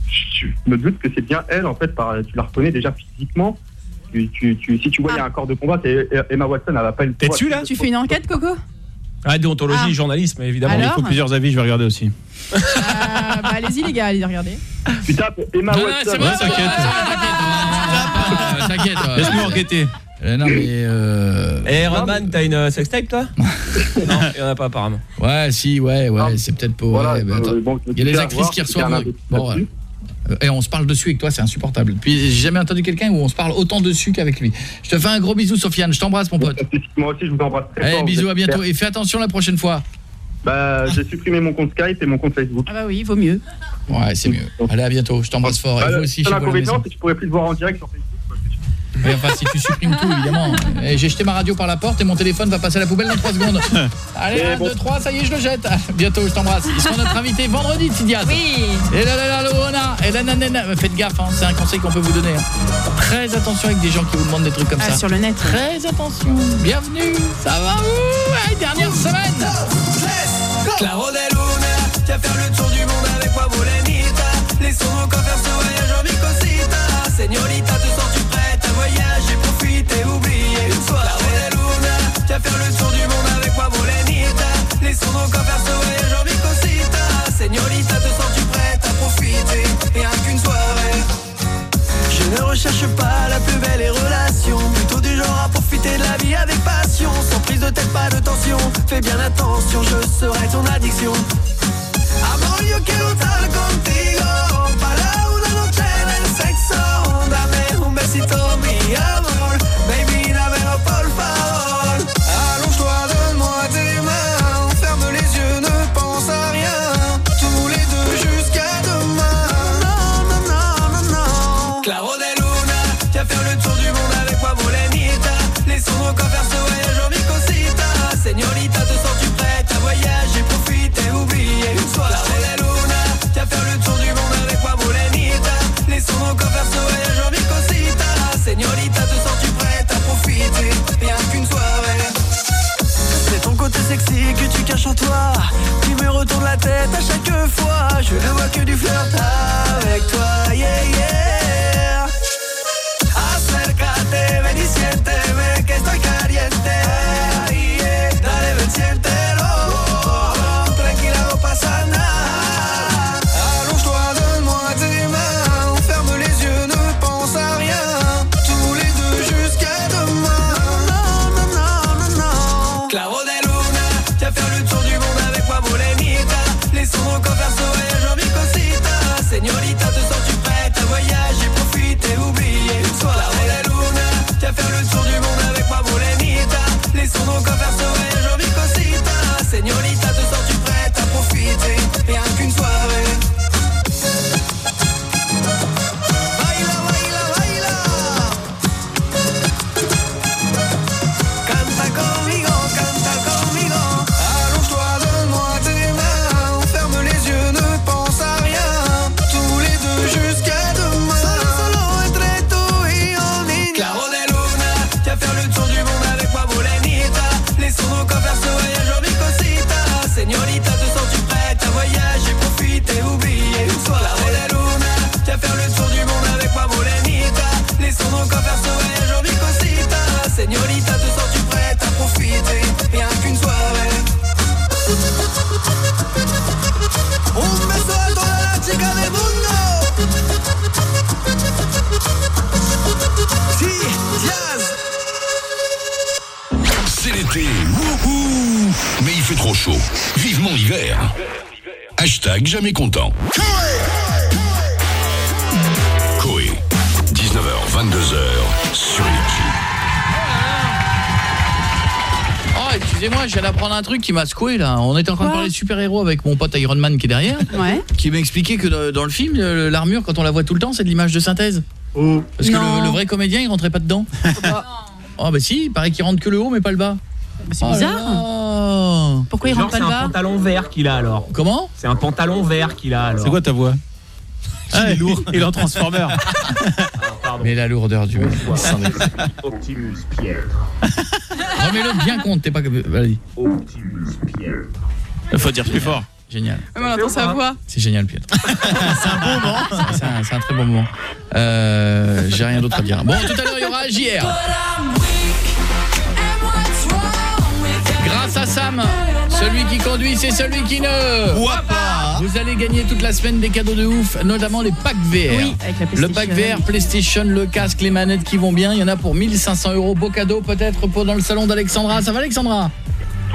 je me doute que c'est bien elle en fait, par, tu la reconnais déjà physiquement. Tu, tu, tu- si tu voyais un corps de combat, c'est Emma Watson, elle va pas une. T'es dessus, là Tu fais une enquête, Coco? Ah, déontologie, Ah. journalisme, évidemment. Alors Il faut plusieurs avis, je vais regarder aussi. Ah, bah, Allez-y, les gars, allez regarder. Tu tapes Emma Non, non, Watson. c'est bon, Euh, T'inquiète. ouais. Laisse-nous enquêter. Euh, non mais euh... Eh Rodman, t'as une euh, sextape toi? Non, il y en a pas apparemment. Ouais, si, ouais, ouais, c'est peut-être pour. Voilà, ouais, bah, euh, attends. bon, il y a les actrices qui reçoivent. Bon, ouais. Euh, Et on se parle dessus avec toi, c'est insupportable. Puis j'ai jamais entendu quelqu'un où on se parle autant dessus qu'avec lui. Je te fais un gros bisou, Sofiane. Je t'embrasse, mon pote. Moi aussi, je vous embrasse très Allez, fort. bisous, à bientôt. Et fais attention la prochaine fois. Bah, j'ai supprimé mon compte Skype et mon compte Facebook. Ah bah oui, vaut mieux. Ouais, c'est mieux. Allez, à bientôt. Je t'embrasse fort. Bah, Et vous aussi, chez vous, la inconvénient, maison. c'est que je pourrais plus te voir en direct sur Facebook. Mais enfin, si tu supprimes tout, évidemment. Et J'ai jeté ma radio par la porte et mon téléphone va passer à la poubelle dans 3 secondes. Allez, 1, 2, 3, ça y est, je le jette. Bientôt, je t'embrasse. Il sera notre invité vendredi, Tidias. Oui. Et là, là, là, là, Loana. Et là, nanana. Faites gaffe, hein, c'est un conseil qu'on peut vous donner. hein. Très attention avec des gens qui vous demandent des trucs comme Ah, ça. sur le net. Très attention. Bienvenue. Ça va Allez, dernière semaine. Claro de Luna, tu vas faire le tour du monde avec moi, Molenita. Laissons-nous encore faire ce voyage en Vicosita. Señorita, Encore faire ce voyage en Vicosita. Señorita, te sens-tu prête à profiter, rien qu'une soirée? Je ne recherche pas la plus belle des relations Plutôt du genre à profiter de la vie avec passion Sans prise de tête, pas de tension Fais bien attention, je serai ton addiction Amor, yo quiero estar contigo Para una noche en el sexo Dame un besito, mi cache en toi d'apprendre un truc qui m'a secoué là. On était en train de parler de super-héros avec mon pote Iron Man qui est derrière. Ouais. Qui m'a expliqué que dans, le film, l'armure, quand on la voit tout le temps, c'est de l'image de synthèse. Parce que le, le vrai comédien, il rentrait pas dedans. Oh bah si, il paraît qu'il rentre que le haut mais pas le bas. C'est Oh bizarre. là. Pourquoi il rentre pas c'est le un bas pantalon vert qu'il a alors. Comment C'est un pantalon vert qu'il a alors. C'est quoi ta voix Il est lourd. Il est en transformer. Mais la lourdeur du mec. Optimus Pierre. Remets-le bien compte, t'es pas... Vas-y. Faut dire plus fort. Génial. Mais on entend sa voix. C'est génial, Pietro. c'est un bon moment. C'est un, très bon moment. Euh, J'ai rien d'autre à dire. Bon, tout à l'heure, il y aura JR. Grâce à Sam, celui qui conduit, c'est celui qui ne... Vous allez gagner toute la semaine des cadeaux de ouf, notamment les packs VR. Oui, avec la Le pack VR, PlayStation, le casque, les manettes qui vont bien. Il y en a pour 1500 euros. Beau cadeau peut-être pour dans le salon d'Alexandra. Ça va, Alexandra?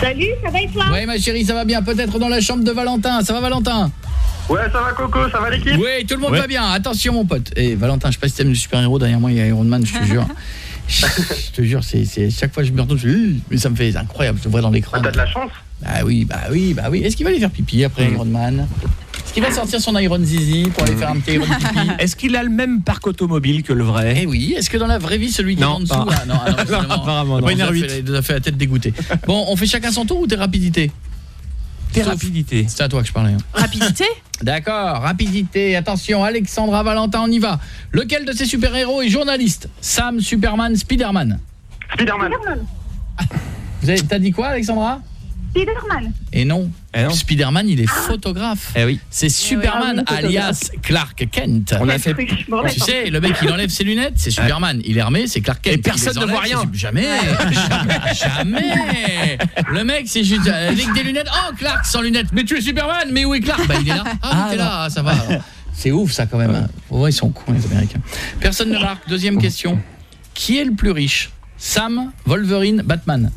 Salut, ça va et toi? Oui, ma chérie, ça va bien. Peut-être dans la chambre de Valentin. Ça va, Valentin? Ouais, ça va Coco, ça va l'équipe? Oui, tout le monde Ouais. va bien. Attention, mon pote. Et Valentin, je sais pas si t'aimes le super-héros. Derrière moi, il y a Iron Man, je te jure. je te jure, c'est chaque fois que je me retourne, je me dis, mais ça me fait incroyable. Je le vois dans l'écran. T'as de la chance? Bah oui, bah oui, bah oui. Est-ce qu'il va aller faire pipi après Iron Man Est-ce qu'il va sortir son Iron Zizi pour aller faire un petit Iron pipi Est-ce qu'il a le même parc automobile que le vrai? Eh oui, est-ce que dans la vraie vie celui qui est Non, en dessous non, ah non. Apparemment, non. Pas une Pas une R8. Il nous a fait la tête dégoûtée. Bon, on fait chacun son tour ou t'es rapidité? T'es rapidité. C'est à toi que je parlais. hein. Rapidité? D'accord, rapidité. Attention, Alexandra Valentin, on y va. Lequel de ces super-héros est journaliste? Sam, Superman, Spider-Man? Spider-Man. Vous avez t'as dit quoi Alexandra? Spider-Man. Et non. Spider-Man, il est photographe. Eh oui. C'est Superman Ah oui, photographe. alias Clark Kent. On a fait Tu sais, le mec il enlève ses lunettes, c'est Superman, il est armé, c'est Clark Kent. Et personne ne voit rien. Jamais, jamais, jamais. Le mec c'est juste euh, avec des lunettes. Oh Clark sans lunettes. Mais tu es Superman, mais où est Clark? Bah il est là. Ah, oui, t'es là, ça va. alors. C'est ouf ça quand même. hein. Oh, ils sont cons les américains. Personne ne marque. Deuxième question. Qui est le plus riche? Sam, Wolverine, Batman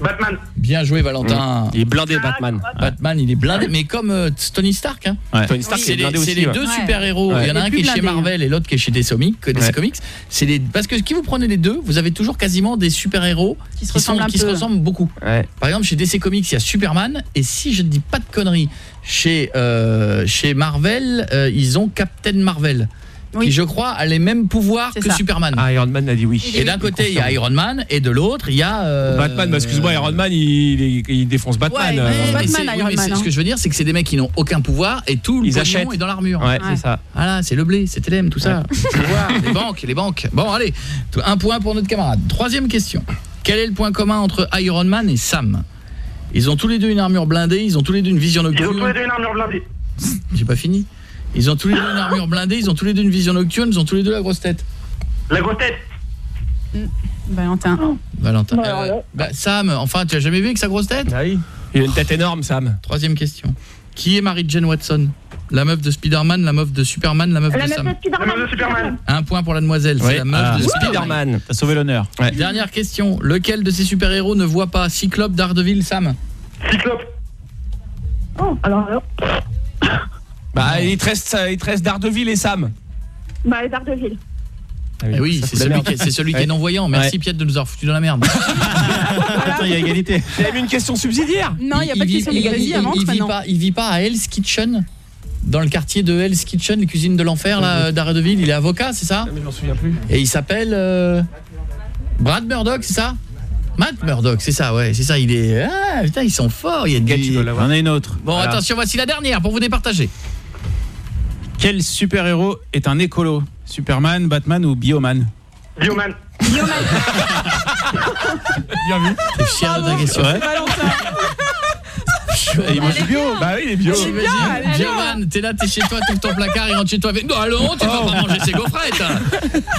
Batman. Bien joué Valentin. Il est blindé Batman. Batman, il est blindé, mais comme euh, Tony Stark. Hein. Ouais. Tony Stark, c'est les, blindé c'est aussi, les ouais. deux Ouais. super-héros. Ouais. Il y en a un qui est chez Marvel et l'autre qui est chez DC Comics. Comics. C'est les parce que qui vous prenez les deux, vous avez toujours quasiment des super-héros Qui se qui, ressemblent qui se ressemblent beaucoup. Ouais. Par exemple, chez DC Comics, il y a Superman et si je ne dis pas de conneries, chez euh, chez Marvel, euh, ils ont Captain Marvel. Oui. Qui je crois a les mêmes pouvoirs que ça. Superman. Ah, Iron Man a dit oui. et d'un côté, il y a Iron Man et de l'autre, il y a euh, Batman, bah, excuse-moi, Iron Man, il, il- il défonce Batman. Ouais, euh. Batman, oui, Iron Man, c'est- hein. Ce que je veux dire, c'est que c'est des mecs qui n'ont aucun pouvoir et tout le Ils pognon achètent. est dans l'armure. Ouais, Ouais. c'est ça. Voilà, c'est le blé, c'est LM, tout ça. Faut voir, les banques, les banques. Bon, allez, un point pour notre camarade. Troisième question. Quel est le point commun entre Iron Man et Sam? Ils ont tous les deux une armure blindée, ils ont tous les deux une vision Ils ont nocturne. tous les deux une armure blindée. J'ai pas fini. Ils ont tous les deux une armure blindée, ils ont tous les deux une vision nocturne, ils ont tous les deux la grosse tête. La grosse tête. Valentin. Valentin. Euh, bah, Sam, enfin, tu as jamais vu avec sa grosse tête? Oui. Il a une tête énorme, Sam. Troisième question. Qui est Mary Jane Watson? La meuf de Spider-Man, la meuf de Superman, la meuf La de meuf Sam? de Spider-Man. La meuf de Superman. Un point pour la demoiselle, c'est Oui. la meuf Ah. de Spider-Man. T'as sauvé l'honneur. Dernière question. Lequel de ces super-héros ne voit pas Cyclope d'Ardeville, Sam? Cyclope. Oh, alors, alors. Bah, il te reste, il te reste Daredevil et Sam. Bah, les Daredevil. Eh oui, c'est celui, qui est, c'est celui qui est non-voyant. Merci Piette de nous avoir foutu dans la merde. Attends, il y a égalité. Une question subsidiaire. Non, il n'y a pas de question il- Vas-y, il- avance il vit maintenant. pas, il vit pas à Hell's Kitchen dans le quartier de Hell's Kitchen, les cuisines de l'enfer là d'Ardeville, il est avocat, c'est ça Mais je m'en souviens plus. Et il s'appelle euh, Brad Murdoch, c'est ça? Matt Murdoch, c'est ça, ouais, c'est ça, il est ah putain, ils sont forts, il y a du On a une autre. Bon, attention, voici la dernière pour vous départager. Quel super-héros est un écolo? Superman, Batman ou Bioman? Bioman. Bien vu. T'es fier de ta question. Ouais. Il mange bio. Bah oui, il est bio. Bioman, t'es là, t'es chez toi, t'ouvres ton placard, il rentre chez toi avec. Non, allons, tu vas pas manger ces gaufrettes.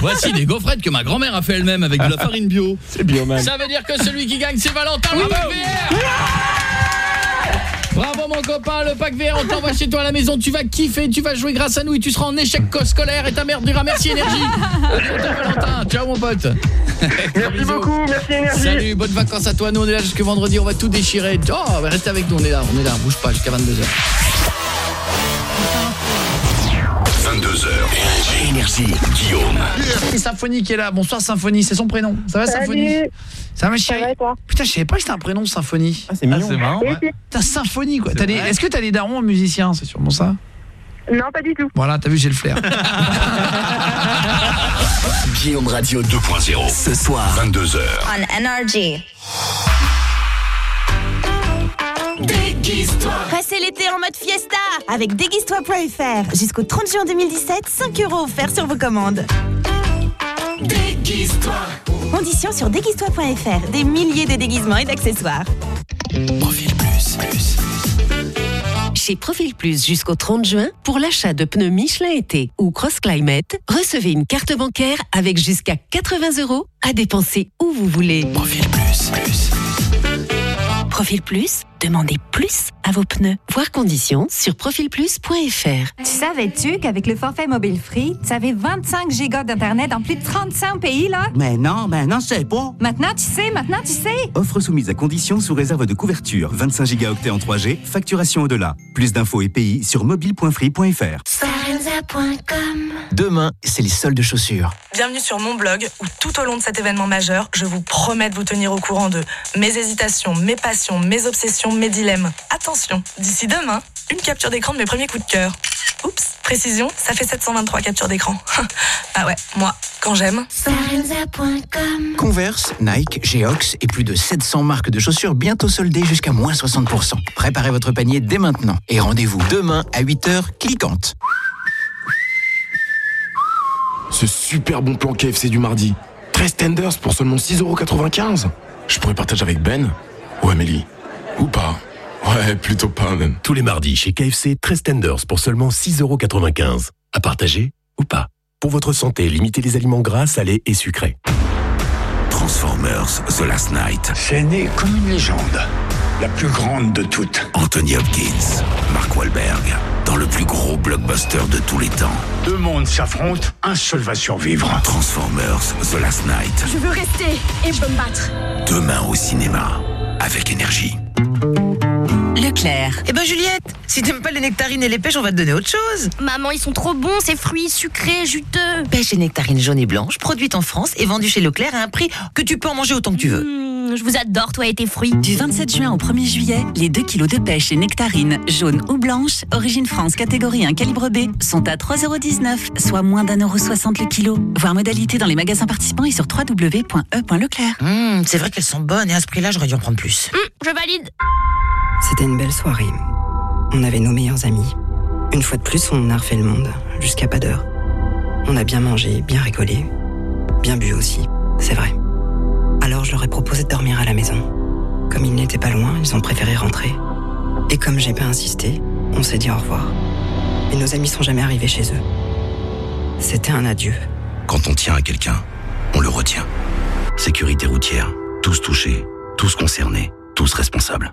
Voici des gaufrettes que ma grand-mère a fait elle-même avec de la farine bio. C'est Bioman. Ça veut dire que celui qui gagne, c'est Valentin. Bravo mon copain, le pack VR, on t'envoie chez toi à la maison, tu vas kiffer, tu vas jouer grâce à nous et tu seras en échec scolaire et ta mère dira merci énergie. Valentin, ciao mon pote. Merci beaucoup, merci énergie. Salut, bonnes vacances à toi, nous on est là jusque vendredi, on va tout déchirer. Oh, restez avec nous, on est là, on est là, bouge pas jusqu'à 22h. Énergie. Guillaume. C'est Symphonie qui est là. Bonsoir Symphonie, c'est son prénom. Ça va Salut. Symphonie Ça va chérie va et toi Putain, je savais pas que c'était un prénom Symphonie. c'est mignon. c'est marrant. Ouais. Putain, Symphonie quoi. T'as des-. Est-ce que t'as des darons musiciens C'est sûrement ça Non, pas du tout. Voilà, t'as vu, j'ai le flair. Guillaume Radio 2.0. Ce soir, 22h. On Energy. Passez l'été en mode fiesta avec déguise-toi.fr. Jusqu'au 30 juin 2017, 5 euros offerts sur vos commandes. Déguise-toi. Conditions sur déguise-toi.fr. Des milliers de déguisements et d'accessoires. Profil plus. plus. Chez Profil Plus jusqu'au 30 juin, pour l'achat de pneus Michelin été ou Cross Climate, recevez une carte bancaire avec jusqu'à 80 euros à dépenser où vous voulez. Profil plus. plus. Profil Plus, demandez plus à vos pneus. Voir conditions sur profilplus.fr. Tu savais-tu qu'avec le forfait mobile free, tu avais 25 gigas d'internet dans plus de 35 pays là? Mais non, ben non, je sais pas. Maintenant tu sais, maintenant tu sais. Offre soumise à condition sous réserve de couverture. 25 gigaoctets en 3G, facturation au-delà. Plus d'infos et pays sur mobile.free.fr. Demain, c'est les soldes de chaussures. Bienvenue sur mon blog où tout au long de cet événement majeur, je vous promets de vous tenir au courant de mes hésitations, mes passions, mes obsessions, mes dilemmes. Attention, d'ici demain, une capture d'écran de mes premiers coups de cœur. Oups, précision, ça fait 723 captures d'écran. ah ouais, moi, quand j'aime. Converse, Nike, Geox et plus de 700 marques de chaussures bientôt soldées jusqu'à moins 60%. Préparez votre panier dès maintenant et rendez-vous demain à 8h cliquante. Ce super bon plan KFC du mardi. 13 tenders pour seulement 6,95€. Je pourrais partager avec Ben ou Amélie. Ou pas. Ouais, plutôt pas même. Tous les mardis chez KFC, 13 tenders pour seulement 6,95€. À partager ou pas. Pour votre santé, limitez les aliments gras, salés et sucrés. Transformers The Last Night. C'est né comme une légende. La plus grande de toutes. Anthony Hopkins, Mark Wahlberg, dans le plus gros blockbuster de tous les temps. Deux mondes s'affrontent, un seul va survivre. Transformers The Last Night. Je veux rester et je veux me battre. Demain au cinéma. Avec énergie. Leclerc. Eh ben Juliette, si t'aimes pas les nectarines et les pêches, on va te donner autre chose. Maman, ils sont trop bons, ces fruits sucrés, juteux. Pêche et nectarines jaunes et blanches, produites en France et vendues chez Leclerc à un prix que tu peux en manger autant que tu veux. Mmh, je vous adore, toi et tes fruits. Du 27 juin au 1er juillet, les 2 kilos de pêche et nectarines, jaunes ou blanches, origine France catégorie 1 calibre B, sont à 3,19€, soit moins d'un euro 60 le kilo. Voir modalité dans les magasins participants et sur www.e.leclerc. Mmh, c'est vrai qu'elles sont bonnes et à ce prix-là, j'aurais dû en prendre plus. Mmh, je valide. C'était une belle soirée. On avait nos meilleurs amis. Une fois de plus, on a refait le monde, jusqu'à pas d'heure. On a bien mangé, bien rigolé, bien bu aussi, c'est vrai. Alors je leur ai proposé de dormir à la maison. Comme il n'était pas loin, ils ont préféré rentrer. Et comme j'ai pas insisté, on s'est dit au revoir. Et nos amis sont jamais arrivés chez eux. C'était un adieu. Quand on tient à quelqu'un, on le retient. Sécurité routière, tous touchés, tous concernés, tous responsables.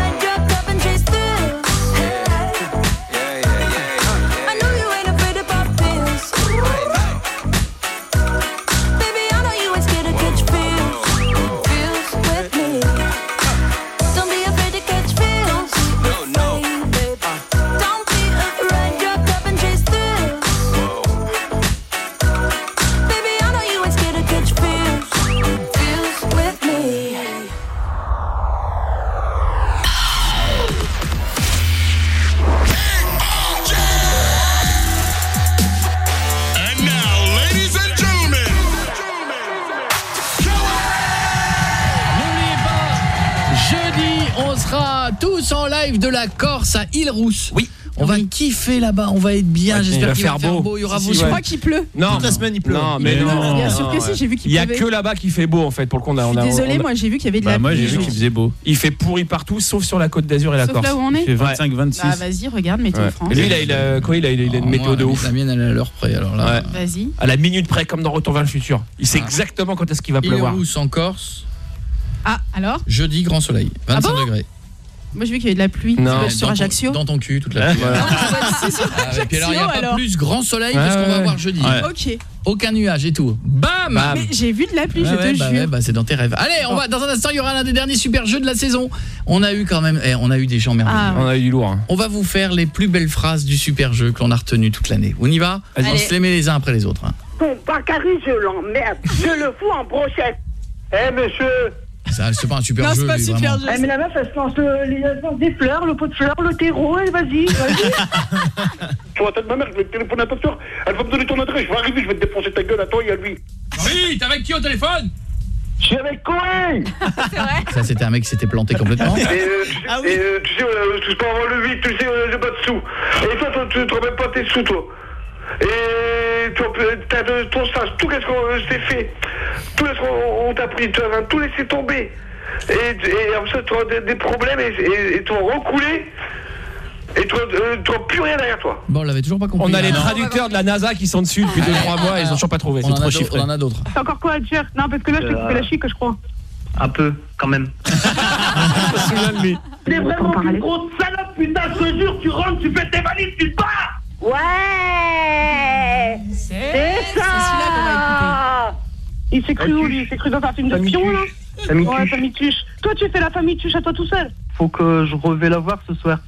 La Corse à Île-Rousse. Oui. On va kiffer là-bas, on va être bien. Ouais, J'espère il va qu'il va faire beau. beau. Il y aura Si, soins. ouais. qu'il pleut. Non, Toute la semaine, il pleut. Non, mais non. non, bien sûr que si, j'ai vu qu'il Il y a pleuvait. que là-bas qui fait beau en fait pour le coup. on a- on a- Désolé, on a- moi j'ai vu qu'il y avait de Bah, la moi, j'ai vu qu'il faisait beau. Il fait pourri partout sauf sur la côte d'Azur et la Sauf Corse. là où on est Il fait 25, 26. Bah vas-y, regarde Météo Ouais. France. Et lui, il a, il a- quoi, il a, il a- il a une météo de ouf. La mienne, elle est à l'heure près. Alors là. Vas-y. À la minute près, comme dans Retour vers le futur. Il sait Ah. exactement quand est-ce qu'il va pleuvoir. Île-Rousse en Corse, Ah, alors? Jeudi, grand soleil, 25 bon? degrés. Moi j'ai vu qu'il y avait de la pluie Non. sur Dans ton- Ajaccio. Dans ton cul, toute la pluie. Voilà. C'est sur Ah, et puis alors, il n'y a pas alors. plus grand soleil Ouais, que ce qu'on va ouais. voir jeudi. Ouais. Ok. Aucun nuage et tout. Bam, Bam. Mais j'ai vu de la pluie, je ouais, te bah jure. ouais, bah, c'est dans tes rêves. Allez, on va dans un instant, il y aura l'un des derniers super jeux de la saison. On a eu quand même eh, on a eu des gens merveilleux. Ah, On a eu du lourd. hein. On va vous faire les plus belles phrases du super jeu que l'on a retenu toute l'année. On y va. On se les met les uns après les autres. hein. Ton Bakary, je l'emmerde. Je le fous en brochette. Eh, monsieur C'est pas un super Non, jeu. c'est pas lui, super vraiment. jeu. Eh, mais la meuf, elle se lance, le- des fleurs, le pot de fleurs, le terreau, et vas-y, vas-y. Sur la tête de ma mère, je vais te téléphoner à ta soeur. Elle va me donner ton adresse, je vais arriver, je vais te défoncer ta gueule à toi et à lui. Oui, t'es avec qui au téléphone? Je suis avec Cohen Ça, c'était un mec qui s'était planté complètement. Et, euh, tu sais, et, euh, tu sais, euh, tu peux avoir le vide, tu sais, euh, j'ai pas de sous. Et toi, toi, tu te remets pas tes sous, toi? Et tu as de ton stage, tout ce qu'on s'est fait, tout ce qu'on on t'a pris, tu as tout laissé tomber. Et, et après, tu auras des, des problèmes et, tu vas recouler. Et tu n'auras plus rien derrière toi. Bon, on l'avait toujours pas compris. On a les non. traducteurs de la NASA qui sont dessus depuis 2-3 mois et ils ont toujours pas trouvé. On C'est en a trop d'autres, chiffré. on en a d'autres. T'as encore quoi à dire Non, parce que là, je t'ai coupé la chic, je crois. Un peu, quand même. T'es vraiment une grosse salope, putain, je te jure, tu rentres, tu fais tes valises, tu pars Ouais C'est ça Il s'est cru où, lui Il s'est cru dans un film de Famille pion, là Tuche. Famille Ouais, Tuche. famille tuche. Toi, tu fais la famille tuche à toi tout seul Faut que je revais la voir ce soir.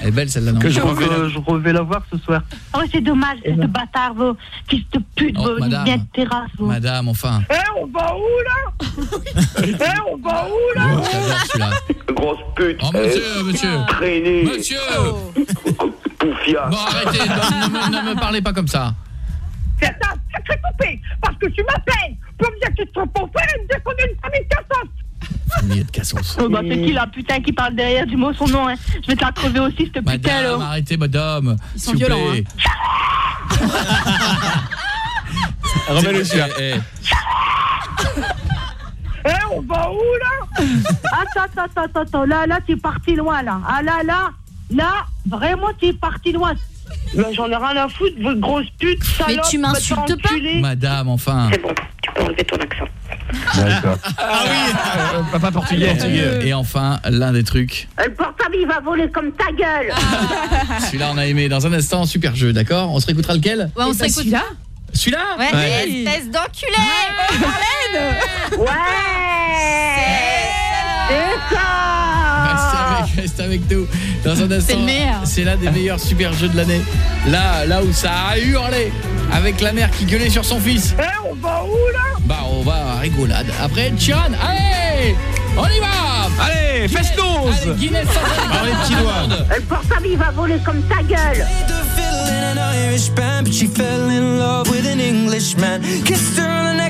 Elle est belle celle-là, non Que je revais, la... je revais la voir ce soir. Oh, c'est dommage, fils de bâtard, vos fils de pute, Oh, vos madame. vieilles terrasses, vos. Madame, enfin. Eh, on va où là Eh, on va où là Oh, celui-là. Grosse pute. Oh, monsieur, monsieur. Traînée. Monsieur Poufia. Bon, arrêtez, ne, me- ne me parlez pas comme ça. C'est ça, sacré coupé Parce que tu m'appelles pour me dire que tu te pour faire et me dire qu'on est une famille de cassos Famille de cassos. Oh, bah, c'est qui la putain qui parle derrière du mot son nom, hein Je vais te la crever aussi, cette putain, Madame, là. arrêtez, madame. Ils sont violents, plaît. Remets-le celui-là. Eh, Eh, on va où là? Attends, attends, attends, attends, là, là, t'es parti loin, là. Ah, là, là, là, vraiment, t'es parti loin. Ben, J'en ai rien à foutre, votre grosse pute, salope. tu m'insultes t'enculer. Madame, enfin. C'est bon, tu peux enlever ton accent. D'accord. Ah oui Papa portugais. Et enfin, l'un des trucs. Le portable, il va voler comme ta gueule. Celui-là, on a aimé. Dans un instant, super jeu, d'accord On se réécoutera lequel Ouais, on se réécoute. Celui-là Celui-là Ouais, espèce d'enculé Ouais C'est Reste avec, reste avec nous. Dans un instant, le meilleur. c'est l'un des meilleurs super jeux de l'année. Là, là où ça a hurlé avec la mère qui gueulait sur son fils. Eh, on va où là? Bah, on va à rigolade. Après, Chan, allez On y va Allez, festos Allez, Guinness les petits doigts. Le portable, il va voler comme ta gueule in an Irish band, but she fell in love with an Englishman. Kissed her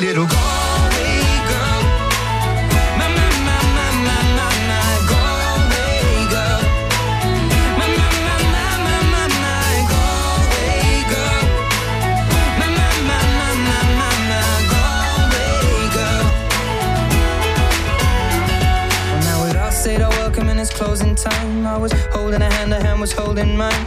little girl. My, my, my, my, my, my, my girl. My, my, my, my, my, my, my girl. My, my, my, my, my, my, my girl. Well, now all said our welcome and it's closing time. I was holding a hand, a hand was holding mine.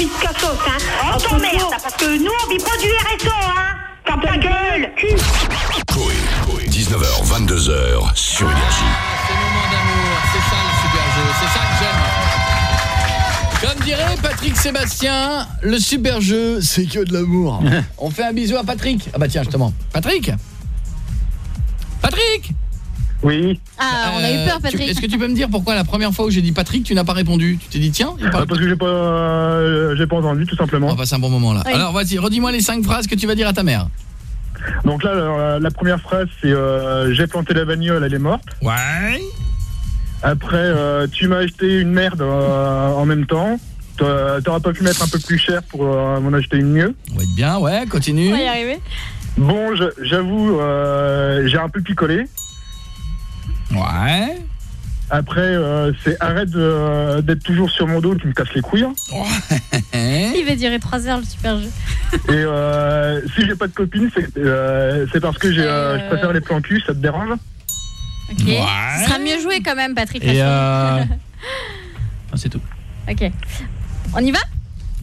Miss Cassos, hein. Oh, on t'emmerde, parce que nous, on vit pas du RSO, hein. T'as ta gueule. Coé, 19h, 22h, sur Énergie. Ah, c'est le moment d'amour, c'est ça le super jeu, c'est ça que j'aime. Comme dirait Patrick Sébastien, le super jeu, c'est que de l'amour. On fait un bisou à Patrick. Ah bah tiens, justement. Patrick? Patrick? Oui. Ah, on a eu peur, tu- Patrick. Est-ce que tu peux me dire pourquoi la première fois où j'ai dit Patrick, tu n'as pas répondu? Tu t'es dit tiens, il parle Parce que j'ai pas, euh, j'ai pas entendu, tout simplement. On va passer un bon moment là. Oui. Alors vas-y, redis-moi les cinq phrases que tu vas dire à ta mère. Donc là, la, la première phrase, c'est euh, j'ai planté la bagnole, elle est morte. Ouais. Après, euh, tu m'as acheté une merde euh, en même temps. T'a- T'aurais pas pu mettre un peu plus cher pour euh, m'en acheter une mieux. On va être bien, ouais, continue. On va y arriver. Bon, j'avoue, euh, j'ai un peu picolé. Ouais. Après, euh, c'est arrête de- d'être toujours sur mon dos, tu me casses les couilles. Il va durer 3 heures le super jeu. Et euh, si j'ai pas de copine, c'est euh, c'est parce que j'ai, euh, je préfère les plans cul, ça te dérange? Ok. Ce sera mieux joué quand même, Patrick. Et euh... non, c'est tout. ok. On y va?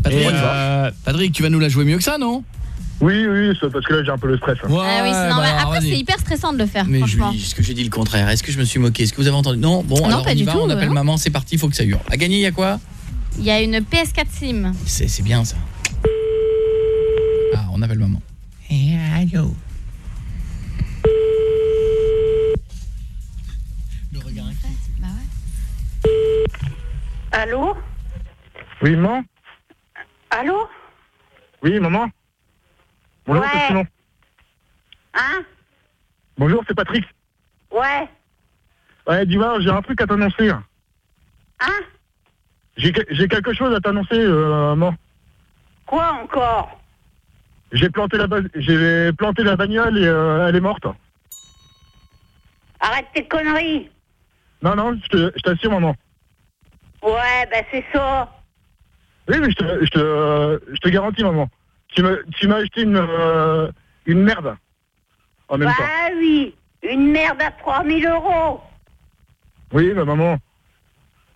Patrick, Et, euh, Patrick, tu vas nous la jouer mieux que ça, non? Oui, oui, c'est parce que là j'ai un peu le stress. Ah oui, c'est normal. bah Après, c'est hyper stressant de le faire, Mais franchement. Est-ce que j'ai dit le contraire Est-ce que je me suis moqué? Est-ce que vous avez entendu? Non, bon, Non, alors pas on y du va, tout, on appelle non. maman, c'est parti, il faut que ça hurle. À gagner, il y a quoi? Il y a une PS4 Sim. C'est bien ça. Ah, on appelle maman. Eh, allô Allô? Oui, maman? Allô? Oui, maman? Bonjour, Ouais. c'est Simon. Hein Bonjour, c'est Patrick. Ouais. Ouais, dis-moi, j'ai un truc à t'annoncer. Hein J'ai que- j'ai quelque chose à t'annoncer, euh, maman. Quoi encore J'ai planté la j'ai planté la bagnole et euh, elle est morte. Arrête tes conneries. Non, non, je t'assure, maman. Ouais, ben c'est ça. Oui, mais je te, je te, je te garantis, maman. Tu m'as tu m'as acheté une, euh, une merde en même bah temps. oui, une merde à 3000 euros. Oui, mais maman,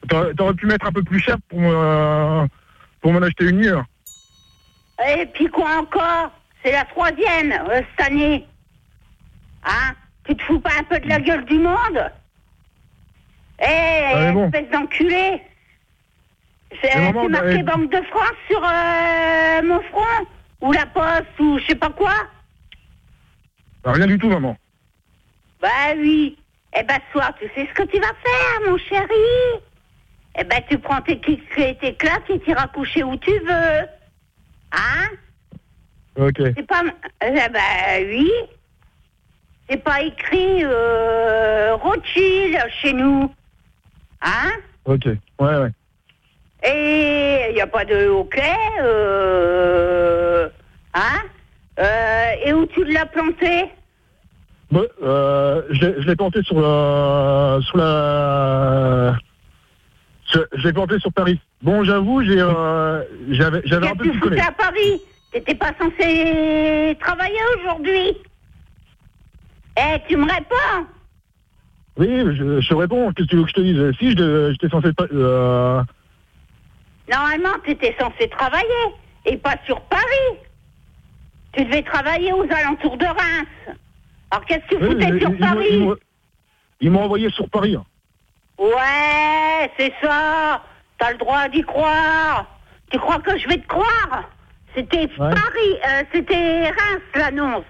t'aurais t'aurais pu mettre un peu plus cher pour pour m'en acheter une mieux. Et puis quoi encore? C'est la troisième euh, cette année. Hein? Tu te fous pas un peu de la gueule du monde? Eh, mais bon. espèce d'enculé C'est c'est marqué bah, Banque de France sur euh, mon front Ou la poste Ou je sais pas quoi Bah, Rien du tout, maman. Bah oui. Eh ben, soir, tu sais ce que tu vas faire, mon chéri Eh ben, tu prends tes tes claques et tu iras coucher où tu veux. Hein? Ok. C'est pas... Eh ben, oui. C'est pas écrit euh, Rothschild chez nous. Hein? Ok. Ouais, ouais. Et il n'y a pas de hockey. Euh, hein Euh, Et où tu l'as planté? Bah, euh, je l'ai- je l'ai planté sur la, sur la, je l'ai planté sur Paris. Bon, j'avoue, j'ai, euh, j'avais, j'avais un peu picolé. foutais à Paris? T'étais pas censé travailler aujourd'hui? Eh, tu me réponds Oui, je, réponds. Qu'est-ce que tu veux que je te dise? Si, je- j'étais censé pas, Normalement, t'étais censé travailler, et pas sur Paris. Tu devais travailler aux alentours de Reims. Alors qu'est-ce que tu foutais sur Paris Ils m'ont envoyé sur Paris. hein. Ouais, c'est ça. T'as le droit d'y croire. Tu crois que je vais te croire? C'était Paris, euh, c'était Reims l'annonce.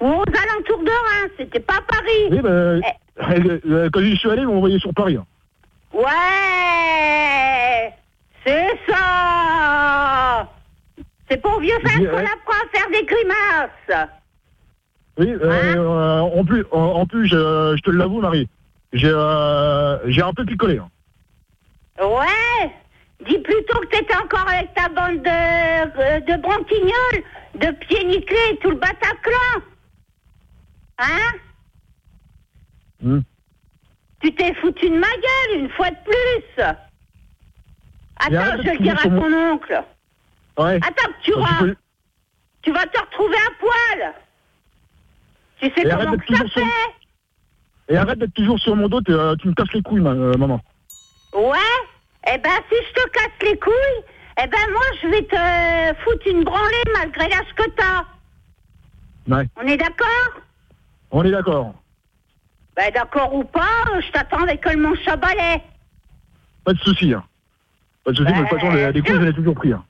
Ou aux alentours de Reims, c'était pas Paris. Oui, bah, Eh. euh, euh, quand j'y suis allé, ils m'ont envoyé sur Paris. hein. Ouais, c'est ça. C'est pour vieux Oui, qu'on apprend à faire des grimaces. Oui, euh, euh, en plus, en, en plus, je, je te l'avoue, Marie, j'ai, euh, j'ai un peu picolé. hein. Ouais. Dis plutôt que t'étais encore avec ta bande de, euh, de branquignoles, de pieds nickelés et tout le Bataclan. Hein Hmm. Tu t'es foutu de ma gueule une fois de plus. Attends, je vais le dire à ton oncle. Ouais. Attends, tu, Bah, tu peux- tu vas te retrouver à poil. Tu sais Et comment que ça sur- fait Et arrête d'être toujours sur mon dos, euh, tu me casses les couilles, ma- euh, maman. Ouais Eh ben, si je te casse les couilles, eh ben, moi, je vais te foutre une branlée malgré l'âge que t'as. Ouais. On est d'accord? On est d'accord. Ben d'accord ou pas, je t'attends avec le mon chabalet. Pas de souci. Hein. Pas de souci, mais de toute façon, les, les je l'ai toujours pris. Hein.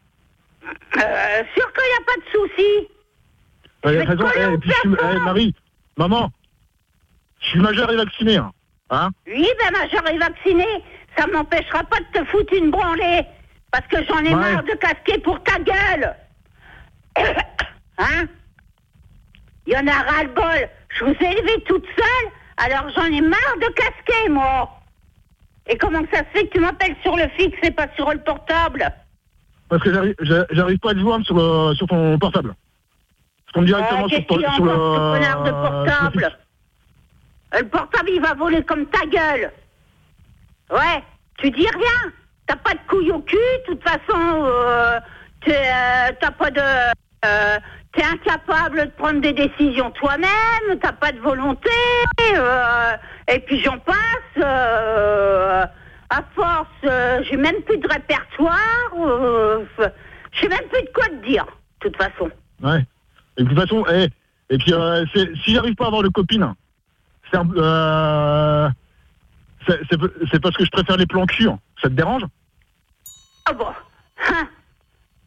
Euh, sûr qu'il n'y a pas de souci. Vais toute façon, te coller eh, puis je suis- eh, Marie, maman, je suis majeur et vacciné. Hein. Hein Oui, ben majeur est vacciné. Ça m'empêchera pas de te foutre une branlée. Parce que j'en ai Ouais. marre de casquer pour ta gueule. hein? Il y en a ras-le-bol. Je vous ai élevé toute seule, alors j'en ai marre de casquer, moi. Et comment ça se fait que tu m'appelles sur le fixe et pas sur le portable Parce que j'arrive- j'a- j'arrive pas à te joindre sur, le- sur ton portable. Je tombe directement Ah, sur, ton- le... de sur le portable fixe. Euh, Le portable, il va voler comme ta gueule. Ouais, tu dis rien. T'as pas de couilles au cul, de toute façon, euh, t'es, euh, t'as pas de... euh, t'es incapable de prendre des décisions toi-même, t'as pas de volonté, et puis j'en passe. euh, à force, euh, j'ai même plus de répertoire, euh, je sais même plus de quoi te dire, de toute façon. Ouais. Et de toute façon, eh, et puis euh, si j'arrive pas à avoir de copine, c'est euh, parce que je préfère les plans cul. hein. Ça te dérange? Ah bon Hein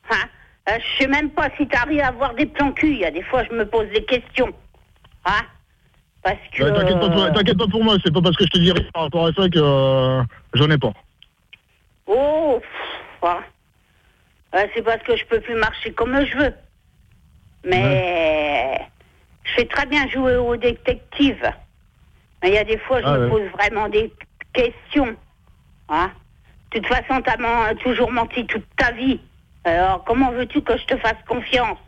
Hein Je sais même pas si t'arrives à avoir des plans cul. Il y a des fois, je me pose des questions. Hein Parce que... Ouais, T'inquiète pas, pour- t'inquiète pas pour moi, c'est pas parce que je te dis rien par rapport à ça que euh, j'en ai pas. Oh. Euh, C'est parce que je peux plus marcher comme je veux. Mais... Je fais très bien jouer au détective. Mais il y a des fois, je Ah me ouais. pose vraiment des questions. Hein de toute façon, t'as men- toujours menti toute ta vie. Alors, comment veux-tu que je te fasse confiance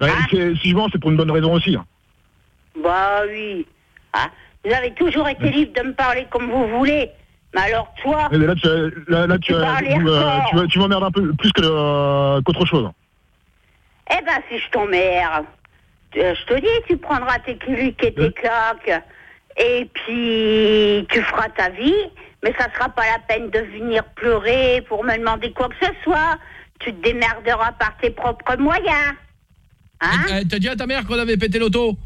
si je mens, c'est pour une bonne raison aussi. hein. Bah oui. Ah, vous avez toujours été libre de me parler comme vous voulez. Mais alors toi, Mais là, tu, là, là, tu, Tu euh, tu, tu m'emmerdes un peu plus que le- qu'autre chose. eh ben si je t'emmerde, euh, je te dis, tu prendras tes clics et tes claques, et puis tu feras ta vie, mais ça sera pas la peine de venir pleurer pour me demander quoi que ce soit. Tu te démerderas par tes propres moyens. Hein Eh, T'as dit à ta mère qu'on avait pété l'auto?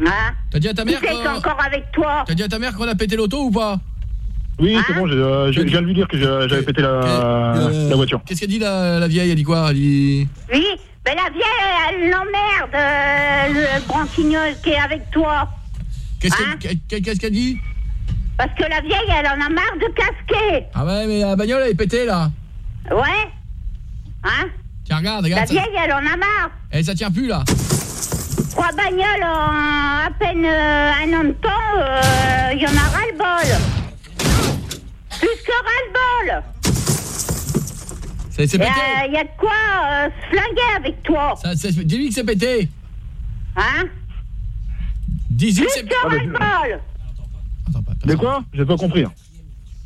Hein T'as dit à ta mère encore avec toi T'as dit à ta mère qu'on a pété l'auto ou pas? Oui, c'est bon, j'ai, euh, je viens de lui dire que j'ai- j'avais pété la, Euh, la voiture. Qu'est-ce qu'elle dit la, la vieille? Elle dit quoi? Elle dit... Oui, mais la vieille, elle l'emmerde, euh, le branquignol qui est avec toi. Qu'est-ce Hein qu'elle qu'elle- qu'est-ce qu'elle dit? Parce que la vieille, elle en a marre de casquer. Ah ouais, mais la bagnole elle est pétée là. Ouais Hein Tiens, regarde, La regarde. ça- vieille, elle en a marre. Eh, ça tient plus là. Trois bagnoles en à peine euh, un an de temps, euh, il y en a ras-le-bol. Plus que ras-le-bol. C'est c'est Il y, pété. a- y a de quoi euh, se flinguer avec toi. Ça- Dis-lui que c'est pété. Hein? Dis-lui que Plus c'est que ras-le-bol. De quoi? J'ai pas compris.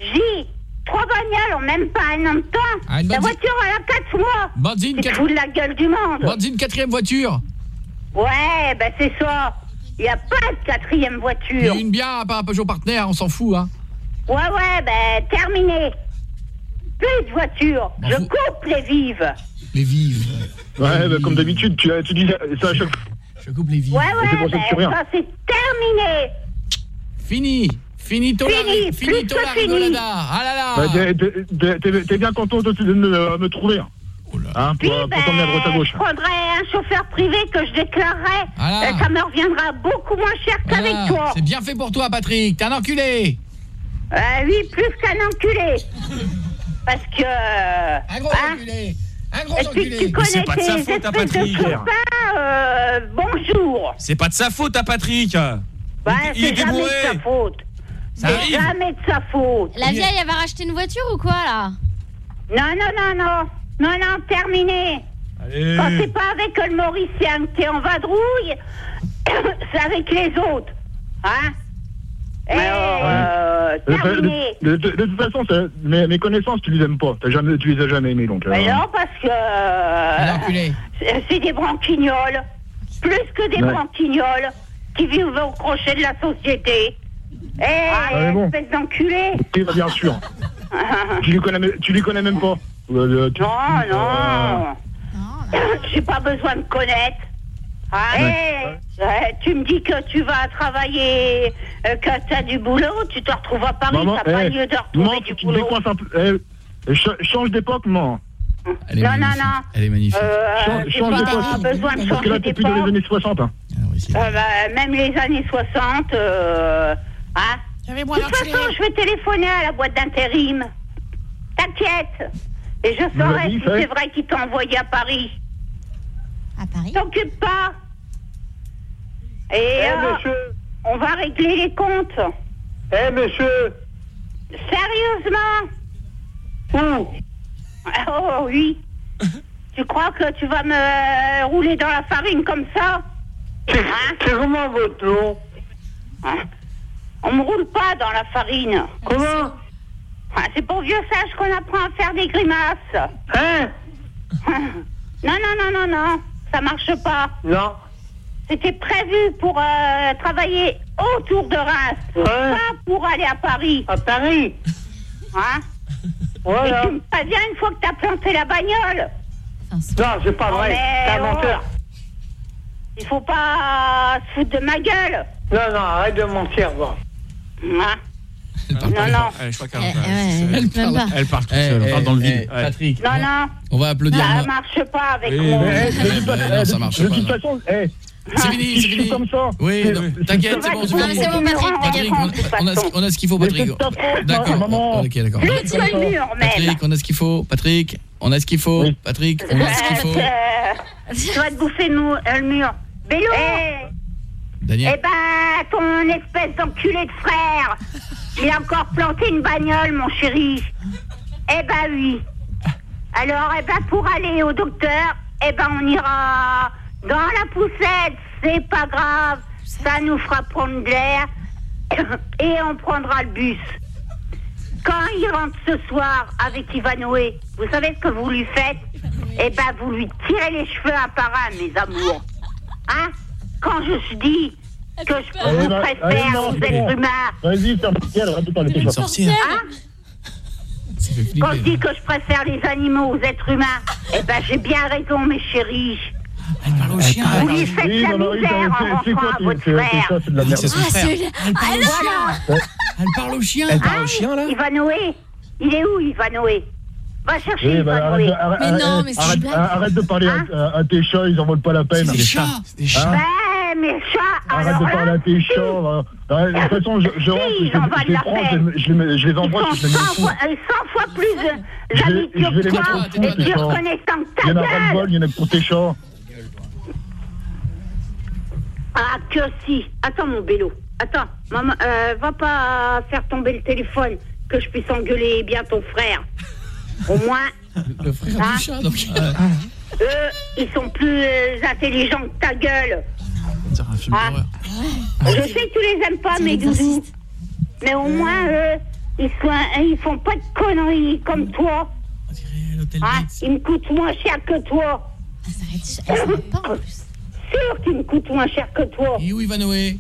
J'ai trois bagnoles en même pas un an de temps. Ah, une La voiture, elle a quatre mois. Te fous de la gueule du monde. Banzine, quatrième voiture. Ouais, ben c'est ça. Il n'y a pas de quatrième voiture. Une bien, pas un Peugeot partenaire, on s'en fout, hein. Ouais, ouais, ben terminé. Plus de voiture. Je coupe les vives. Les vives. Ouais, bah, comme d'habitude, tu, tu dis ça à chaque fois. Je coupe les vives. Ouais, ouais, ben ça c'est terminé. Fini. Finito la, Fini, finito plus la que fini. rigolada. Ah là là. Ouais, t'es- t'es- t'es- T'es t'es bien content de, de me, me trouver. Hein, pour, Oui, pour t'emmener à droite à ben, gauche. je prendrai un chauffeur privé que je déclarerai. Voilà. Euh, ça me reviendra beaucoup moins cher qu'avec Voilà, toi. C'est bien fait pour toi, Patrick. T'es un enculé. Euh, oui, plus qu'un enculé. Parce que... Un gros hein, enculé. Un gros enculé. tu c'est pas de sa faute à de Patrick. copains, euh, bonjour. C'est pas de sa faute à Patrick. Bah, il c'est était jamais de bourré. sa faute. Ça C'est jamais de sa faute. La vieille, elle va racheter une voiture ou quoi là? Non, non, non, non. Non, non, terminé. Allez. Quand c'est pas avec le Mauricien que t'es en vadrouille, c'est avec les autres. Hein Et euh, De, terminé. de- de- de toute façon, ça- mes, mes connaissances, tu les aimes pas. T'as jamais, tu les as jamais aimées, donc. euh, Mais non, parce que euh, c'est des branquignoles. Plus que des Ouais. branquignoles qui vivent au crochet de la société. Eh, mais bon. espèce d'enculé. Oui, bah, bien sûr. tu les connais, tu les connais même pas. Euh, Non, non. J'ai pas besoin de connaître. Ah, tu me dis que tu vas travailler, euh, que tu as du boulot, tu te retrouves à Paris, t'as pas eh, lieu de retrouver maman, du tu te boulot. un peu. Eh, ch- change d'époque, maman. Elle est Non, non, magnifique. non. Elle est magnifique. Euh, Change, j'ai change pas d'époque. besoin de Parce que là, t'es plus dans les d'époque. années 60. hein. Euh, bah, même les années 60, euh, hein. De toute façon, je vais téléphoner à la boîte d'intérim. T'inquiète. Et je Vous saurai l'avez si c'est vrai qu'il t'a envoyé à Paris. À Paris T'occupe pas. Et Eh, euh, monsieur. on va régler les comptes. Eh, monsieur. Sérieusement Où Oh oui. tu crois que tu vas me rouler dans la farine comme ça Hein C'est comment votre nom Hein On me roule pas dans la farine. Comment C'est pour vieux sage qu'on apprend à faire des grimaces. Hein Non, non, non, non, non. Ça marche pas. Non. C'était prévu pour euh, travailler autour de Reims. Pas pour aller à Paris. À Paris Hein Voilà. Et tu me préviens une fois que t'as planté la bagnole. Non, c'est pas Oh, vrai. mais T'es un oh. menteur. Il faut pas se foutre de ma gueule. Non, non, arrête de mentir, bon. Hein non, non. je crois qu'elle Eh, ouais, Elle parle, pas. elle parle toute Eh, seule, on eh, parle dans le eh, vide. Patrick, Non, non. on va applaudir. Ça moi. marche pas avec eh, de toute eh, ça de- marche de pas, toute non. façon, eh, C'est fini, si c'est fini. comme ça. Oui, t'inquiète, c'est bon, c'est bon. c'est Patrick, Patrick, de toute on, on a, façon. on a ce qu'il faut, Patrick. de D'accord, maman. ok, d'accord. Patrick, on a ce qu'il faut. Patrick, on a ce qu'il faut. Patrick, on a ce qu'il faut. Tu vas te bouffer euh, le mur. Bélo Eh ben, ton espèce d'enculé de frère, il a encore planté une bagnole, mon chéri. Eh ben oui. Alors, eh ben, pour aller au docteur, eh ben, on ira dans la poussette. C'est pas grave. Ça nous fera prendre de l'air. Et on prendra le bus. Quand il rentre ce soir avec Ivanoé, vous savez ce que vous lui faites? Eh ben, vous lui tirez les cheveux un par un, mes amours. Hein? Quand je dis que je vous va- allez, préfère aux êtres humains, Vas-y, gueule, arrête de parler de ça. hein Quand je dis que je préfère les animaux aux êtres humains, eh ben, j'ai bien raison, mes chéris. Elle parle au chien. Vous lui faites la misère en rentrant à votre frère. ça, c'est de la merde. C'est son Ah, c'est... Ah. Elle parle au chien. Elle parle au chien, là Ivanoé, il est où, Ivanoé? Va chercher Oui, bah, arrête, de- arrête, Mais non, mais c'est arrête, une blague. arrête de parler Hein à, tes chats, ils en valent pas la peine. C'est des chats. C'est des chats. Hein Mes chats, Arrête alors de parler là, à tes chats. Ouais, De toute façon, je, je rentre, je, valent je les prends, je, je les, je les ils embrasse, sont je les mets 100 fous. fois, euh, 100 fois plus euh, Je vais- amis je vais les que toi et tes plus chats. reconnaissant que Il y en ta a le gueule. bol, il y en a pour tes chats. Ah, que si. Attends, mon bélo. Attends, maman, euh, va pas faire tomber le téléphone, que je puisse engueuler bien ton frère. Au moins, Le frère Hein du chat, donc. eux, ils sont plus euh, intelligents que ta gueule. Un film Ah. d'horreur. Je sais que tu les aimes pas, doudous. l'exorciste. Mais au moins, eux, ils, sont, ils font pas de conneries comme toi. On dirait l'hôtel Bates. ils me coûtent moins cher que toi. S'arrête pas en plus. Sûr qu'ils me coûtent moins cher que toi. Et où Ivanoé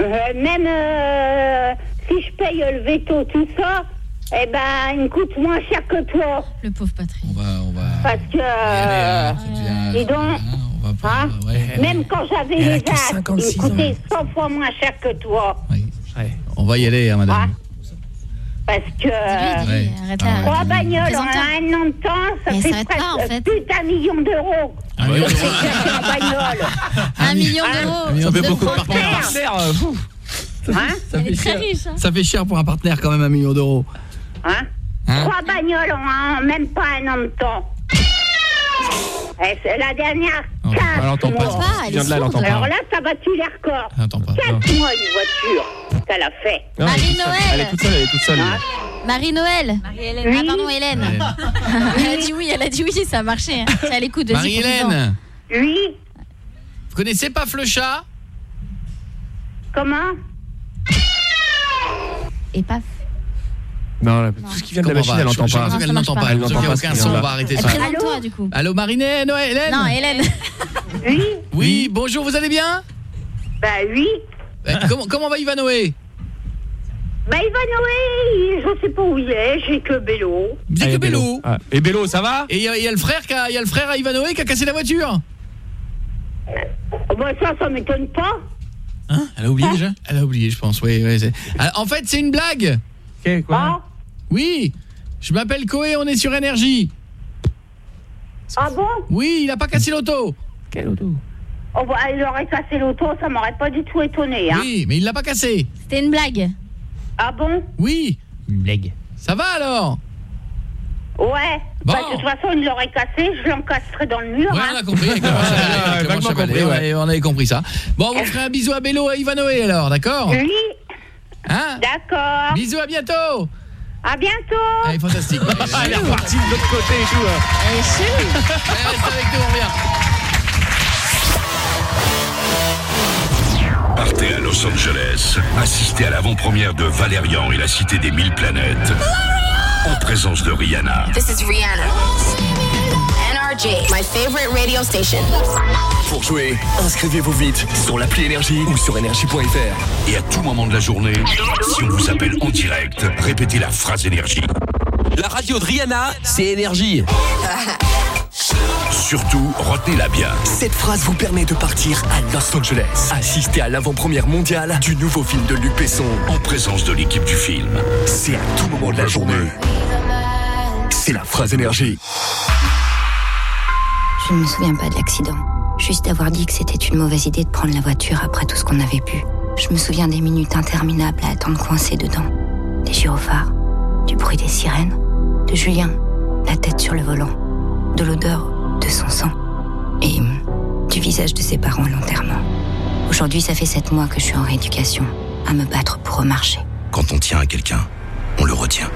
Euh, même euh, si je paye le veto, tout ça, eh ben, il me coûte moins cher que toi. Le pauvre Patrick. On va, on va. Parce que, euh, hein, bien. dis donc, on va pas. Hein ouais. même quand j'avais les as, il 56 me coûtait 100 fois moins cher que toi. Oui. Ouais. On va y aller, hein, madame. Parce que... Ouais. Ah. Trois bagnoles en un an de temps, ça Mais fait s'arrête pas, en presque fait. plus d'un million d'euros. Un million C'est d'euros. Un million Hein d'euros. Ça fait beaucoup. Hein Ça fait cher. riche. hein. Ça fait cher pour un partenaire quand même un million d'euros. Hein Hein Trois bagnoles en même pas un an de temps. Eh, c'est la dernière, Oh, Elle entend pas. mois. pas, elle de là, elle entend Alors pas. là, ça battu les records. Elle entend pas. Quatre mois une voiture, ça l'a fait. Non, elle est toute seule. Marie-Noël. Elle est toute seule, elle est toute seule. Hein Marie-Noël. Marie-Hélène. Ah pardon, Hélène. Elle a dit oui, elle a dit oui, ça a marché. hein. C'est à l'écoute, vas-y, profite-en. Marie-Hélène, Oui, vous connaissez pas le chat comment? Et paf. Non, là, tout ce qui vient de la machine, elle entend Je- je pas. marche n'entend pas. Elle n'entend pas aucun son, on va arrêter Eh, ça. Présente-toi, du coup. Allô Marinette, Noël, Hélène Non, Hélène. Oui, Oui, bonjour, vous allez bien bah oui. Euh, comment, comment va Ivanoé Bah Ivanoé, je sais pas où il est, j'ai que Bélo. Vous Ah, que Bélo Ah. Et Bélo, ça va? Et il y, a- il y a le frère qui a, il y a le frère à Ivanoé qui a cassé la voiture bah, ça, ça m'étonne pas. Hein? Elle a oublié déjà? Elle a oublié, je pense. Oui, oui, Ah, En fait, c'est une blague. Ah, Oui. Je m'appelle Koé, on est sur énergie. ah bon? Oui, il a pas cassé l'auto. Quel auto? Oh, bah, Il aurait cassé l'auto, ça m'aurait pas du tout étonné. Hein. Oui, mais il l'a pas cassé. C'était une blague. Ah bon? Oui. Une blague. Ça va alors? Ouais. Bon. Bah, de toute façon, il l'aurait cassé, je l'encastrerai dans le mur. Ouais, hein. on a compris. avec la manche à balai, avec la manche à balai, on avait- On avait compris ça. Bon, on ferait un bisou à Bélo et Ivanoé alors, d'accord? Oui. Hein? D'accord. Bisous, à bientôt. À bientôt. Allez, fantastique. Elle est repartie de l'autre côté et tout. hein. Elle est chelou. Allez, reste avec nous, on revient. Partez à Los Angeles, assistez à l'avant-première de Valérian et la Cité des Mille Planètes, en présence de Rihanna. This is Rihanna. My favorite radio station. Pour jouer, inscrivez-vous vite sur l'appli Énergie ou sur énergie.fr. Et à tout moment de la journée, si on vous appelle en direct, répétez la phrase énergie. La radio de Rihanna, c'est Énergie. Surtout, retenez-la bien. Cette phrase vous permet de partir à Los Angeles. Assister à l'avant-première mondiale du nouveau film de Luc Besson. En présence de l'équipe du film. C'est à tout moment de la journée. C'est la phrase Énergie. Je ne me souviens pas de l'accident. Juste d'avoir dit que c'était une mauvaise idée de prendre la voiture après tout ce qu'on avait pu. Je me souviens des minutes interminables à attendre coincé dedans. Des gyrophares, du bruit des sirènes, de Julien, la tête sur le volant, de l'odeur de son sang et hum, du visage de ses parents à l'enterrement. Aujourd'hui, ça fait sept mois que je suis en rééducation, à me battre pour remarcher. Quand on tient à quelqu'un, on le retient.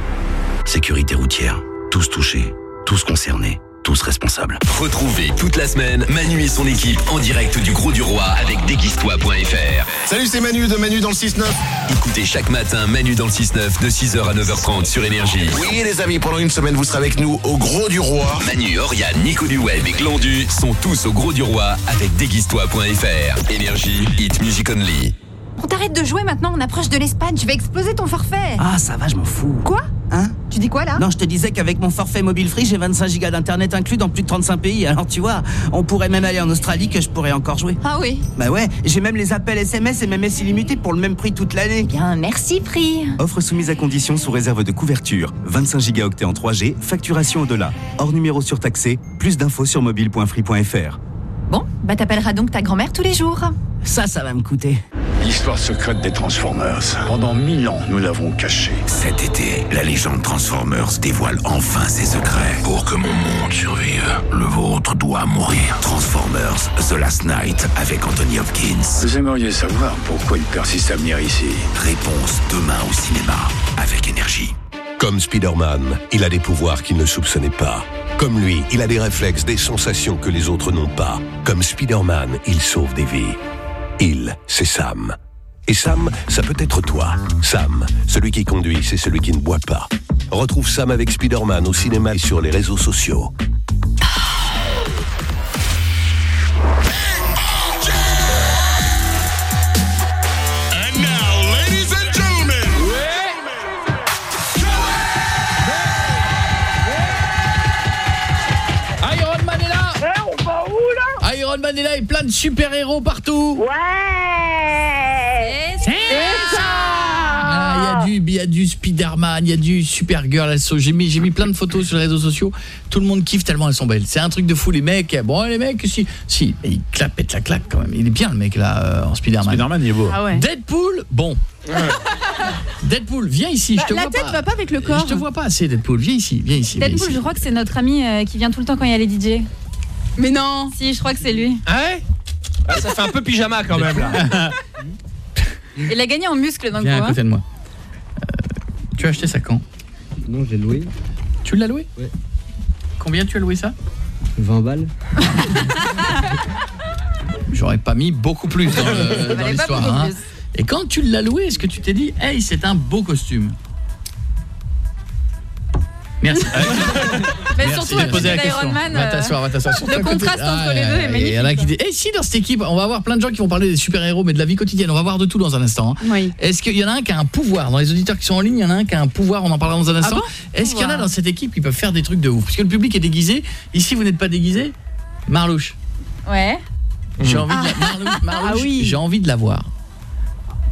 Sécurité routière, tous touchés, tous concernés, tous responsables. Retrouvez toute la semaine Manu et son équipe en direct du Gros du Roi avec déguise-toi.fr. Salut, c'est Manu de Manu dans le 6-9. Écoutez chaque matin Manu dans le 6-9 de 6h à 9h30 sur Énergie. Oui, les amis, pendant une semaine, vous serez avec nous au Gros du Roi. Manu, Oriane, Nico du Web et Glandu sont tous au Gros du Roi avec déguise-toi.fr. Énergie, hit music only. On t'arrête de jouer maintenant, on approche de l'Espagne, je vais exploser ton forfait. Ah, ça va, je m'en fous. Quoi? Hein? Tu dis quoi là? Non, je te disais qu'avec mon forfait mobile free, j'ai 25 gigas d'internet inclus dans plus de 35 pays. Alors tu vois, on pourrait même aller en Australie que je pourrais encore jouer. Ah oui. Bah ouais, j'ai même les appels SMS et MMS illimités pour le même prix toute l'année. Bien, merci Free. Offre soumise à condition sous réserve de couverture. 25 gigaoctets en 3G, facturation au-delà. Hors numéro surtaxé. Plus d'infos sur mobile.free.fr. Bon, bah t'appelleras donc ta grand-mère tous les jours. Ça, ça va me coûter. L'histoire secrète des Transformers. Pendant mille ans, nous l'avons cachée. Cet été, la légende Transformers dévoile enfin ses secrets. Pour que mon monde survive, le vôtre doit mourir. Transformers The Last Night avec Anthony Hopkins. Vous aimeriez savoir pourquoi il persiste à venir ici? Réponse demain au cinéma avec énergie. Comme Spider-Man, il a des pouvoirs qu'il ne soupçonnait pas. Comme lui, il a des réflexes, des sensations que les autres n'ont pas. Comme Spider-Man, il sauve des vies. Il, c'est Sam. Et Sam, ça peut être toi. Sam, celui qui conduit, c'est celui qui ne boit pas. Retrouve Sam avec Spider-Man au cinéma et sur les réseaux sociaux. De super-héros partout Ouais C'est ça Ah, Il y a du, il y a du Spider-Man, il y a du Supergirl, j'ai mis, j'ai mis plein de photos sur les réseaux sociaux, tout le monde kiffe tellement elles sont belles. C'est un truc de fou les mecs. Bon les mecs si si, mais il claque pète la claque quand même. Il est bien le mec là euh, en Spider-Man. Spider-Man, il est beau. Ah ouais. Deadpool, bon. Deadpool, viens ici, Bah, je te la vois tête pas. va pas avec le corps. Je te vois pas assez Deadpool, viens ici, viens ici. viens Deadpool, ici. je crois que c'est notre ami euh, qui vient tout le temps quand il y a les DJ. Mais non Si, je crois que c'est lui. Ah ouais Ah, Ça fait un peu pyjama quand même là. Il a gagné en muscle d'un coup. Viens à hein. côté de moi. Euh, tu as acheté ça quand? Non, j'ai loué. Tu l'as loué? Ouais. Combien tu as loué ça? 20 balles. J'aurais pas mis beaucoup plus dans l'histoire. hein. plus. Et quand tu l'as loué, est-ce que tu t'es dit, hey, c'est un beau costume? Merci. Mais Merci. surtout, à côté la question. Man. Va euh, t'asseoir, va t'asseoir. Surtout Le contraste entre Ah, les deux est Il y en a qui disent, eh si, dans cette équipe, on va avoir plein de gens qui vont parler des super-héros, mais de la vie quotidienne. On va voir de tout dans un instant. hein. Oui. Est-ce qu'il y en a un qui a un pouvoir? Dans les auditeurs qui sont en ligne, il y en a un qui a un pouvoir, on en parlera dans un instant. bon? Est-ce qu'il y en a dans cette équipe qui peuvent faire des trucs de ouf? Parce que le public est déguisé. Ici, vous n'êtes pas déguisé Marlouche, Ouais. J'ai envie de la, Marlou- Marlouche, Ah oui. j'ai envie de la voir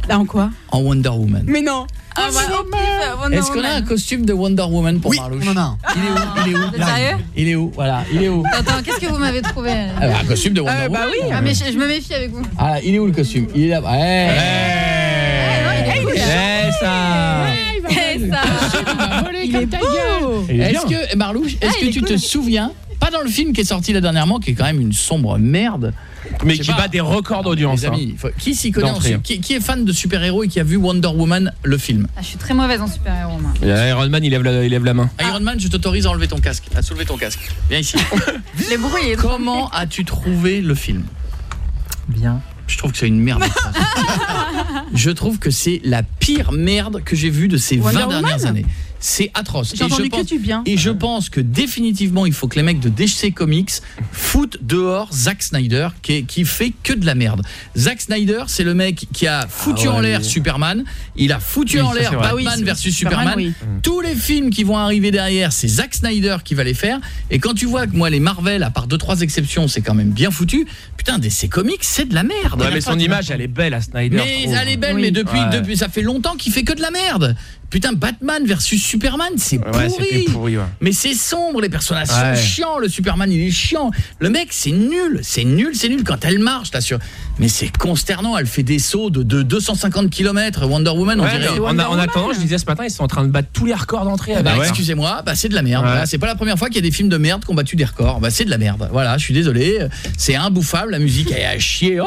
Là en quoi en Wonder Woman. Mais non. Ah, bah, Est-ce qu'on a un costume de Wonder Woman pour Marlouche on en a un. Il est où Il est où sérieux Il est où Voilà, il est où Attends, qu'est-ce que vous m'avez trouvé Ah bah, Un costume de Wonder Euh, Woman. bah oui. Ah mais je, je me méfie avec vous. Ah, là, il est où le costume Il est là-bas. Eh, Eh, ça Eh, ça. Il est beau. Il est Est-ce bien. que Marlouche, est-ce Ah, que il est tu te souviens pas dans le film qui est sorti là dernièrement qui est quand même une sombre merde Mais qui pas. bat des records d'audience. Hein. qui s'y connaît en qui, qui est fan de super-héros et qui a vu Wonder Woman le film Ah, je suis très mauvaise en super-héros Iron Man, il lève la, il lève la main. Iron Man, je t'autorise à enlever ton casque, à soulever ton casque. Viens ici. Les bruits. Comment as-tu trouvé le film Bien. Je trouve que c'est une merde. je trouve que c'est la pire merde que j'ai vue de ces Wonder 20 dernières Woman années. C'est atroce. J'ai Et je entendu que pense- du bien. Et je pense que définitivement, il faut que les mecs de DC Comics foutent dehors Zack Snyder, qui, est- qui fait que de la merde. Zack Snyder, c'est le mec qui a foutu Ah ouais, en l'air. Superman, il a foutu Oui, en l'air. Batman oui, versus Superman, Superman. oui. Tous les films qui vont arriver derrière, c'est Zack Snyder qui va les faire. Et quand tu vois que moi, les Marvel, à part deux trois exceptions, c'est quand même bien foutu. Putain, DC Comics, c'est de la merde. Ouais, mais son image, elle est belle à Snyder. Mais elle est belle, Oui. mais depuis, Ouais. depuis, ça fait longtemps qu'il fait que de la merde. Putain, Batman versus Superman, c'est pourri. Ouais, pourri, ouais. Mais c'est sombre, les personnages Ouais. sont chiants. Le Superman, il est chiant. Le mec, c'est nul. C'est nul, c'est nul quand elle marche, là, sur. Mais c'est consternant. Elle fait des sauts de, de 250 km. Wonder Woman, on dirait. en, en attendant, je disais ce matin, ils sont en train de battre tous les records d'entrée. Ah bah, avec. excusez-moi, bah, c'est de la merde. Voilà, c'est pas la première fois qu'il y a des films de merde qui ont battu des records. Bah, c'est de la merde. Voilà, je suis désolé. C'est imbouffable. La musique, elle est à chier. Oh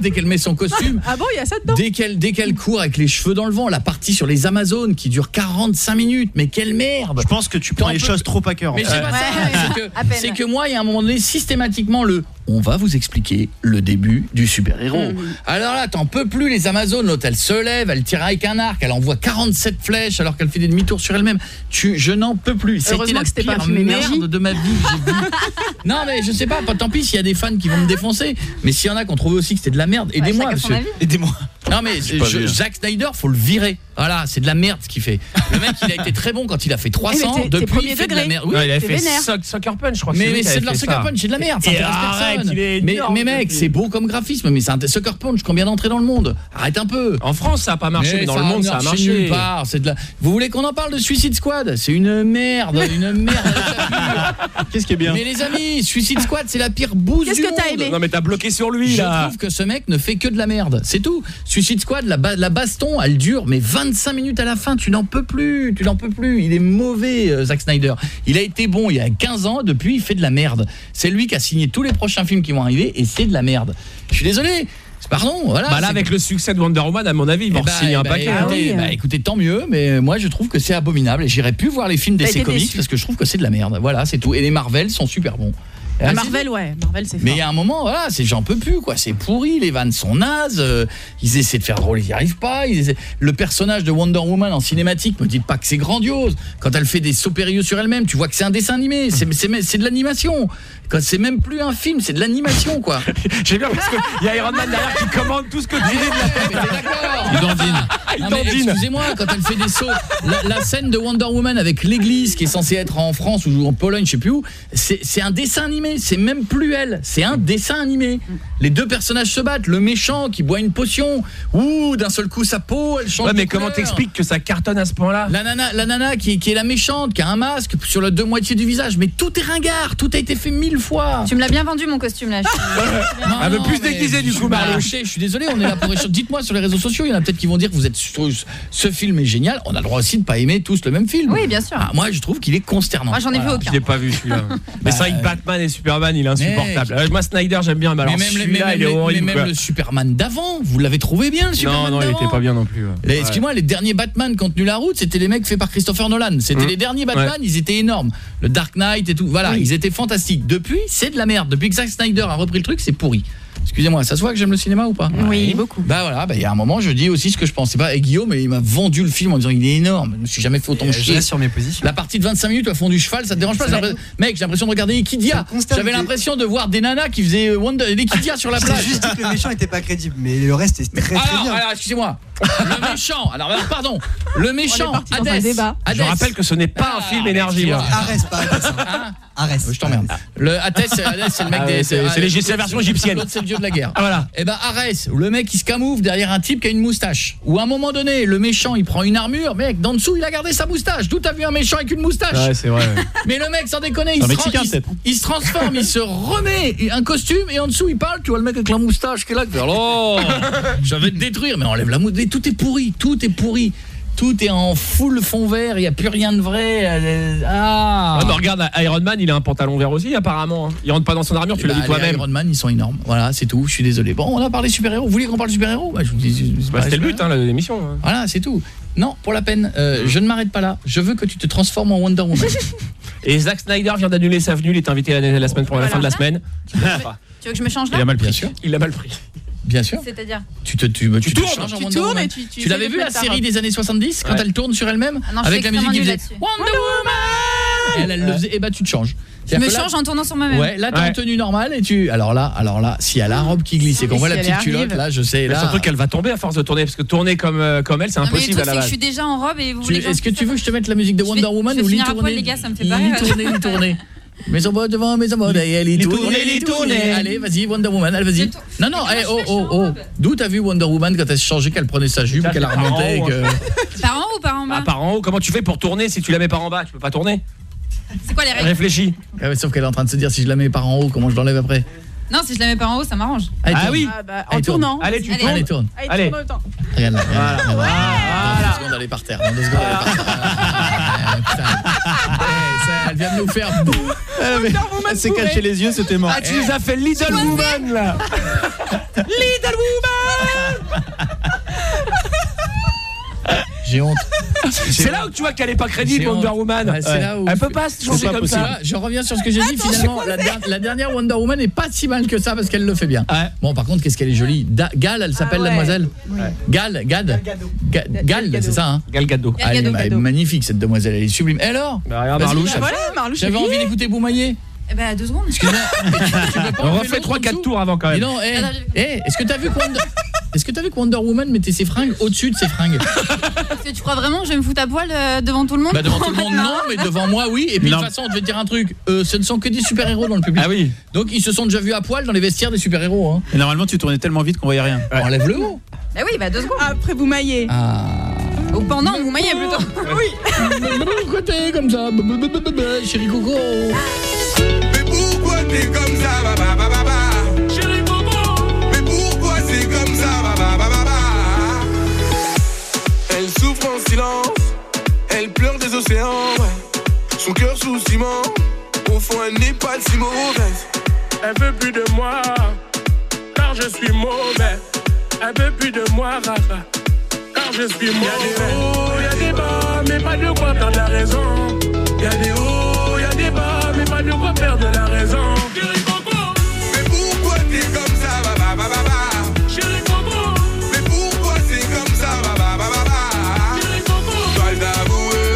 dès qu'elle met son costume. Ah bon, il y a ça dedans Dès qu'elle dès qu'elle court avec les cheveux dans le vent, la partie sur les Amazones qui dure 45 minutes, mais quelle merde Je pense que tu prends les choses trop à cœur. en Mais fait. c'est pas ça, Ouais, c'est que, à peine. c'est que moi, il y a un moment donné, systématiquement, le on va vous expliquer le début du super-héros. Alors là, t'en peux plus, les Amazones, l'autre, elle se lève, elle tire avec un arc, elle envoie 47 flèches alors qu'elle fait des demi-tours sur elle-même. Tu, je n'en peux plus. C'était Heureusement la que c'était pas pire film énergie. merde de ma vie non, mais je sais pas, pas- tant pis s'il y a des fans qui vont me défoncer, mais s'il y en a qui ont trouvé aussi que c'était de la merde, aidez-moi, son monsieur. Aidez-moi. Non mais je-. Zack Snyder, faut le virer. Voilà, c'est de la merde ce qu'il fait. Le mec, il a été très bon quand il a fait 300, Eh, depuis premier il fait de la degré. merde. Oui, Ouais, il t'es fait Sucker Punch, je crois. mais, c'est de Sucker ça. Punch, c'est de la merde, ça Et intéresse arrête, personne. il est mais, mais mec, c'est beau comme graphisme, mais c'est un Sucker Punch, combien d'entrées dans le monde Arrête un peu. En France, ça a pas marché, mais, dans le monde, ça a marché. nulle part, c'est de la... Vous voulez qu'on en parle de Suicide Squad? C'est une merde, une merde. la. Qu'est-ce qui est bien? Mais les amis, Suicide Squad, c'est la pire bouse Qu'est-ce du que t'as monde. aimé? Non, mais t'as bloqué sur lui, Je là. trouve que ce mec ne fait que de la merde. C'est tout. Suicide Squad, la, ba- la baston, elle dure, mais 25 minutes à la fin, tu n'en peux plus. Tu n'en peux plus. Il est mauvais, euh, Zack Snyder. Il a été bon il y a 15 ans, depuis, il fait de la merde. C'est lui qui a signé tous les prochains films qui vont arriver, et c'est de la merde. Je suis désolé. Pardon, voilà. Bah là, avec le succès de Wonder Woman, à mon avis, ils vont bah, signer un paquet. écoutez, tant mieux, mais moi je trouve que c'est abominable et j'irai plus voir les films été Comics parce que je trouve que c'est de la merde. Voilà, c'est tout. Et les Marvel sont super bons. Ah, Marvel, ouais. Marvel, c'est mais il y a un moment, voilà, c'est j'en peux plus quoi, c'est pourri, les vannes sont nazes, euh, ils essaient de faire drôle, ils n'y arrivent pas, ils essaient- le personnage de Wonder Woman en cinématique, me dites pas que c'est grandiose, quand elle fait des sauts périlleux sur elle-même, tu vois que c'est un dessin animé, c'est de l'animation. Quand c'est même plus un film, c'est de l'animation quoi. J'ai bien parce qu'il y a Iron Man derrière qui commande tout ce que tu dis de la tête. D'accord. Il dandine. Dandine. excusez-moi, quand elle fait des sauts, la, la scène de Wonder Woman avec l'église qui est censée être en France ou en Pologne, je sais plus où, c'est un dessin animé, c'est même plus elle, c'est un dessin animé. Les deux personnages se battent, le méchant qui boit une potion, ouh, d'un seul coup sa peau, elle change Ouais, de mais comment t'expliques que ça cartonne à ce point-là? La nana, la nana qui, qui est la méchante, qui a un masque sur les deux moitiés du visage, mais tout est ringard, tout a été fait mille fois. Tu me l'as bien vendu mon costume là. Non, veut non, plus mais déguiser, du coup, lâché, Je suis désolé, on est là pour échanger. Dites-moi sur les réseaux sociaux, il y en a peut-être qui vont dire que vous êtes ce film est génial. On a le droit aussi de pas aimer tous le même film. Oui, bien sûr. Ah, moi, je trouve qu'il est consternant. Moi j'en ai vu aucun. Je l'ai pas vu celui-là. mais c'est vrai que Batman et Superman, il est insupportable. Euh, Moi, Snyder, j'aime bien, mais alors mais même, les- mais celui-là, même il est mais même le Superman d'avant, vous l'avez trouvé bien le Non, Superman non, il d'avant était pas bien non plus. Excuse-moi, les derniers Batman qui ont tenu la route, c'était les mecs faits par Christopher Nolan. C'était Mmh. les derniers Batman, Ouais. ils étaient énormes. Le Dark Knight et tout, voilà, Oui. ils étaient fantastiques. Depuis, c'est de la merde. Depuis que Zack Snyder a repris le truc, c'est pourri. Excusez-moi, ça se voit que j'aime le cinéma ou pas Oui, beaucoup. Bah voilà, bah il y a un moment, je dis aussi ce que je pensais pas. Et Guillaume, il m'a vendu le film en disant il est énorme. Je me suis jamais fait autant Euh, Je chier. reste sur mes positions. La partie de 25 minutes à fond du cheval, ça te dérange pas? Mec, j'ai l'impression de regarder consterne J'avais l'impression de voir des nanas qui faisaient euh, Wonder l'Equidia sur la J'ai plage. juste dit que le méchant était pas crédible, mais le reste est très très alors, bien. alors, excusez-moi. Le méchant. Alors, pardon. Le méchant Hades. Je Hades. rappelle que ce n'est pas un Ah, film énergie. hein. Arrête pas. Arrête ça. Hein Arès. Je t'emmerde. Le Athès, c'est le mec Ah des c'est la version égyptienne. Dieu de la guerre. Ah, voilà. Et ben Arès, le mec il se camoufle derrière un type qui a une moustache. Ou à un moment donné, le méchant il prend une armure, mec, d'en dessous il a gardé sa moustache. D'où t'as vu un méchant avec une moustache Ouais, c'est vrai. ouais. Mais le mec sans déconner, il se, Mexicain, tran- il, se transforme, il se remet un costume et en dessous il parle, tu vois le mec avec la moustache qui est là, alors je vais te détruire mais enlève la moustache, tout est pourri, tout est pourri. Tout est en full fond vert, il y a plus rien de vrai. euh, Ah. Ouais, mais regarde, Iron Man, il a un pantalon vert aussi, apparemment. hein. Il rentre pas dans son armure, tu Eh l'as dit toi-même. Les Iron Man, ils sont énormes. Voilà, c'est tout. Je suis désolé. Bon, on a parlé super-héros. Vous voulez qu'on parle super-héros? Bah, je vous dis, c'est Bah, pas C'était le but, hein, l'émission. hein. Voilà, c'est tout. Non, pour la peine, euh, je ne m'arrête pas là. Je veux que tu te transformes en Wonder Woman. Et Zack Snyder vient d'annuler sa venue, il est invité la, la semaine pour la fin de la semaine. Tu veux que je me change là? Il a mal pris. Bien sûr. Il a mal pris. Bien sûr. C'est-à-dire Tu te tu, tu, te tournes, changes en tu Wonder tournes et tu- tu tu l'avais vu la série des années 70 quand Ouais. elle tourne sur elle-même Ah avec la musique qui faisait Wonder Woman. Elle elle le faisait et bah tu te changes. Je me là- change en tournant sur moi-même. Ouais, là t'es Ouais. en tenue normale et tu alors là alors là s'il y a la robe qui glisse et qu'on voit si la elle petite arrive. culotte là, je sais là. surtout qu'elle va tomber à force de tourner, parce que tourner comme, euh, comme elle, c'est Non, mais le impossible truc, à la que je base. suis déjà en robe et vous Tu- voulez Est-ce que tu veux que je te mette la musique de Wonder Woman ou à tourner poil, les gars, ça me fait pas rire. tourner, tourner. Mais on va devant, mais on va tourner, lit lit tourner. tourner. Allez, vas-y, Wonder Woman, allez, vas-y. Non, non, eh, oh, oh, oh. D'où t'as vu Wonder Woman quand elle se changeait, qu'elle prenait sa jupe, qu'elle la c'est par en remontait haut, que... Par en haut ou par en bas Ah, par en haut, comment tu fais pour tourner si tu la mets par en bas? Tu peux pas tourner C'est quoi les règles? Réfléchis. Ah ouais, Sauf qu'elle est en train de se dire, si je la mets par en haut, comment je l'enlève après? Non, si je la mets par en haut, ça m'arrange. Ah tourne. oui Ah bah, Allez, en tourne. tournant. Allez, tu Allez. tournes. Allez, tourne. Allez, tourne autant. Regarde là. Voilà. regarde, regarde. Voilà. Dans deux secondes, elle est par terre. Dans deux secondes, elle est par terre. Vient de nous faire... Elle s'est caché les yeux, c'était mort. Ah, tu nous as fait Little Woman là. Little Woman J'ai honte. C'est là où tu vois qu'elle est pas crédible. Wonder Woman. Ouais, c'est là où- Elle peut pas se changer comme possible. ça. Ah, Je reviens sur ce que j'ai dit finalement la, der- la dernière Wonder Woman n'est pas si mal que ça parce qu'elle le fait bien. Ouais. Bon par contre qu'est-ce qu'elle est jolie. Da- Gal elle s'appelle Ah ouais. la demoiselle Gal Gad Ga- Gal c'est ça hein. Gal Gadot. Gal Elle est magnifique cette demoiselle, elle est sublime. Et alors Bah, regarde Vas-y, Marlouche. j'avais- Voilà, Marlouche. J'avais est envie d'écouter Boumaillé. Eh ben, deux secondes. On refait l'autre 3 en 4 dessous tours avant quand Mais même. non, eh, Attends, eh, est-ce que t'as vu que Wonder Est-ce que t'as vu que Wonder Woman mettait ses fringues au-dessus de ses fringues Parce que tu crois vraiment que je vais me foutre à poil euh, devant tout le monde Bah devant tout le monde non, mais devant moi oui. Et puis de toute façon, je vais te dire un truc, euh, ce ne sont que des super-héros dans le public. Ah oui. Donc ils se sont déjà vus à poil dans les vestiaires des super-héros hein. Et normalement, tu tournais tellement vite qu'on voyait rien. Enlève le haut. Bah oui, bah deux secondes. Après, vous maillez. Ah. Ou pendant, vous maillez plutôt. Côté comme ça, chéri Coco. Mais pourquoi t'es comme ça, ba ba ba ba ba? Chérie Coco Mais pourquoi c'est comme ça, ba ba ba ba ba? Elle souffre en silence, elle pleure des océans, ouais. Son cœur sous ciment, au fond elle n'est pas si mauvaise. Elle veut plus de moi, car je suis mauvais. Elle veut plus de moi, car je suis mauvais. Y'a des hauts, y'a des bas, mais pas de quoi perdre la raison. Y'a des hauts, bas, mais pas de la raison. Chérie Coco, Mais pourquoi t'es comme ça, ba ba ba ba ba? Chérie Coco, Mais pourquoi c'est comme ça, ba ba ba ba ba? Chérie Coco, Dois l'avouer,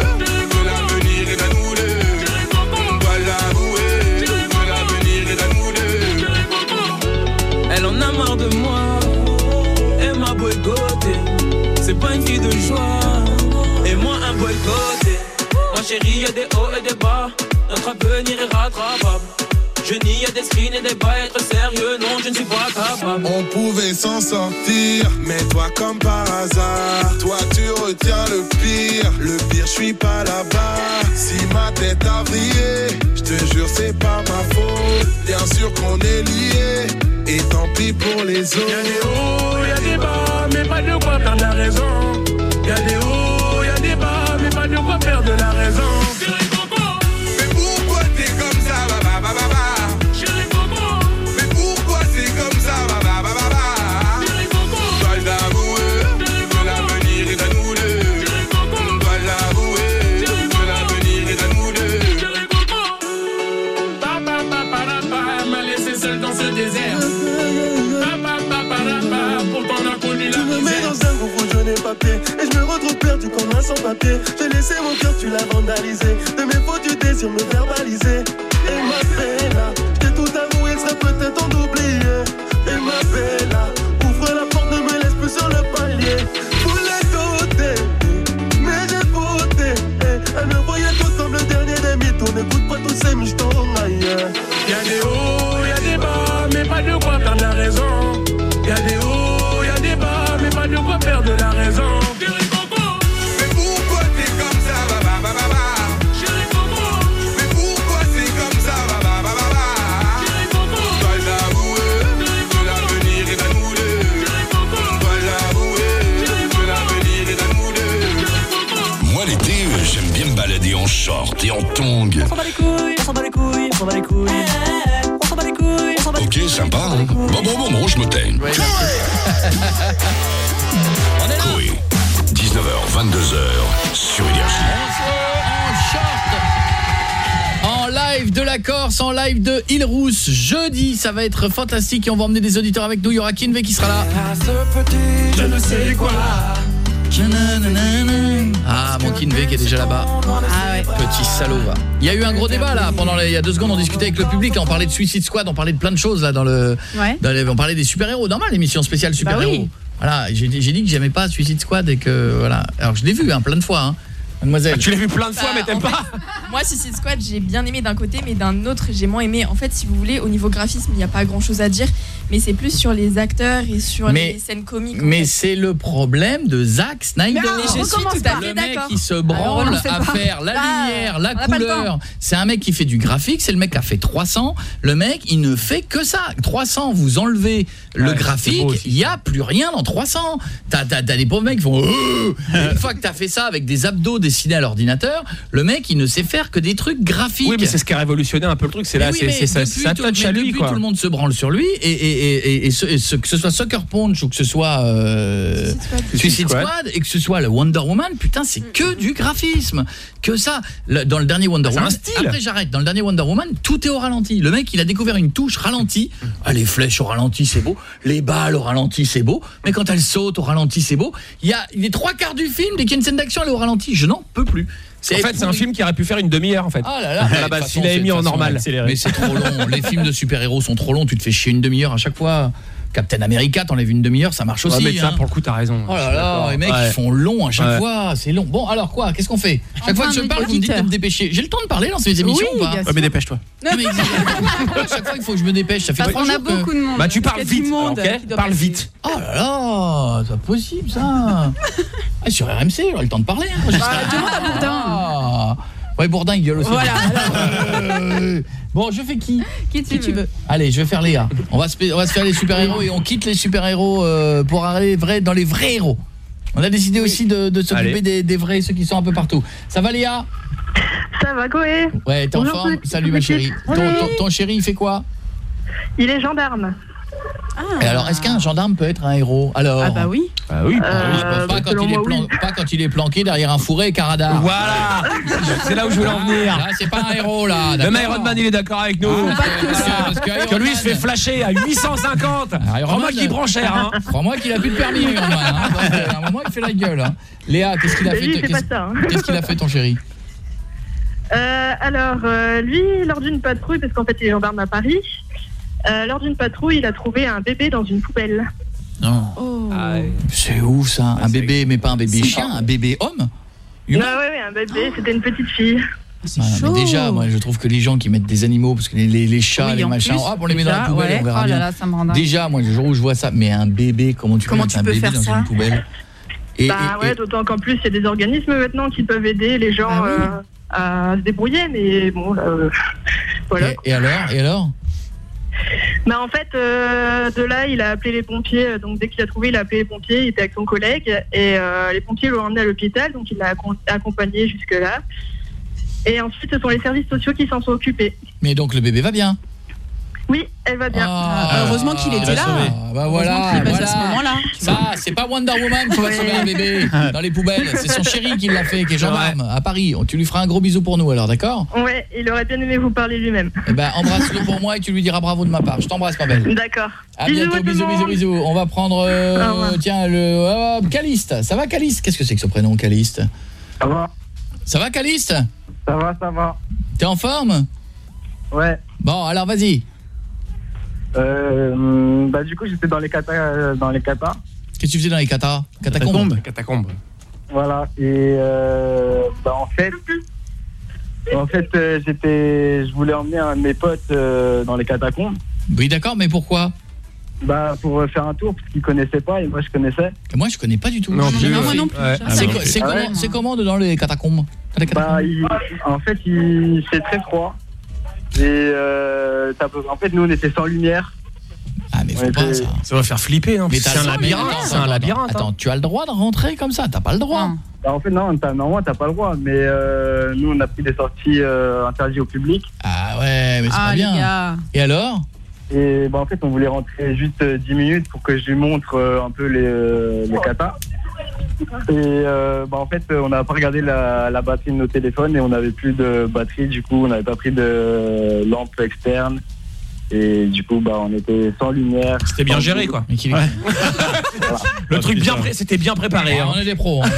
que l'avenir est à nous deux? chérie Coco, Dois l'avouer, que l'avenir est à nous deux? chérie Coco. Elle en a marre de moi, elle m'a boycotté. C'est pas une fille de joie, et moi un boycotté. Ma chérie, y'a des hauts et des bas, notre avenir est rattrapable. Je nie, y'a des screens et des bas, être sérieux, non, je ne suis pas capable. On pouvait s'en sortir, mais toi comme par hasard, toi tu retiens le pire, le pire je suis pas là-bas. Si ma tête a vrillé, je te jure c'est pas ma faute. Bien sûr qu'on est liés, et tant pis pour les Y'a des autres. hauts, y'a des bas, mais pas de quoi perdre la raison. Y'a des hauts, y'a des bas, mais pas de quoi perdre la raison. Perdu comme un sans-papier J'ai laissé mon cœur, tu l'as vandalisé. De mes fautes, tu désires me verbaliser Flamme Rouge Montaigne. Coé, 19h, 22h, sur Énergie. En live de la Corse, en live de Île Rousse, jeudi, ça va être fantastique et on va emmener des auditeurs avec nous. Il y aura Kinvey qui sera là. Je ne sais quoi. Ah, mon Kinvey qui est déjà là-bas. Petit salaud, va. Il y a eu un gros débat là, pendant les, il y a deux secondes, on discutait avec le public, on parlait de Suicide Squad, on parlait de plein de choses là dans le... Ouais. dans les- on parlait des super-héros, normal, l'émission spéciale super-héros. oui. Voilà, j'ai dit j'ai dit que j'aimais pas Suicide Squad et que, voilà. Alors je l'ai vu hein, plein de fois, hein, mademoiselle. tu l'as vu plein de fois, Bah, mais t'aimes pas Moi, Suicide Squad, j'ai bien aimé d'un côté, mais d'un autre, j'ai moins aimé. En fait, si vous voulez, au niveau graphisme, il n'y a pas grand chose à dire, mais c'est plus sur les acteurs et sur Mais- les scènes comiques. Mais fait. c'est le problème de Zack Snyder. Mais je suis tout à fait le mec d'accord. qui se branle à pas. faire la Ah, lumière, la couleur. C'est un mec qui fait du graphique, c'est le mec qui a fait 300. Le mec, il ne fait que ça. 300, vous enlevez le Ouais, graphique, il y a plus rien dans 300. T'as t'as- t'as des pauvres mecs qui font Euh une fois que t'as fait ça avec des abdos dessinés à l'ordinateur, le mec, il ne sait faire que des trucs graphiques. Oui, mais c'est ce qui a révolutionné un peu le truc, c'est là, oui, c'est ça, ça tout- touch mais à lui, depuis, quoi. tout le monde se branle sur lui et, et, et, et ce, et ce- que ce soit Sucker Punch ou que ce soit euh, Suicide Squad et que ce soit le Wonder Woman, putain, c'est que du graphisme, que ça. Le- dans le dernier Wonder Ah, Woman, style. après j'arrête. Dans le dernier Wonder Woman, tout est au ralenti. Le mec, il a découvert une touche ralenti. Ah, les flèches au ralenti, c'est beau. Les balles au ralenti, c'est beau. Mais quand elles sautent au ralenti, c'est beau. Il y a les trois quarts du film, dès qu'il y a une scène d'action, elle est au ralenti. Je n'en peux plus. En fait, c'est un film qui aurait pu faire une demi-heure en fait. Ah là là, façon, avait c'est- mis en normal. Mais c'est trop long. Les films de super-héros sont trop longs. Tu te fais chier une demi-heure à chaque fois. Captain America, t'enlèves une demi-heure, ça marche Ouais, aussi. mais ça, hein. pour le coup, t'as raison. Oh Je là là, les mecs Ouais. ils font long à chaque Ouais. fois, c'est long. Bon, alors quoi Qu'est-ce qu'on fait? Chaque fois que je parle, vous me dites de me dépêcher. J'ai le temps de parler dans ces émissions Oui, ou pas? Ouais, mais dépêche-toi. Non, mais à chaque fois il faut que je me dépêche, ça fait Parce qu'on a jours que- beaucoup de monde. Bah, tu parles vite, monde ok Parle vite. Oh là là, c'est pas possible ça. Ah, sur RMC, j'aurai le temps de parler. hein, quand je serai- Ouais, Bourdin il gueule aussi. Voilà. Euh, Bon, je fais qui Qui tu veux Allez, je vais faire Léa. On va se, on va se faire les super-héros et on quitte les super-héros euh, pour aller vrai, dans les vrais héros. On a décidé aussi de, de s'occuper des, des vrais, ceux qui sont un peu partout. Ça va Léa? Ça va, Koé? Ouais, t'es en forme? Salut ma chérie. Ton- ton chéri, il fait quoi? Il est gendarme. Et alors, est-ce qu'un gendarme peut être un héros Alors? Ah bah oui. Bah oui. Euh, pas, quand il est moi, plan- oui. pas quand il est planqué derrière un fourré et. Voilà C'est là où je voulais en venir. C'est pas un héros là. Même Iron Man, il est d'accord avec nous. Ah, parce que- parce que Parce que lui, il se fait flasher à 850. Ah, Iron Crois-moi qu'il prend cher. Hein. Crois-moi qu'il a plus de permis, Iron Man, hein. Donc, euh, à un moment, il fait la gueule. hein. Léa, qu'est-ce qu'il a fait hein. Qu'est-ce qu'il a fait ton chéri? Euh, alors, euh, lui, lors d'une patrouille, parce qu'en fait, il est gendarme à Paris, euh, lors d'une patrouille, il a trouvé un bébé dans une poubelle. Non. Oh. C'est où ça Un bébé, mais pas un bébé chien, un bébé homme Ah Humain ouais, ouais, un bébé, c'était une petite fille. Ah, mais déjà, moi, je trouve que les gens qui mettent des animaux, parce que les, les- les chats, Oui, les machins, plus, hop, on les met dans la poubelle, ouais. on verra Oh là bien. là, ça me rend dingue. Déjà, moi, le jour où je vois ça, mais un bébé, comment tu peux Comment mettre tu un peux bébé faire dans ça une poubelle et, bah et- ouais, d'autant qu'en plus, il y a des organismes maintenant qui peuvent aider les gens Bah oui. euh, à se débrouiller, mais bon, là, euh, voilà. et- et alors Et alors Bah en fait, euh, de là, il a appelé les pompiers. Donc dès qu'il a trouvé, il a appelé les pompiers. Il était avec son collègue et euh, les pompiers l'ont emmené à l'hôpital. Donc il l'a accom- accompagné jusque là. Et ensuite, ce sont les services sociaux qui s'en sont occupés. Mais donc le bébé va bien? Oui, elle va bien. Ah, heureusement qu'il était là. Ah, bah voilà, Heureusement qu'il est passé à ce voilà. moment-là. Ça, c'est pas Wonder Woman qui va sauver un bébé dans les poubelles, c'est son chéri qui l'a fait, qui est gendarme à Paris. Tu lui feras un gros bisou pour nous alors, d'accord Ouais, il aurait bien aimé vous parler lui-même. Eh ben embrasse-le pour moi et tu lui diras bravo de ma part. Je t'embrasse ma belle. D'accord. À Bisous bientôt, bisous, bisous, bisous. On va prendre euh, tiens le euh, Caliste. Ça va Caliste? Qu'est-ce que c'est que ce prénom Caliste? Ça va Ça va Caliste? Ça va, ça va. T'es en forme? Ouais. Bon, alors vas-y. Euh, bah du coup j'étais dans les katas euh, dans les. Qu'est-ce que tu faisais dans les katas Catacombes Catacombes. Voilà et euh, bah en fait en fait euh, j'étais je voulais emmener un de mes potes euh, dans les catacombes. Oui, d'accord, mais pourquoi? Bah pour faire un tour parce qu'il connaissait pas et moi je connaissais. Et Moi, je connais pas du tout. Non, plus, fait. non plus, Ouais. jamais. C'est Ah, comment, ouais comment dans les catacombes? Dans les catacombes Bah il- en fait il c'est très froid et euh, t'as- en fait nous on était sans lumière. Ah, mais faut pas ça. Ça va faire flipper. Hein, Mais c'est t'as un labyrinthe. attends, C'est un attends, labyrinthe. Attends, hein. tu as le droit de rentrer comme ça, t'as pas le droit. Non. Bah, en fait non t'as- normalement t'as pas le droit mais euh, nous on a pris des sorties euh, interdites au public. Ah ouais, mais c'est Ah pas les bien. gars. Et alors? Et bah, en fait, on voulait rentrer juste euh, 10 minutes pour que je lui montre euh, un peu les, euh, les katas. Et euh, bah, en fait, euh, on n'a pas regardé la, la batterie de nos téléphones et on n'avait plus de batterie. Du coup, on n'avait pas pris de lampe externe. Et du coup, bah, on était sans lumière. C'était bien géré, quoi. Le truc bien pré- c'était bien préparé. Ah, hein. On est des pros. hein.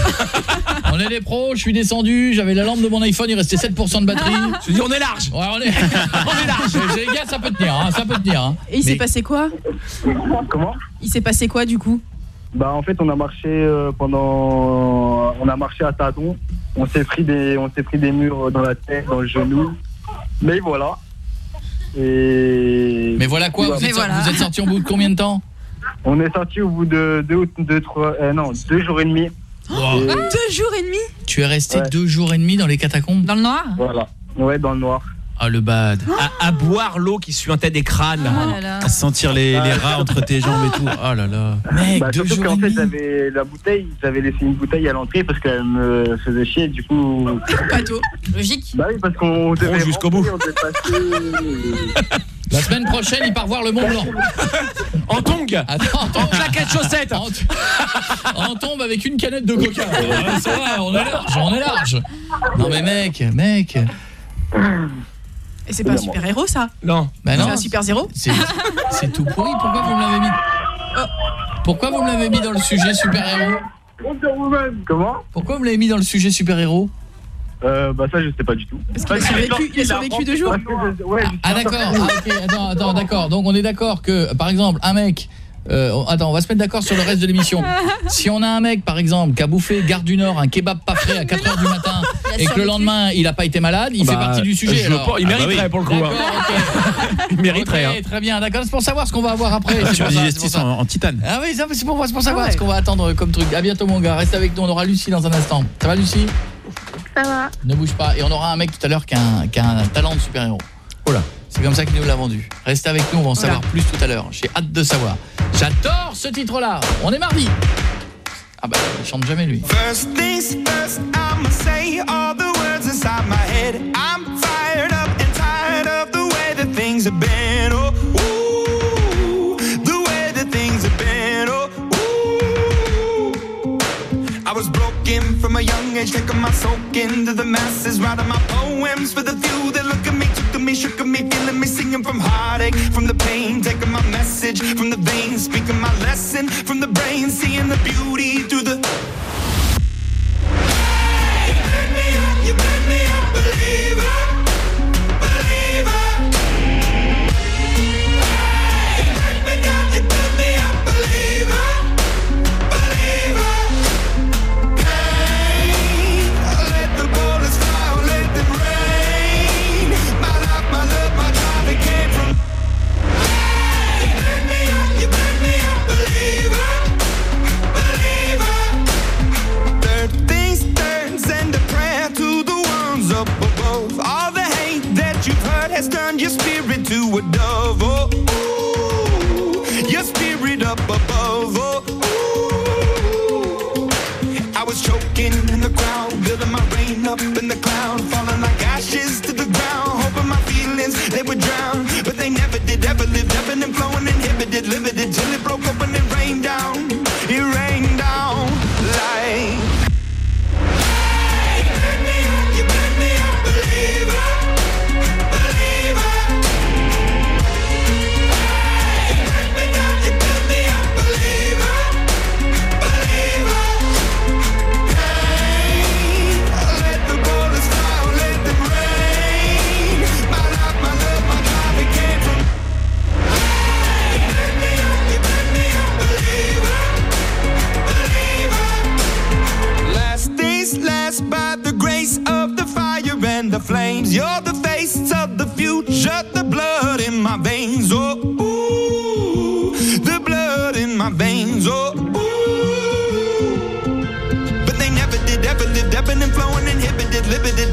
on est des pros, je suis descendu, j'avais la lampe de mon iPhone, il restait 7% de batterie. Je dis on est large. Ouais, on est, on est large. Les gars, ça peut tenir, hein, ça peut tenir. hein. Et il s'est Mais- passé quoi? Comment? Il s'est passé quoi du coup? Bah en fait on a marché euh, pendant on a marché à tâtons. On s'est pris des on s'est pris des murs dans la tête, dans le genou. Mais voilà. Et Mais voilà quoi, vous êtes, vous êtes sorti au bout de combien de temps On est sorti au bout de deux ou deux trois euh, non, deux jours et demi. Wow. Et- Deux jours et demi Tu es resté deux jours et demi dans les catacombes Dans le noir Voilà. Ouais, dans le noir. Ah le bad. À, à boire l'eau qui suintait des crânes. Oh là là. À sentir les, les rats entre tes jambes et tout. Oh là là. Mec, Bah, deux surtout qu'en fait j'avais la bouteille, j'avais laissé une bouteille à l'entrée parce qu'elle me faisait chier du coup. Pato, logique. Bah oui parce qu'on devait jusqu'au rentrer, on devait passer- La semaine prochaine, il part voir le Mont Blanc. En tongue Attends, en En claquette chaussette En, en tombe avec une canette de coca. Ça va, on est large, on est large. Non mais mec, mec. Et c'est pas un super héros ça Non. Bah C'est non. un super zéro C'est c'est tout pourri. Pourquoi vous me l'avez mis Oh. Pourquoi vous me l'avez mis dans le sujet super-héros Comment Pourquoi vous l'avez mis dans le sujet super-héros euh, Bah ça je sais pas du tout. Parce qu'il a survécu, il a survécu deux jours. Ouais, Ah d'accord. Ah, ok, attends, attends, d'accord. Donc on est d'accord que par exemple un mec euh, on- attends, on va se mettre d'accord sur le reste de l'émission. Si on a un mec par exemple qui a bouffé Gare du Nord un kebab pas frais à 4h du matin et que le lendemain il a pas été malade, il Bah, fait partie du sujet alors. il Ah bah mériterait oui. pour le coup, hein. Il mériterait. Hein. très bien, d'accord, c'est pour savoir ce qu'on va avoir après. Ah, tu ça. en, en titane. Ah oui, c'est pour, c'est pour savoir Ah ouais. ce qu'on va attendre comme truc. À bientôt mon gars, reste avec nous, on aura Lucie dans un instant. Ça va Lucie? Ça va. Ne bouge pas et on aura un mec tout à l'heure qui a, un- qui a un talent de super-héros. Oh là. C'est comme ça qu'il nous l'a vendu. Restez avec nous, on va en Oula. savoir plus tout à l'heure. J'ai hâte de savoir. J'adore ce titre-là. On est mardi. Ah bah, il chante jamais lui. First things first, I'ma say all the words inside my head. I'm fired up and tired of the way that things have been. Oh, ooh, the way that things have been. Oh, ooh. I was broken from a young age, taking my soak into the masses, writing my poems for the few that look at me, me, shook me, feeling me, singing from heartache, from the pain, taking my message from the veins, speaking my lesson from the brain, seeing the beauty through the. You made me a believer, believer. Heard turned your spirit to a dove. Oh, ooh, your spirit up above. Oh, ooh. I was choking in the crowd, building my rain up in the cloud,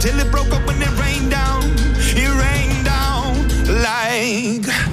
till it broke open and rained down. It rained down like.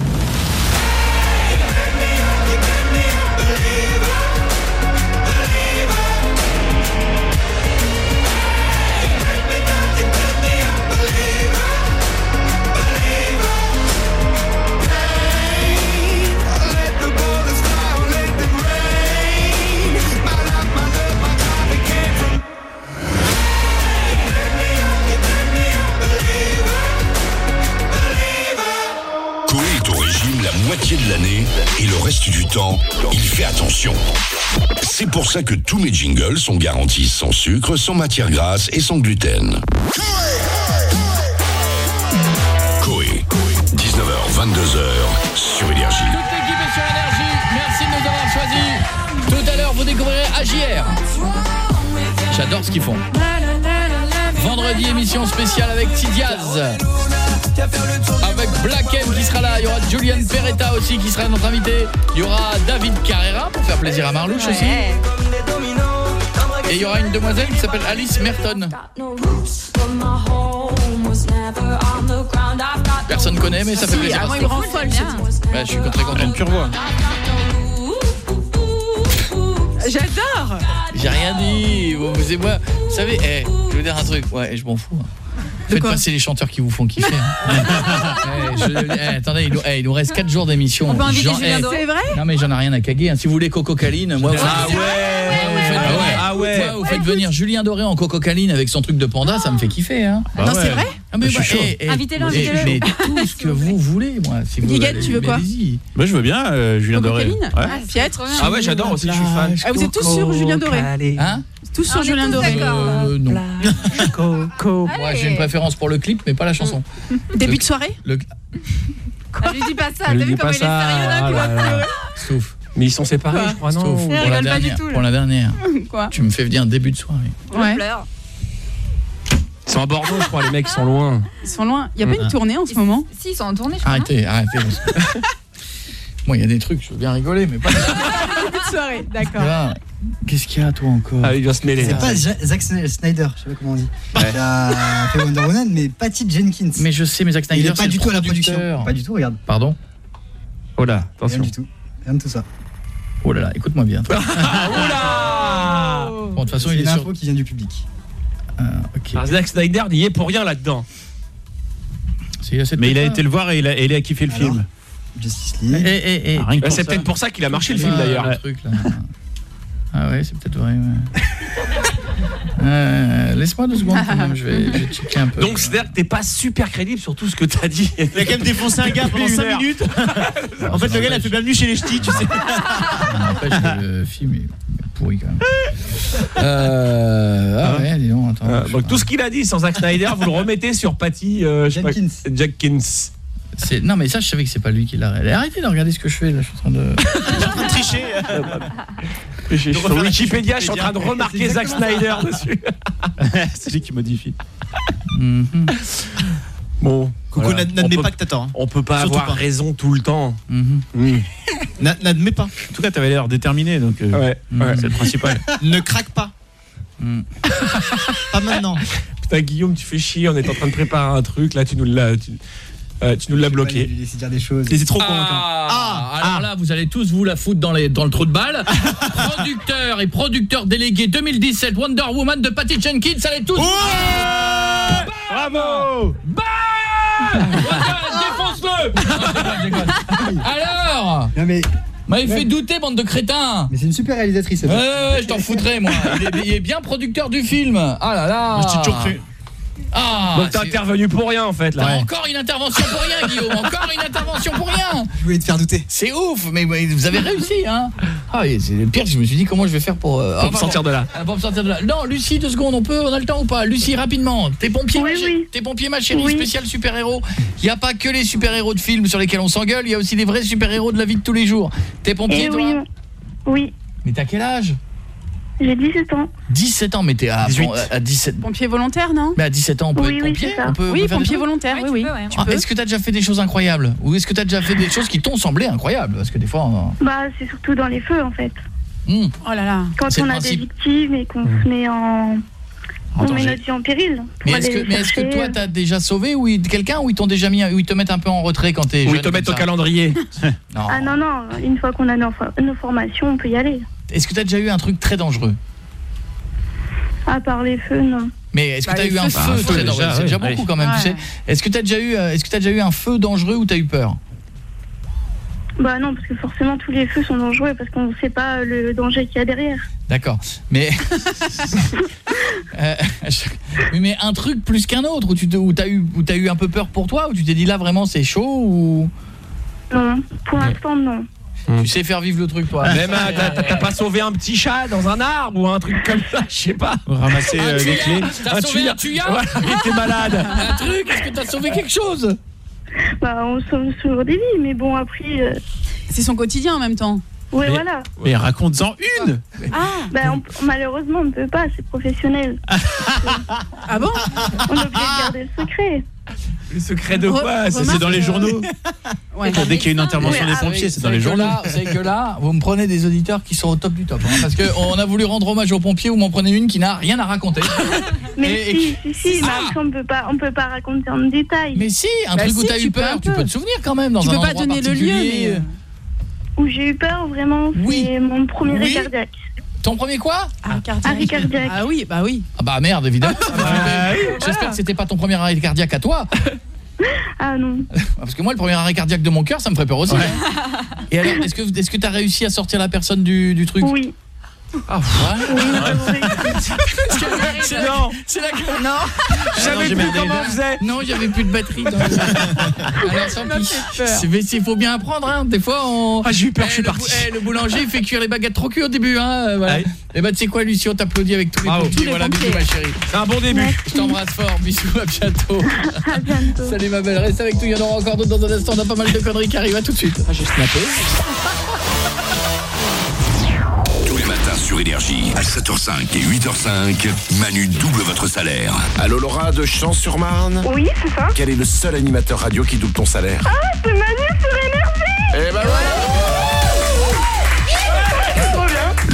Temps, il fait attention. C'est pour ça que tous mes jingles sont garantis sans sucre, sans matière grasse et sans gluten. Coé, 19h, 22h, sur Énergie. Toute l'équipe est sur énergie. Merci de nous avoir choisis. Tout à l'heure, vous découvrirez AJR. J'adore ce qu'ils font. Vendredi, émission spéciale avec Tidiaz. Avec Black M qui sera là. Il y aura Julian Peretta aussi qui sera notre invité. Il y aura David Carrera pour faire plaisir à Marlouche aussi. Et il y aura une demoiselle qui s'appelle Alice Merton. Personne connaît, mais ça fait Si, plaisir. ah, moi, il rend folle. Bah, je suis très content. pure voix. J'adore J'ai rien dit. Vous, vous et moi, vous savez, eh, je vais vous dire un truc. Ouais, je m'en fous. Faites passer les chanteurs qui vous font kiffer. hein. Eh, je- attendez, il nous, eh, il nous reste 4 jours d'émission. On peut inviter Julien eh, Doré. C'est vrai Non mais j'en ai rien à caguer. hein. Si vous voulez Coco Caline, moi vous, Ah ouais vous faites Ah venir- ouais Ah vous faites venir Julien Doré en Coco Caline avec son truc de panda, ça me fait kiffer. Hein. Bah Non, c'est vrai ah, mais Je suis bah, chaud. Invitez-le, invitez-le. Mais tout ce que vous voulez, moi. Si vous Guiguette, allez- tu veux quoi. Moi je veux bien euh, Julien Coco Doré. Ouais. Ah, Pietre Ah ouais, j'adore aussi, je suis fan. Ah, vous êtes tous sur Julien Doré Hein? Tous sur Julien Doré Euh, non. Moi j'ai une préférence pour le clip mais pas la chanson. Début de soirée Le Ah, lui dis pas ça, Je t'as vu dis comme pas il est sérieux ça. d'un coup Ah là. Sauf. Mais ils sont séparés, je crois, non Sauf pour, la dernière, pour la dernière. Quoi Tu me fais venir début de soirée. Ouais. Ils sont à Bordeaux, je crois, les mecs sont loin. Ils sont loin. Il y a pas Ah. une tournée en ce moment Si, ils sont en tournée, je crois. Arrêtez, arrêtez. Moi, il y a des trucs, je veux bien rigoler, mais pas. Début de soirée, d'accord. Là, Qu'est-ce qu'il y a, toi, encore Ah, il va se mêler. C'est là. pas Ja- Zack Snyder, je sais pas comment on dit. Il a fait Wonder Woman, mais Patty Jenkins. Mais je sais, mais Zack Snyder, Il est c'est pas du tout à la production. Pas du tout, regarde. Pardon Oh là, Rien attention. du tout. Rien de tout ça. Oh là là, écoute-moi bien. Oula Bon, de toute façon, C'est il une est sur. info qui vient du public. Ok. Alors, Zack Snyder n'y est pour rien là-dedans. Mais il a été le voir et il a, et il a kiffé le Alors film. Justice League. Ah, Bah, c'est peut-être pour ça qu'il a marché le film d'ailleurs. Ah ouais, c'est peut-être vrai. ouais. Euh, Laisse-moi deux secondes quand même, je vais, je vais checker un peu. Donc c'est-à-dire que t'es pas super crédible sur tout ce que t'as dit. Il a quand même défoncé un gars pendant Depuis une 5 heure. minutes. en fait, le gars, il a fait bienvenue chez les ch'tis, tu sais. N'empêche le film est pourri quand même. Euh, ah ouais, dis donc, attends. Ah, donc tout ce qu'il a dit sans Zack Snyder, vous le remettez sur Patty euh, je C'est- Non mais ça je savais que c'est pas lui qui l'a réalisé. Arrêtez de regarder ce que je fais là, je suis en train de... Il est en train de tricher. Je suis Sur Wikipédia, je suis en train de remarquer Zack Snyder dessus. C'est lui qui modifie. Mhm. Bon, Coco, voilà. n'ad- n'admets pas que t'as tort. hein. On peut pas Surtout avoir pas. raison tout le temps. Mhm. Mm. N'a- N'admets pas. En tout cas, t'avais l'air déterminé, donc euh, Ouais, ouais. c'est le principal. Ne craque pas. Mm. Pas maintenant. Putain Guillaume, tu fais chier, on est en train de préparer un truc, là tu nous l'as tu, euh, tu nous l'as bloqué. laisser dire des choses. C'est trop convaincant. Ah, alors là, vous allez tous vous la foutre dans, les, dans le trou de balle. producteur et producteur délégué 2017 Wonder Woman de Patty Jenkins, allez tous. Bravo Bam Défonce-le déconne, je déconne. Alors Non mais, M'avez fait douter, bande de crétins mais c'est une super réalisatrice. Ouais, ouais, ouais, je t'en foutrais, moi. Il est, il est bien producteur du film. Ah là là. Je t'ai toujours cru. Ah, Donc t'as c'est- intervenu pour rien en fait là. encore une intervention pour rien, Guillaume. Encore une intervention pour rien. Je voulais te faire douter. C'est ouf, mais vous avez réussi, hein. Ah, et c'est le pire. Je me suis dit comment je vais faire pour euh, Pour ah, me sortir de là. ah, Pour me sortir de là. Non, Lucie, deux secondes, on peut, on a le temps ou pas? Lucie, rapidement. T'es pompier, Oui, ma, chérie- oui. t'es pompier, ma chérie, Oui. spécial super-héros. Il y a pas que les super-héros de films sur lesquels on s'engueule, il y a aussi des vrais super-héros de la vie de tous les jours. T'es pompier, Eh toi? oui, oui, Mais t'as quel âge? J'ai 17 ans. 17 ans, mais t'es à, 18. à 17 Pompier volontaire, non? Mais à 17 ans, on peut Oui, être oui, pompier c'est ça. on peut, on Oui, peut des pompier volontaire, oui, oui. Ah. Est-ce que t'as déjà fait des choses incroyables? Ou est-ce que t'as déjà fait des choses qui t'ont semblé incroyables? Parce que des fois... on- Bah, c'est surtout dans les feux, en fait. Hmm. Oh là là. Quand on a principe. des victimes et qu'on se met en... En on met notre vie en péril. Mais est-ce que, mais est-ce que toi t'as déjà sauvé ou quelqu'un ou ils t'ont déjà mis ou ils te mettent un peu en retrait quand t'es Ou jeune ils te mettent au calendrier. Non. Ah non, non, une fois qu'on a nos, nos formations, on peut y aller. Est-ce que t'as déjà eu un truc très dangereux? À part les feux, non. Mais est-ce que Bah, t'as eu un feux, feu c'est- très déjà, dangereux C'est déjà beaucoup quand même, tu sais. Est-ce que t'as déjà eu euh, est-ce que t'as déjà eu un feu dangereux ou t'as eu peur? Bah non, parce que forcément, tous les feux sont dangereux parce qu'on ne sait pas le danger qu'il y a derrière. D'accord. Mais Euh, oui, mais un truc plus qu'un autre où tu te, où t'as eu où t'as eu un peu peur pour toi ou tu t'es dit là vraiment c'est chaud ou? Non, pour l'instant, non. Tu sais faire vivre le truc, toi. Même t'as t'as pas sauvé un petit chat dans un arbre ou un truc comme ça, je sais pas. Ramasser euh, les clés. T'as sauvé un tuyau Voilà, il était malade. Un truc, est-ce que t'as sauvé quelque chose? Bah, on sauve toujours des vies, mais bon, après. euh, C'est son quotidien en même temps. Ouais, Mais- voilà. Mais raconte-en une Ah, on- malheureusement, on ne peut pas, c'est professionnel. ah bon On est obligé de garder le secret. Le secret de quoi C'est dans les journaux. Ouais. Dès qu'il y a une intervention des ah, pompiers, c'est dans les journaux. savez que là, vous me prenez des auditeurs qui sont au top du top. hein, parce qu'on a voulu rendre hommage aux pompiers, vous m'en prenez une qui n'a rien à raconter. Mais Et- si, si, si, mais Ah. après, on peut pas, on peut pas raconter en détail. Mais si, un Bah truc où si, t'as tu eu peux peur, tu peu. peux te souvenir quand même dans Tu un peux pas donner le lieu, mais. Où j'ai eu peur, vraiment, c'est Oui. mon premier Oui. arrêt cardiaque. Ton premier quoi Arrêt cardiaque. Arrêt cardiaque. Ah oui, bah oui. Ah bah merde, évidemment. Ah, J'espère que c'était pas ton premier arrêt cardiaque à toi. Ah non. Parce que moi, le premier arrêt cardiaque de mon cœur, ça me ferait peur aussi. hein. Et alors, est-ce que est-ce que t'as réussi à sortir la personne du, du truc? Oui. Ah, ouais. C'est là, Non. Non. Je savais j'ai plus comment on faisait. non, j'avais plus de batterie. Dans le... Alors, sans plus. C'est- mais Il faut bien apprendre. Hein. Des fois, on. Ah, j'ai eu peur, Eh, je suis parti. eh, le boulanger il fait cuire les baguettes trop cuit au début. Hein. euh, Voilà. Ouais. Et bah, tu sais quoi, Lucie, on t'applaudit avec tous les les Voilà, bisous, ma chérie. C'est un bon début. Je t'embrasse fort. Bisous, à bientôt. À bientôt. Salut, ma belle. Reste avec nous. Il y en aura encore d'autres dans un instant. On a pas mal de conneries qui arrivent. À tout de suite. Ah, j'ai snappé. Tous les matins sur Énergie, à 7h05 et 8h05, Manu double votre salaire. Allô Laura de Champs-sur-Marne Oui, c'est ça. Quel est le seul animateur radio qui double ton salaire Ah, c'est Manu sur énergie Eh ben Trop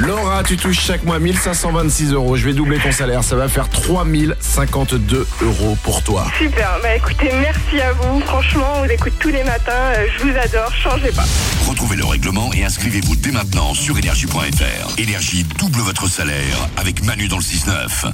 Laura, tu touches chaque mois 1526 euros. Je vais doubler ton salaire. Ça va faire 3052 euros pour toi. Super, bah écoutez, merci à vous. Franchement, on vous écoute tous les matins. euh, Je vous adore, changez pas. Retrouvez le règlement et inscrivez-vous dès maintenant sur énergie.fr. Énergie double votre salaire avec Manu dans le 6-9.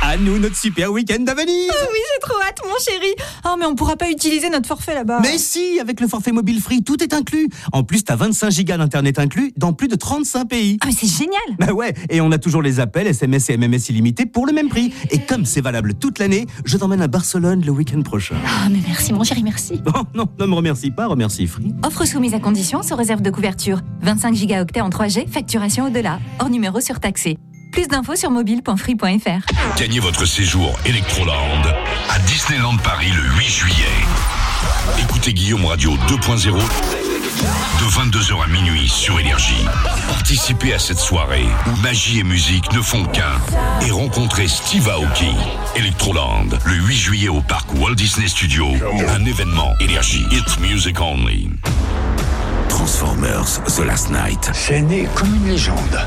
À nous, notre super week-end à Venise Ah oui, j'ai trop hâte, mon chéri. Oh, mais on pourra pas utiliser notre forfait là-bas. Mais si, avec le forfait mobile free, tout est inclus. En plus, t'as 25 gigas d'internet inclus dans plus de 35 pays. Ah, mais c'est génial. Bah ouais, et on a toujours les appels, SMS et MMS illimités pour le même prix. Et comme c'est valable toute l'année, je t'emmène à Barcelone le week-end prochain. Ah, mais merci, mon chéri, merci. Oh non, ne me remercie pas, remercie Free. Offre soumise à condition sous réserve de couverture. 25 gigaoctets en 3G, facturation au-delà. Hors numéro surtaxé. Plus d'infos sur mobile.free.fr. Gagnez votre séjour Electroland à Disneyland Paris le 8 juillet. Écoutez Guillaume Radio 2.0 de 22h à minuit sur Énergie. Participez à cette soirée où magie et musique ne font qu'un et rencontrez Steve Aoki. Electroland le 8 juillet au parc Walt Disney Studios. Un événement Énergie. It's music only. Transformers The Last Night. C'est né comme une légende.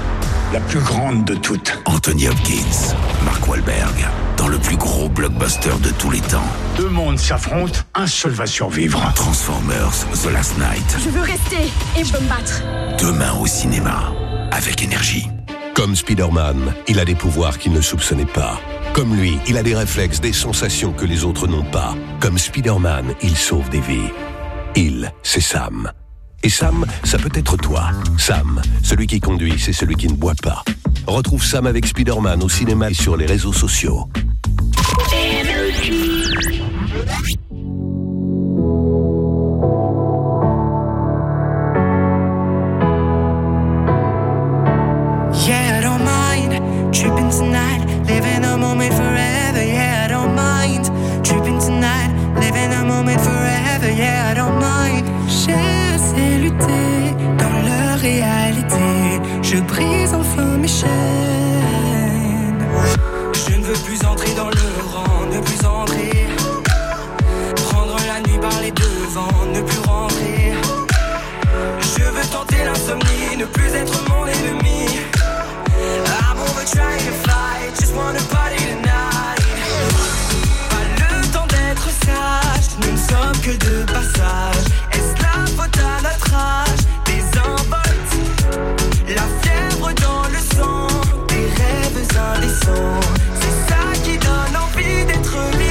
La plus grande de toutes. Anthony Hopkins, Mark Wahlberg, dans le plus gros blockbuster de tous les temps. Deux mondes s'affrontent, un seul va survivre. Transformers The Last Night. Je veux rester et je veux me battre. Demain au cinéma, avec énergie. Comme Spider-Man, il a des pouvoirs qu'il ne soupçonnait pas. Comme lui, il a des réflexes, des sensations que les autres n'ont pas. Comme Spider-Man, il sauve des vies. Il, c'est Sam. Et Sam, ça peut être toi. Sam, celui qui conduit, c'est celui qui ne boit pas. Retrouve Sam avec Spider-Man au cinéma et sur les réseaux sociaux. Ne plus être mon ennemi. I'm over trying to fight, just wanna party tonight. Pas le temps d'être sage, nous ne sommes que de passage. Est-ce la faute à notre âge, des envoltes? La fièvre dans le sang, des rêves indécents. C'est ça qui donne envie d'être vivant.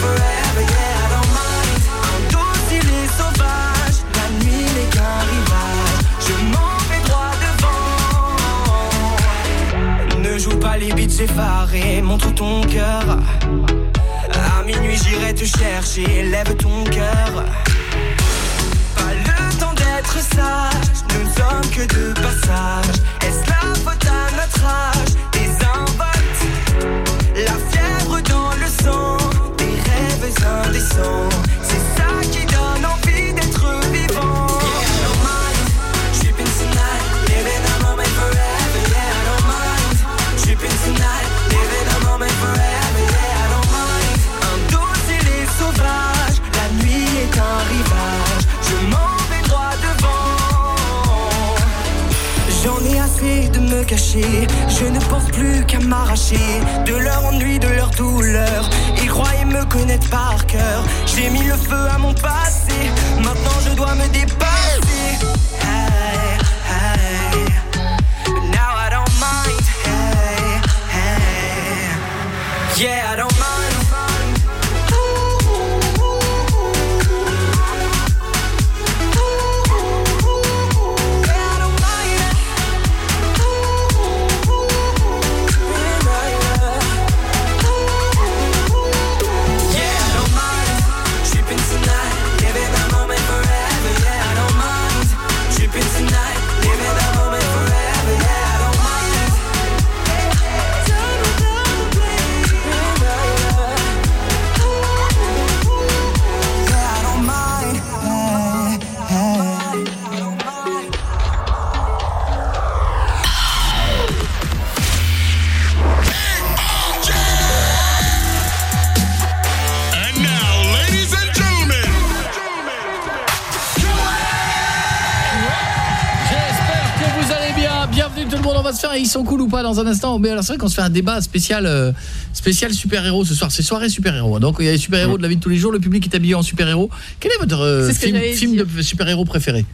Un peu sauvage. La nuit n'est qu'un rivage. Je m'en vais droit devant. Ne joue pas les beats, effarés, et montre ton cœur. A minuit, j'irai te chercher. Lève ton cœur. Pas le temps d'être sage, nous sommes que de passage. Est-ce la faute à notre âge? Rêves je ne pense plus qu'à m'arracher de leur ennui, de leur douleur. Ils croyaient me connaître par cœur. J'ai mis le feu à mon passé, maintenant je dois me dépasser. Hey, hey. Now I don't mind. Hey. Yeah, sont cool ou pas dans un instant. Mais alors c'est vrai qu'on se fait un débat spécial euh, spécial super-héros ce soir. C'est soirée super-héros. Donc il y a les super-héros de la vie de tous les jours. Le public est habillé en super-héros. Quel est votre euh, film, de super-héros préféré?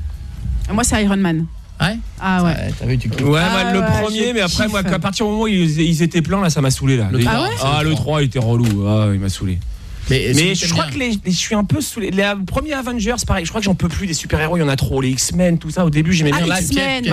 Moi, c'est Iron Man. Ouais? Ah ouais. T'as vu, tu kiffes. Ouais, Ah moi, le ouais, premier, mais après, kiffe. moi, à partir du moment où ils, ils étaient pleins, là, ça m'a saoulé, là. Le trois, ouais? Ah, le 3, il était relou. Ah, il m'a saoulé. Mais, Mais je crois que les, les- je suis un peu saoulé. Les premiers Avengers, pareil, je crois que j'en peux plus des super-héros, il y en a trop. Les X-Men, tout ça, au début, j'aimais Ah, bien. X-Men.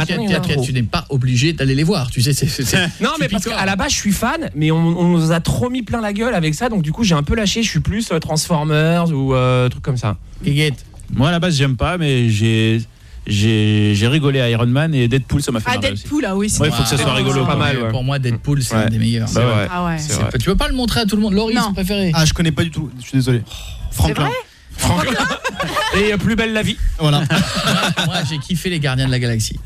Tu n'es pas obligé d'aller les voir. Tu sais, c'est c'est- Non, mais parce qu'à la base, je suis fan, mais on, on nous a trop mis plein la gueule avec ça, donc du coup, j'ai un peu lâché. Je suis plus euh, Transformers ou euh, trucs comme ça. Guiguette. Moi, à la base, j'aime pas, mais j'ai j'ai rigolé à Iron Man et Deadpool, ça m'a fait Ah, marrer aussi. Deadpool, ah oui, c'est Ouais, il faut que ça soit Ah, rigolo. pas mal, ouais. Pour moi, Deadpool, c'est Ouais. un des meilleurs. Bah. Ah ouais. Vrai. Tu veux pas le montrer à tout le monde? Laurie, son préféré? Ah, je connais pas du tout. Je suis désolé. Franklin. Franklin. Et euh, plus belle la vie. Voilà. Moi, j'ai kiffé les Gardiens de la Galaxie.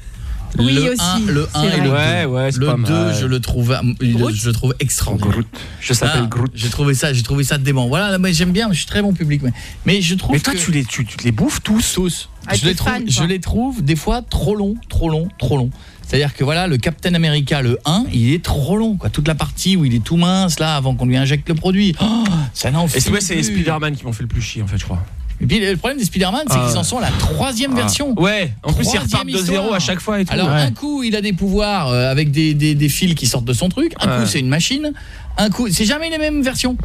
Oui, le aussi, 1, le c'est 1 et le 2. Ouais, ouais, c'est le pas 2, mal. je le trouve Groot je le trouve extraordinaire. Groot. Je s'appelle Ah, Groot. J'ai trouvé ça, j'ai trouvé ça dément. Voilà, mais j'aime bien, je suis très bon public mais, mais je trouve Mais toi, que tu les, tu, tu les bouffes tous tous Ah, je les trouve fan, je les trouve des fois trop longs, trop longs, trop longs. C'est-à-dire que voilà, le Captain America le 1, il est trop long quoi, toute la partie où il est tout mince là avant qu'on lui injecte le produit. Oh, ça n'en Et fait c'est ouais, c'est. Spider-Man qui m'ont fait le plus chier, en fait, je crois. Et puis le problème des Spider-Man, c'est Ah. qu'ils en sont à la troisième version. Ah. Ouais, en plus, ils repartent de zéro à chaque fois et tout. Alors un coup, il a des pouvoirs euh, avec des, des, des fils qui sortent de son truc. Un coup, c'est une machine. Un coup, c'est jamais les mêmes versions.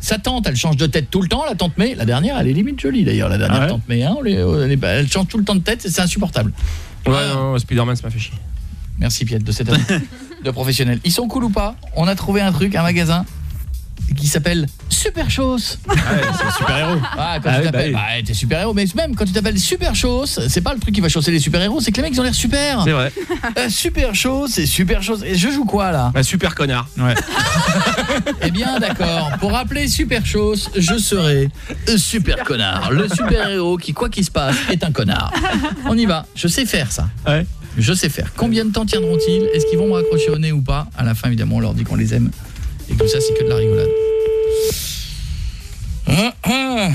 Sa tante, elle change de tête tout le temps. La tante May, la dernière, elle est limite jolie d'ailleurs. La dernière Ah ouais tante May, hein, les- elle change tout le temps de tête. C'est insupportable. Ouais, Ah. non, Spider-Man, ça m'a fait chier. Merci Piette de cette année de professionnels. Ils sont cool ou pas? On a trouvé un truc, un magasin qui s'appelle Super Chose. Ouais, c'est un super héros. Ah, quand Ah tu oui, t'appelles, bah bah, t'es super héros, mais même quand tu t'appelles super chose, c'est pas le truc qui va chausser les super héros, c'est que les mecs ils ont l'air super. C'est vrai. Euh, super chose, c'est super chose. Et je joue quoi là? Bah, super connard. Ouais. Eh bien d'accord, pour rappeler super chose, je serai super connard, le super héros qui quoi qu'il se passe est un connard. On y va, je sais faire ça. Ouais. Je sais faire. Combien de temps tiendront-ils? Est-ce qu'ils vont me raccrocher au nez ou pas? À la fin évidemment, on leur dit qu'on les aime et tout ça c'est que de la rigolade. Ah, ah.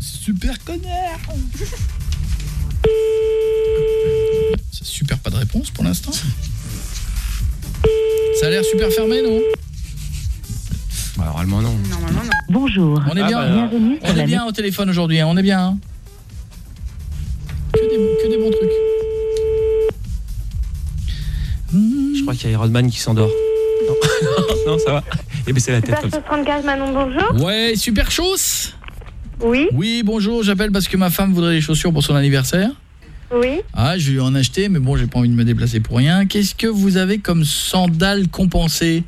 Super connard C'est super pas de réponse pour l'instant. Ça a l'air super fermé, non? Normalement, non. Normalement, non. Bonjour. On est Ah, bien, bah, Bienvenue on sur est la bien au téléphone aujourd'hui, hein, on est bien. hein. Que des, que des bons trucs. Je crois qu'il y a Iron Man qui s'endort. Non. non, ça va. Et baisser la tête comme ça. 34 Manon, bonjour. Ouais, super chose Oui. Oui, bonjour, j'appelle parce que ma femme voudrait des chaussures pour son anniversaire. Oui. Ah, je vais en acheter, mais bon, j'ai pas envie de me déplacer pour rien. Qu'est-ce que vous avez comme sandales compensées?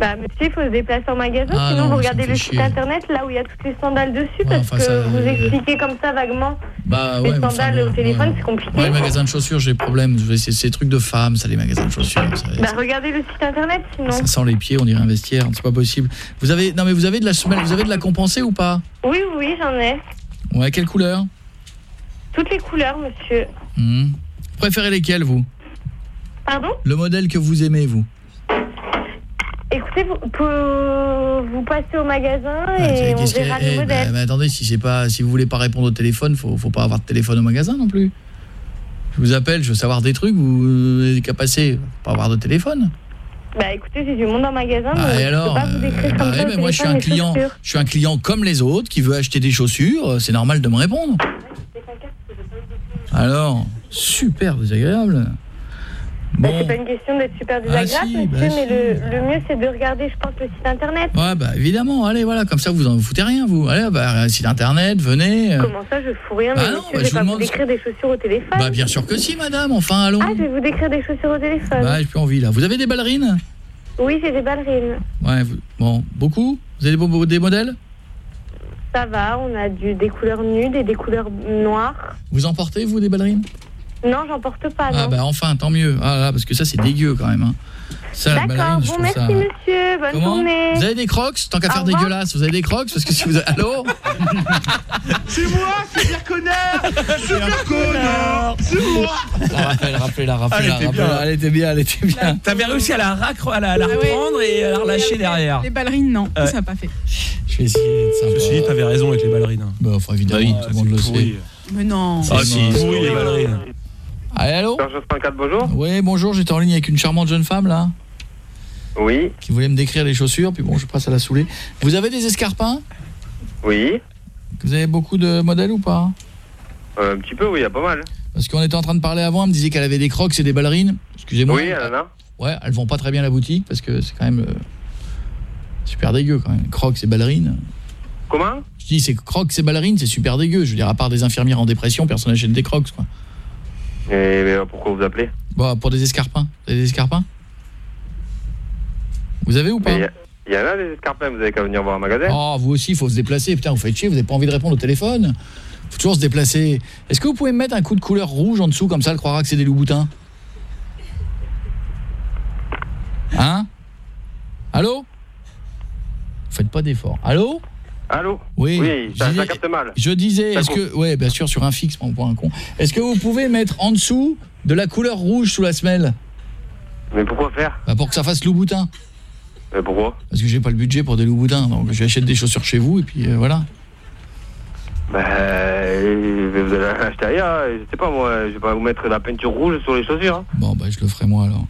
Bah, monsieur, il faut se déplacer en magasin, Ah sinon non, vous regardez le site chier. internet, là où il y a toutes les sandales dessus, parce enfin, que ça, vous euh, expliquez comme ça vaguement Bah les ouais, sandales enfin, au téléphone, c'est compliqué. Ouais, les magasins de chaussures, j'ai des problèmes. C'est des trucs de femmes, ça, les magasins de chaussures. Ça, Bah, regardez le site internet, sinon. ça sent les pieds, on dirait un vestiaire, c'est pas possible. Vous avez non mais vous avez de la semelle, vous avez de la compensée ou pas? Oui, oui, oui, j'en ai. Ouais, quelle couleur? Toutes les couleurs, monsieur. Hmm. Vous préférez lesquelles vous? Pardon? Le modèle que vous aimez vous? Écoutez, vous, vous passez au magasin Ah, et c'est- on verra eh, les bah, modèles. mais attendez, si c'est pas si vous voulez pas répondre au téléphone, faut faut pas avoir de téléphone au magasin non plus. Je vous appelle, je veux savoir des trucs, vous n'avez qu'à passer, pas avoir de téléphone. Bah écoutez, j'ai du monde en magasin, Ah, mais je alors peux pas vous décrire bah comme ouais, ça mais moi je suis un client, chaussures. je suis un client comme les autres qui veut acheter des chaussures, euh, c'est normal de me répondre. Alors, super désagréable. Bah, c'est pas une question d'être super désagréable, Ah, si, bah, mais si. le, le mieux c'est de regarder, je pense, le site internet. Ouais, bah évidemment, allez, voilà, comme ça vous en foutez rien, vous. Allez, bah, site internet, venez. euh. Comment ça, je fous rien, Bah mais monsieur, bah, je vais vous pas vous demande- décrire des chaussures au téléphone. Bah bien sûr que si, madame, enfin, allons. Ah, je vais vous décrire des chaussures au téléphone. Bah, j'ai plus envie, là. Vous avez des ballerines Oui, j'ai des ballerines. Ouais, vous- bon, beaucoup? Vous avez des, des modèles? Ça va, on a du, des couleurs nudes et des couleurs noires. Vous en portez, vous, des ballerines Non, j'en porte pas, Ah bah enfin, tant mieux. Ah là, parce que ça, c'est dégueu quand même. hein. Ça, la D'accord, bon, merci ça... monsieur, bonne Comment journée. Vous avez des crocs Tant qu'à faire revoir. dégueulasse, vous avez des crocs Parce que si vous... Allô C'est moi, super connard Super connard C'est moi Rappelle, rappelez-la, rappelez-la, Elle était rappelez-la. bien. Elle était bien, elle était bien. T'avais réussi à la, raccro- à la, à la Ah reprendre et à la relâcher derrière. Les ballerines, non, Ouais. ça n'a pas fait. Je vais essayer d'être sympa. Si, t'avais raison avec les ballerines. Bah, enfin, évidemment, tout le monde le sait. Mais non. Ah si, les ballerines. Allez, allô Serge 34, bonjour. Oui, bonjour, j'étais en ligne avec une charmante jeune femme, là, Oui, qui voulait me décrire les chaussures, puis bon, je passe à la saouler. Vous avez des escarpins? Oui. Vous avez beaucoup de modèles ou pas? Euh, un petit peu, oui, il y a pas mal. Parce qu'on était en train de parler avant, elle me disait qu'elle avait des crocs et des ballerines. Excusez-moi. Oui, elle en a. Ouais, elles vont pas très bien à la boutique parce que c'est quand même euh, super dégueu quand même. Crocs et ballerines. Comment? Je dis c'est crocs et ballerines, c'est super dégueu. Je veux dire à part des infirmières en dépression, personne n'achète des crocs quoi. Et euh, pourquoi vous appelez Bon, pour des escarpins. Vous avez des escarpins Vous avez ou pas Il y en a des escarpins, vous avez qu'à venir voir un magasin. Oh, vous aussi, il faut se déplacer. Putain, vous faites chier, vous n'avez pas envie de répondre au téléphone. faut toujours se déplacer. Est-ce que vous pouvez me mettre un coup de couleur rouge en dessous, comme ça, elle croira que c'est des loups-boutins Hein Allô Faites pas d'effort. Allô Allô Oui, Oui, ça, capte mal. Je disais, est-ce que... Ouais, bien sûr, sur un fixe, pour pour un con. Est-ce que vous pouvez mettre en dessous de la couleur rouge sous la semelle? Mais pourquoi faire? Bah, Pour que ça fasse loup-boutin. Mais pourquoi? Parce que j'ai pas le budget pour des loups-boutins. Donc, je vais acheter des chaussures chez vous, et puis euh, voilà. Bah, euh, vous allez acheter ailleurs, je sais pas moi, je vais pas vous mettre la peinture rouge sur les chaussures. hein. Bon, bah, je le ferai moi alors.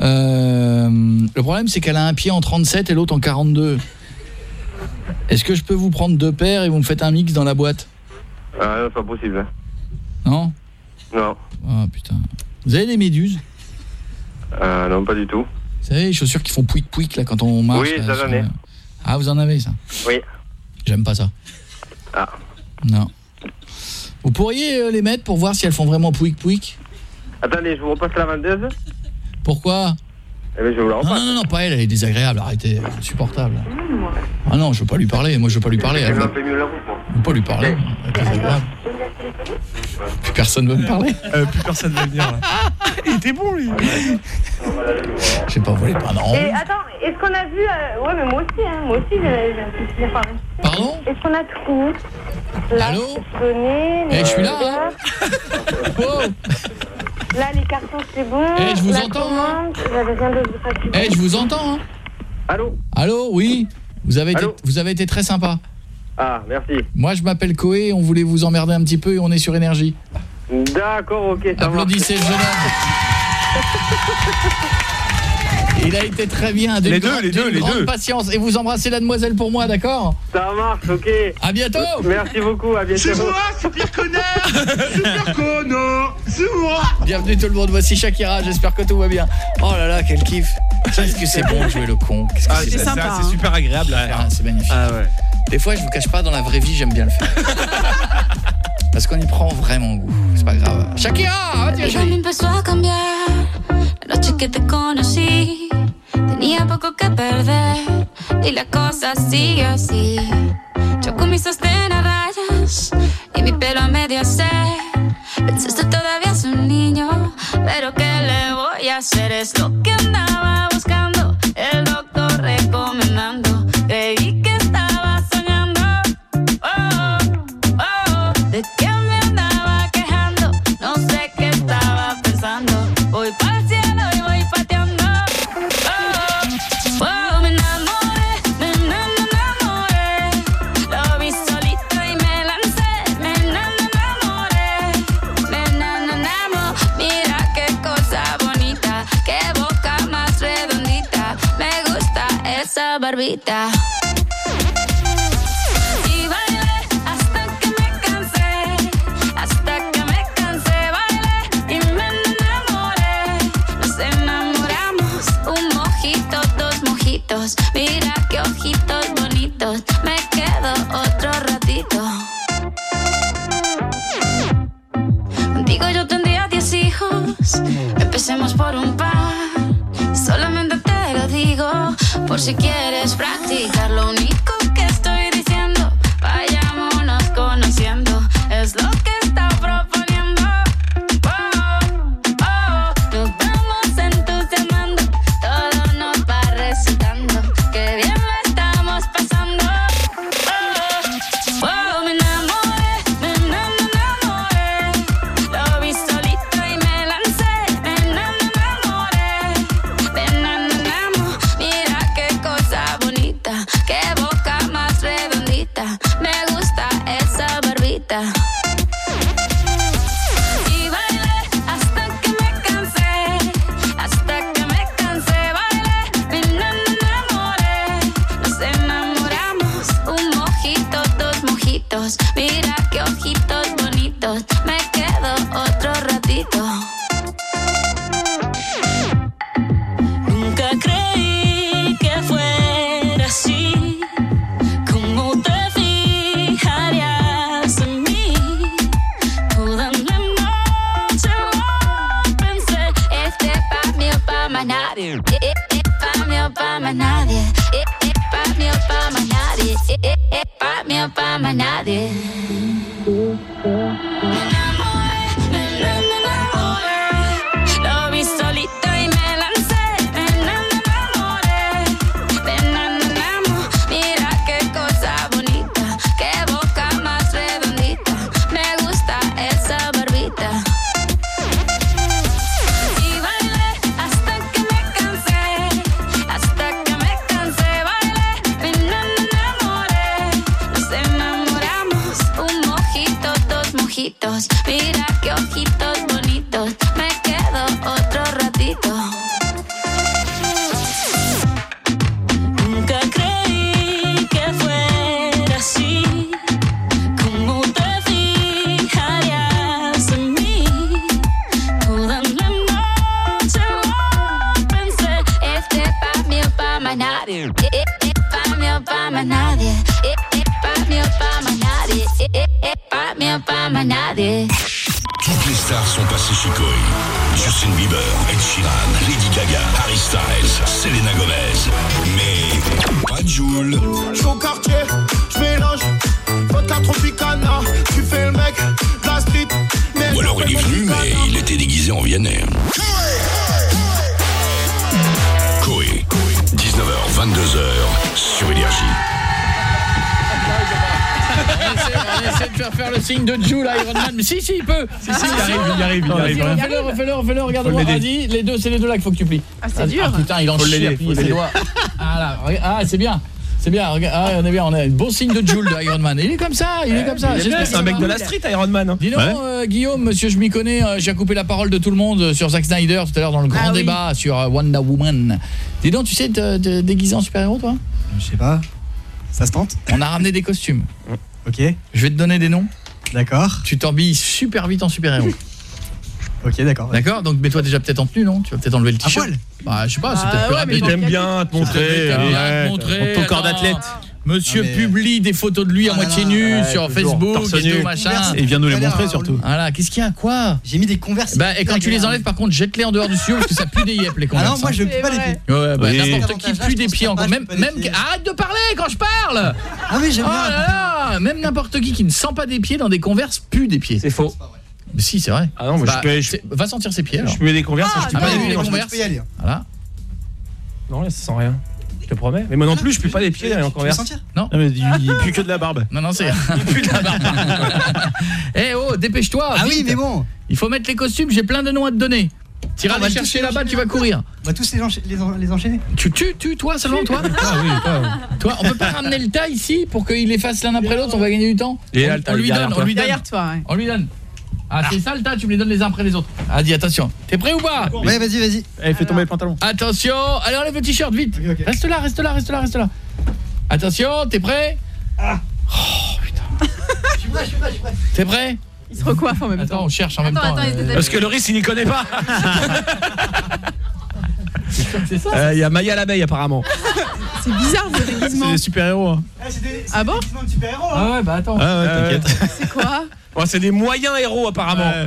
Euh, le problème, c'est qu'elle a un pied en 37 et l'autre en 42. Est-ce que je peux vous prendre deux paires et vous me faites un mix dans la boîte Ah non, c'est pas possible. hein. Non Non. Ah putain. Vous avez des méduses Ah non, pas du tout. Vous savez, les chaussures qui font pouic pouic là quand on marche Oui, là, ça, sur j'en ai. Ah, vous en avez ça Oui. J'aime pas ça. Ah. Non. Vous pourriez euh, les mettre pour voir si elles font vraiment pouic pouic Attendez, je vous repasse la vendeuse. Pourquoi Eh bien, je vous la non, repasse. non, non, pas elle, elle est désagréable, arrêtez, insupportable. Ah non, je veux pas lui parler, moi je veux pas lui parler. Elle Elle m'a veut, fait mieux la route, moi. je veux pas lui parler, elle est désagréable. Plus personne veut me parler. Euh, plus personne va venir là. Il était bon lui. Je sais pas, vous voulez pas, non Et attends, est-ce qu'on a vu... euh, Ouais, mais moi aussi, hein, moi aussi, j'ai j'ai un petit. Pardon? Est-ce qu'on a Là, Allô? Eh, je suis là, hein. couleurs. Là, les cartons, c'est bon. Eh, je vous La entends, hein. Eh, je vous entends, hein Allô? Allô, oui vous avez, été, Allô vous avez été très sympa. Ah, merci. Moi, je m'appelle Koé, on voulait vous emmerder un petit peu et on est sur énergie. D'accord, ok, ça. Applaudissez le jeune homme. Il a été très bien. Les deux, les deux, les deux. patience. Et vous embrassez la demoiselle pour moi, d'accord Ça marche, ok. À bientôt. Merci beaucoup, à bientôt. C'est moi, c'est Pierre Connard. c'est Pierre Connard. C'est moi. Bienvenue tout le monde, voici Shakira. J'espère que tout va bien. Oh là là, quel kiff. Qu'est-ce que c'est bon de jouer le con. Ah, c'est -ce C'est super agréable ah, c'est magnifique. Ah, Des fois, je vous cache pas, dans la vraie vie, j'aime bien le faire. Parce qu'on y prend vraiment goût. C'est pas grave. Shakira, oh, Noche que te conocí, tenía poco que perder. Y la cosa sigue así. Yo con mis sostén a rayas y mi pelo a medio se. Pensaste todavía es un niño, pero ¿qué le voy a hacer? Es lo que andaba buscando. Barbita, y vale hasta que me cansé. Hasta que me cansé, vale. Y me enamoré. Nos enamoramos. Un mojito, dos mojitos. Mira que ojitos bonitos. Me quedo otro ratito. Digo, yo tendría diez hijos. Empecemos por un par. Solamente te lo digo. Por si quieres practicar lo único qu'il faut que tu plies. Ah, c'est ah, putain, il en. Ah, ah, c'est bien. C'est bien, ah, on est bien, on a un beau signe de Jules de Iron Man. Il est comme ça, il est comme ça. C'est un mec de la street Iron Man. Hein. Dis donc euh, Guillaume, monsieur je m'y connais, euh, j'ai coupé la parole de tout le monde euh, sur Zack Snyder tout à l'heure dans le grand débat sur Wonder Woman. Dis donc, tu sais te, te déguiser en super-héros toi? Je sais pas. Ça se tente? On a ramené des costumes. OK. Je vais te donner des noms. D'accord. Tu t'embilles super vite en super-héros. Ok, d'accord. D'accord, donc mets-toi déjà peut-être en tenue, non? Tu vas peut-être enlever le t-shirt. Bah, je sais pas, c'est ah peut-être plus rapide. T'aimes bien te montrer. Ton corps d'athlète. Monsieur mais... Euh, publie des photos de lui ah à moitié nu ouais, sur Facebook et tout machin. Et il vient nous les montrer surtout. Voilà, qu'est-ce qu'il y a quoi? J'ai mis des converses. Bah et quand tu les enlèves par contre, jette-les en dehors du studio parce que ça pue des yep les converses. Ah non, moi hein. je pue pas les pieds. Ouais, bah oui. n'importe qui pue des pieds encore même même arrête de parler quand je parle. Ah oui, j'aime oh bien. Oh là là, même n'importe qui qui ne sent pas des pieds dans des converses pue des pieds. C'est faux. Mais si, c'est vrai. Ah non, moi, je peux- je- c'est- va sentir ses pieds alors. Je mets des converses, Ah, je ah, pas bah, les les pieds. converses. Tu peux y aller. Voilà. Non, là, ça sent rien. Je te promets. Mais moi non plus, je pue pas les pieds en converse. sentir Non. mais il, il pue que de la barbe. Non non, c'est il pue de la barbe. Eh oh, dépêche-toi. Ah oui, mais bon. Il faut mettre les costumes, j'ai plein de noms à te donner. T'iras On va les chercher là-bas, tu vas courir. On va tous les, encha- les, en- les enchaîner. Tu tues, tu, toi seulement toi Ah oui, toi. Toi, on peut pas ramener le tas ici pour qu'il les fasse l'un après l'autre, on va gagner du temps. Et on, là, le tas, on lui derrière donne, on toi. lui donne. Derrière toi, ouais. On lui donne. Ah, c'est ça le tas, tu me les donnes les uns après les autres. Ah, dis attention. T'es prêt ou pas Ouais, vas-y, vas-y. Allez, fais tomber le pantalon. Attention, allez enlève le t-shirt vite. Reste là, reste là, reste là, reste là. Attention, t'es prêt Je suis prêt, je suis prêt, je suis prêt. T'es prêt Il se recoiffe en même Attends, temps. on cherche en même Attends, temps. attends, euh, Parce que Loris, il n'y connaît pas. C'est ça Euh, Il y a Maya l'abeille apparemment. C'est bizarre vos C'est déguisements. des super-héros. hein. Ah, c'est des- Ah bon c'est des super-héros. Ah ouais, bah attends. Ah ouais, Euh, t'inquiète. C'est quoi Oh, c'est des moyens héros apparemment. Ouais.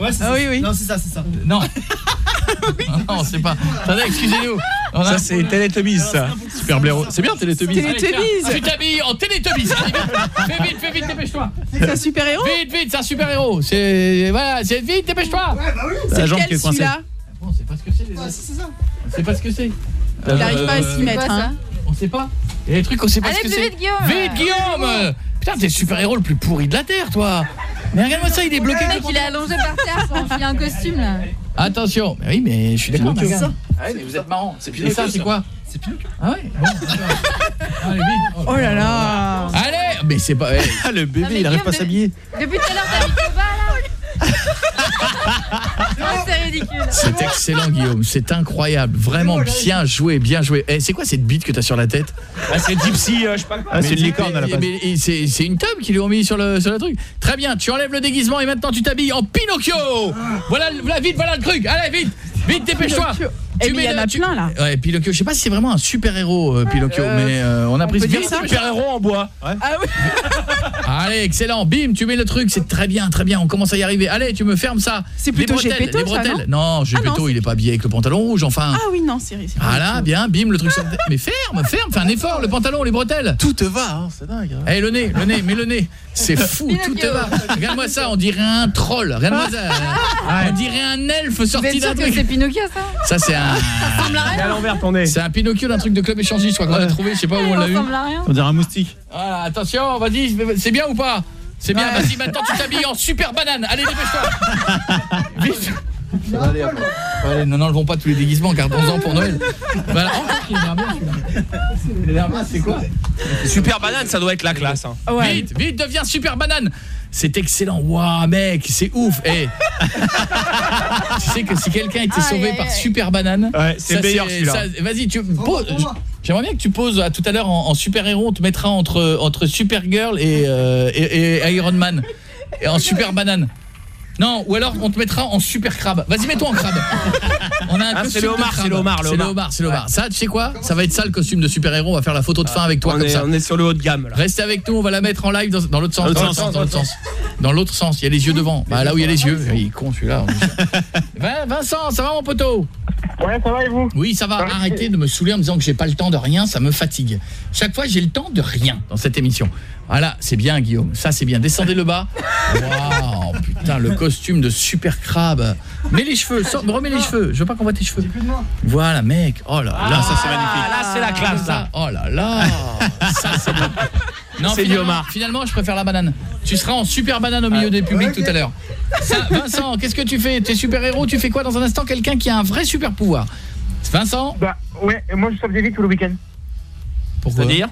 Ouais, c'est Ah ça. oui, oui. Non, c'est ça, c'est ça. Non. non, c'est pas. Attendez, excusez-nous. On Ça c'est Teletubbies ça. Super blaireau. C'est bien Télétubbies. Allez, tiens, Télétubbies. Tu t'habilles en vite. Fais vite, fais vite, dépêche-toi. C'est un super héros Vite, vite, c'est un super-héros. C'est voilà, c'est vite, dépêche-toi. Ouais, bah oui. La C'est jambe qui lequel celui-là Bon, c'est pas ce que c'est les c'est c'est ça. C'est pas ce que c'est. Il n'arrive pas à Euh, s'y mettre. hein. On sait pas. Il y a des trucs qu'on sait pas Allez, ce que c'est. vite, Guillaume. Vite, Guillaume Putain, t'es le super-héros le plus pourri de la Terre, toi Mais regarde-moi ça, il est bloqué. Le mec, il est allongé par terre pour enfiler un costume là. Attention. Mais oui, mais je suis d'accord. Pinocchio. regarde. Ah ouais, mais vous êtes marrant. C'est Pinocchio, ça, c'est ça. quoi C'est Pinocchio. Ah ouais Bon. Allez, vite. Oh là là Allez Mais c'est pas... eh, Ah, le bébé, mais il arrive pas à s'habiller. Depuis tout à l'heure, t'as mis c'est ridicule. C'est excellent, Guillaume. C'est incroyable. Vraiment bien joué, bien joué. Eh, c'est quoi cette bite que t'as sur la tête Ah, c'est Gypsy, euh, je sais pas quoi. Ah, c'est une licorne à la Mais- base. mais- mais c'est c'est une tube qui lui ont mis sur le, sur le truc. Très bien, tu enlèves le déguisement et maintenant tu t'habilles en Pinocchio. Voilà, voilà, vite, voilà le truc. Allez, vite, vite, dépêche-toi. Eh, mais il y en a plein, là. Ouais, Pinocchio. Je sais pas si c'est vraiment un super héros, Pinocchio, Euh, mais euh, on a pris peut ce dire vite, ça super héros en bois. Ah oui Allez, excellent. Bim, tu mets le truc, c'est très bien, très bien. On commence à y arriver. Allez, tu me fermes ça. C'est Les plutôt bretelles, Gepetto, les ça, bretelles. non non, Gepetto, il est pas habillé avec le pantalon rouge, enfin. Ah oui, non, c'est c'est- Voilà, bien, bim, le truc sur Mais ferme, ferme, fais un effort, le pantalon, les bretelles. Tout te va, hein, c'est dingue. hein. Eh le nez, le nez, mets le nez. C'est fou, tout te va. Regarde-moi ça, on dirait un troll. Regarde-moi ça. On dirait un elfe sorti d'un truc. c'est Pinocchio ça? Ça c'est un Ça ressemble à rien. l'envers ton nez. c'est un Pinocchio d'un truc de club échangiste, je crois qu'on l'a trouvé, je sais pas où on Ça l'a eu. ressemble à rien. On dirait un moustique. Voilà, attention, vas-y, c'est bien ou pas? C'est bien, vas-y, maintenant tu t'habilles en super banane. Allez, dépêche-toi. Vite. Allez. Allez, non, n'enlevons pas tous les déguisements, gardons-en pour Noël. Voilà, a a c'est quoi? Super banane, ça doit être la classe. hein. Ouais. Vite, vite, deviens super banane. C'est excellent. Waouh, mec, c'est ouf. Eh. tu sais que si quelqu'un était sauvé aïe, par aïe. super banane, Ouais, c'est meilleur celui-là. ça- Vas-y, tu moi. J'aimerais bien que tu poses à tout à l'heure en, en super-héros, on te mettra entre entre Supergirl et, euh, et, et Iron Man et en super banane. Non, ou alors on te mettra en super crabe. Vas-y, mets-toi en crabe. On a un Ah, costume c'est le de homard, crabe. c'est le homard, le C'est le homard. homard, c'est le homard. Ça, tu sais quoi? Ça va être ça le costume de super-héros, on va faire la photo de fin avec toi on, comme est, ça. on est sur le haut de gamme là. Restez avec nous, on va la mettre en live dans, dans l'autre sens. Dans l'autre sens, dans l'autre sens. Dans l'autre sens, il y a les yeux devant. Bah là où il y a les yeux, il est con celui-là. Vin- Vincent, ça va mon poteau? Ouais, ça va et vous? Oui, ça va. Arrêtez de me saouler en me disant que j'ai pas le temps de rien, ça me fatigue. Chaque fois, j'ai le temps de rien dans cette émission. Voilà, c'est bien Guillaume. Ça c'est bien. Descendez le bas. Waouh, putain, le costume de super crabe. Mets les cheveux, remets les cheveux. Je veux pas qu'on voit tes cheveux. Voilà, mec. Oh là là, ça c'est magnifique. Là c'est la classe là. Oh là là Ça c'est bon Non, finalement, homard. finalement, je préfère la banane. Tu seras en super banane au milieu des publics tout à l'heure. Vincent, qu'est-ce que tu fais? T'es super-héros, tu fais quoi dans un instant? Quelqu'un qui a un vrai super pouvoir. Vincent? Bah ouais, moi je sauve des vies tous les week-ends. Pourquoi? C'est-à-dire?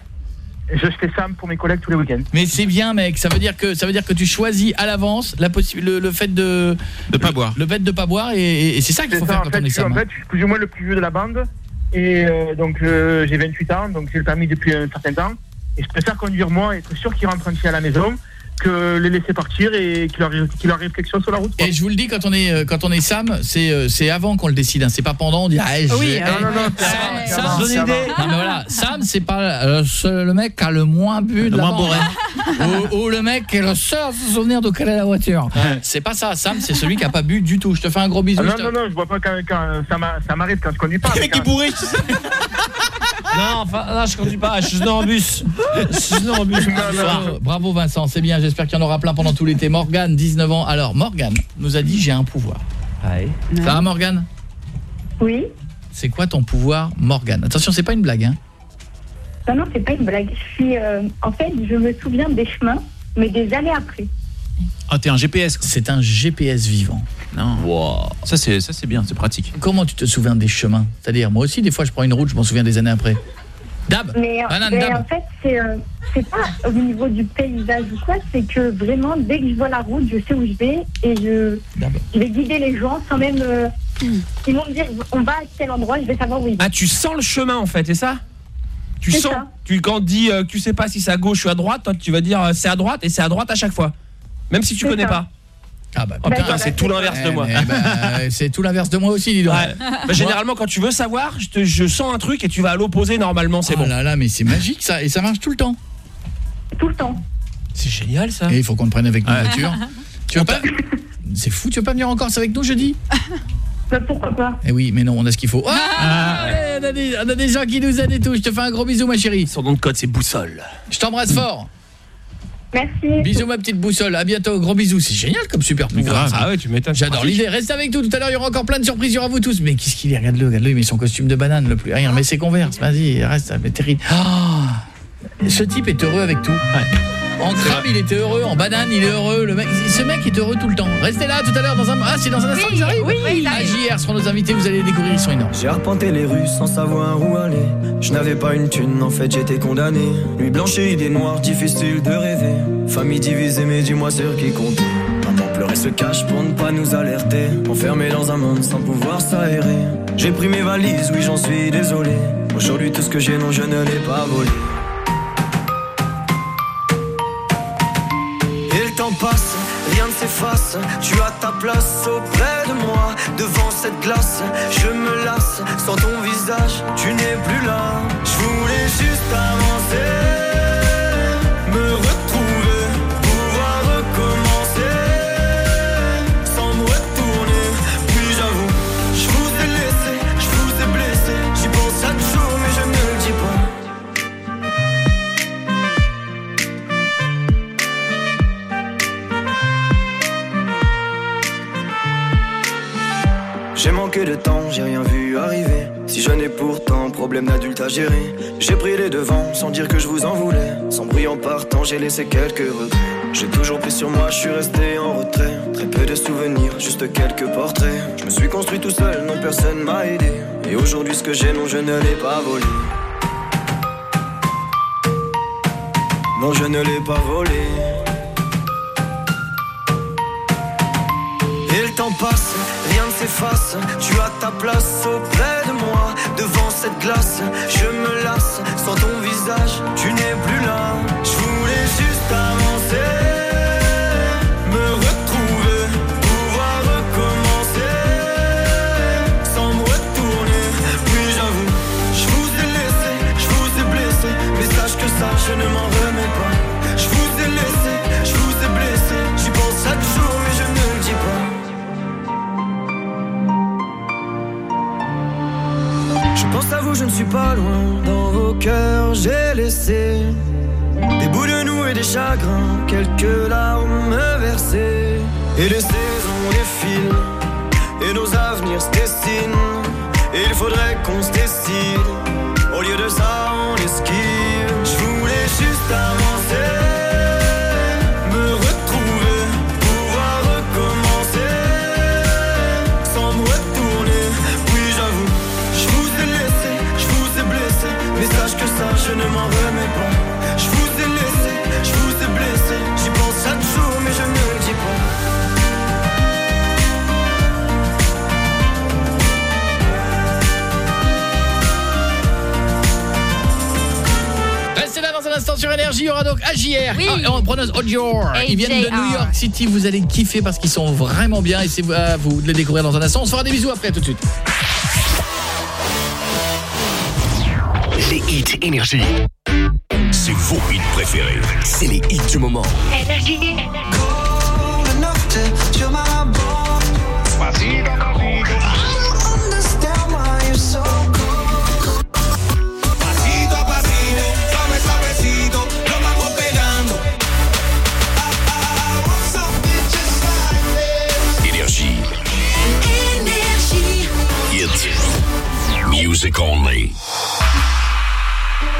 Je fais ça pour mes collègues tous les week-ends. Mais c'est bien mec, ça veut dire que ça veut dire que tu choisis à l'avance la possi- le, le fait de De pas boire. le fait de pas boire et, et- et c'est ça qu'il faut ça, faire en quand fait, on est je suis, en Sam. fait, je suis plus ou moins le plus vieux de la bande. Et euh, donc euh, j'ai 28 ans, donc j'ai le permis depuis un certain temps. Et je préfère conduire moi, être sûr qu'il rentre entier à la maison. Que les laisser partir et qu'il arrive, qu'il arrive quelque chose sur la route. Et je vous le dis quand on est euh, quand on est Sam, c'est euh, c'est avant qu'on le décide, hein. c'est pas pendant, on dit ah, j'ai- Oui, eh, non, non, non, c'est Sam, Sam, avant, c'est c'est avant. avant. Non mais voilà, Sam c'est pas euh, ce- le mec qui a le moins bu Le la moins bourré. hein. ou, ou le mec qui est le seul à se souvenir de quelle est la voiture. C'est pas ça, Sam c'est celui qui a pas bu du tout. Je te fais un gros bisou. Ah, non, je te- non, non, je vois pas quand, quand ça m'a- ça m'arrive quand je conduis pas. mais quand- Non, enfin, non, je conduis pas, je suis en bus. Je suis en bus. Bravo, bravo Vincent, c'est bien, j'espère qu'il y en aura plein pendant tout l'été. Morgane, 19 ans. Alors Morgane nous a dit j'ai un pouvoir. Ça va Morgane? Oui. C'est quoi ton pouvoir Morgane? Attention, c'est pas une blague hein. Non, non, c'est pas une blague. Je suis, euh, en fait, je me souviens des chemins, mais des années après. Ah, t'es un GPS. C'est un GPS vivant. Non. Ça c'est ça c'est bien, c'est pratique. Comment tu te souviens des chemins? C'est-à-dire moi aussi des fois je prends une route, je m'en souviens des années après. Dab Mais, Banane mais dab. en fait, c'est euh, c'est pas au niveau du paysage ou quoi, c'est que vraiment, dès que je vois la route, je sais où je vais et je, je vais guider les gens sans même. euh, ils vont me dire, on va à quel endroit, je vais savoir où ils vont. Ah, tu sens le chemin en fait, c'est ça? Tu sens ça. tu quand dis euh, tu sais pas si c'est à gauche ou à droite, toi tu vas dire euh, c'est à droite et c'est à droite à chaque fois. Même si tu connais ça. pas. Ah bah Oh putain, c'est tout l'inverse de Eh, moi. bah, c'est tout l'inverse de moi aussi, dis donc. Ouais. Bah, généralement quand tu veux savoir, je, te, je sens un truc et tu vas à l'opposé normalement, c'est Oh bon. là là, mais c'est magique ça et ça marche tout le temps. Tout le temps. C'est génial ça. Et il faut qu'on le prenne avec nos voitures. Tu veux pas C'est fou, tu veux pas venir en Corse avec nous jeudi? Bah, pourquoi pas Eh oui, mais non, on a ce qu'il faut. Ah, allez, on, a des, on a des gens qui nous aident et tout. Je te fais un gros bisou, ma chérie. Son nom de code, c'est Boussole. Je t'embrasse fort. Merci. Bisous, ma petite boussole. À bientôt. Gros bisous. C'est génial comme super pouvoir. grave. ça. Ah ouais, tu m'étonnes. J'adore l'idée. Restez avec nous. Tout à l'heure, il y aura encore plein de surprises. Il y aura vous tous. Mais qu'est-ce qu'il est Regarde-le, regarde-le. Il met son costume de banane, le plus rien. Mais ses converse. Vas-y, reste. Mais terrible. Ah Ce type est heureux avec tout. En crabe, il était heureux. En banane, il est heureux. Le mec, ce mec est heureux tout le temps. Restez là tout à l'heure dans un. Ah, c'est dans un instant qu'ils arrivent. oui, il arrive. AJR seront nos invités. Vous allez les découvrir. Ils sont énormes. J'ai arpenté les rues sans savoir où aller. Je n'avais pas une thune, en fait j'étais condamné. Nuit blanche et idées noires, difficile de rêver. Famille divisée, mais dis-moi sur qui compter. Maman pleurait se cache pour ne pas nous alerter. Enfermé dans un monde sans pouvoir s'aérer. J'ai pris mes valises, oui j'en suis désolé. Aujourd'hui tout ce que j'ai, non je ne l'ai pas volé. Rien ne s'efface. Tu as ta place auprès de moi, devant cette glace. Je me lasse, sans ton visage, tu n'es plus là. Je voulais juste avancer, manqué de temps, j'ai rien vu arriver. Si jeune et pourtant, problème d'adulte à gérer. J'ai pris les devants sans dire que je vous en voulais. Sans bruit en partant, j'ai laissé quelques regrets. J'ai toujours pris sur moi, je suis resté en retrait. Très peu de souvenirs, juste quelques portraits. Je me suis construit tout seul, non personne m'a aidé. Et aujourd'hui, ce que j'ai, non, je ne l'ai pas volé. Non, je ne l'ai pas volé. Temps passe, rien ne s'efface. Tu as ta place auprès de moi, devant cette glace. Je me lasse, sans ton visage, tu n'es plus là. Je voulais juste avancer, me retrouver, pouvoir recommencer, sans me retourner. Puis j'avoue, je vous ai laissé, je vous ai blessé, mais sache que ça, je ne m'en remets pense à vous, je ne suis pas loin. Dans vos cœurs, j'ai laissé des bouts de nous et des chagrins, quelques larmes versées. Et les saisons défilent, et nos avenirs se dessinent. Et il faudrait qu'on se décide. Au lieu de ça, on esquive. Je voulais juste avancer, Oui. Ah, on prononce Odior. Ils viennent de. New York City, vous allez kiffer parce qu'ils sont vraiment bien et c'est à vous de les découvrir dans un instant. On se fera des bisous après tout de suite. Les hits Énergie. C'est vos hits préférés. C'est les hits du moment. Pasito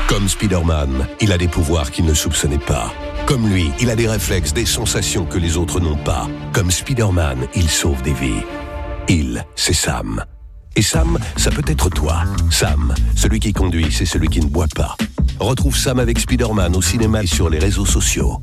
Comme Spider-Man, il a des pouvoirs qu'il ne soupçonnait pas. Comme lui, il a des réflexes, des sensations que les autres n'ont pas. Comme Spider-Man, il sauve des vies. Il, c'est Sam. Et Sam, ça peut être toi. Sam, celui qui conduit, c'est celui qui ne boit pas. Retrouve Sam avec Spider-Man au cinéma et sur les réseaux sociaux.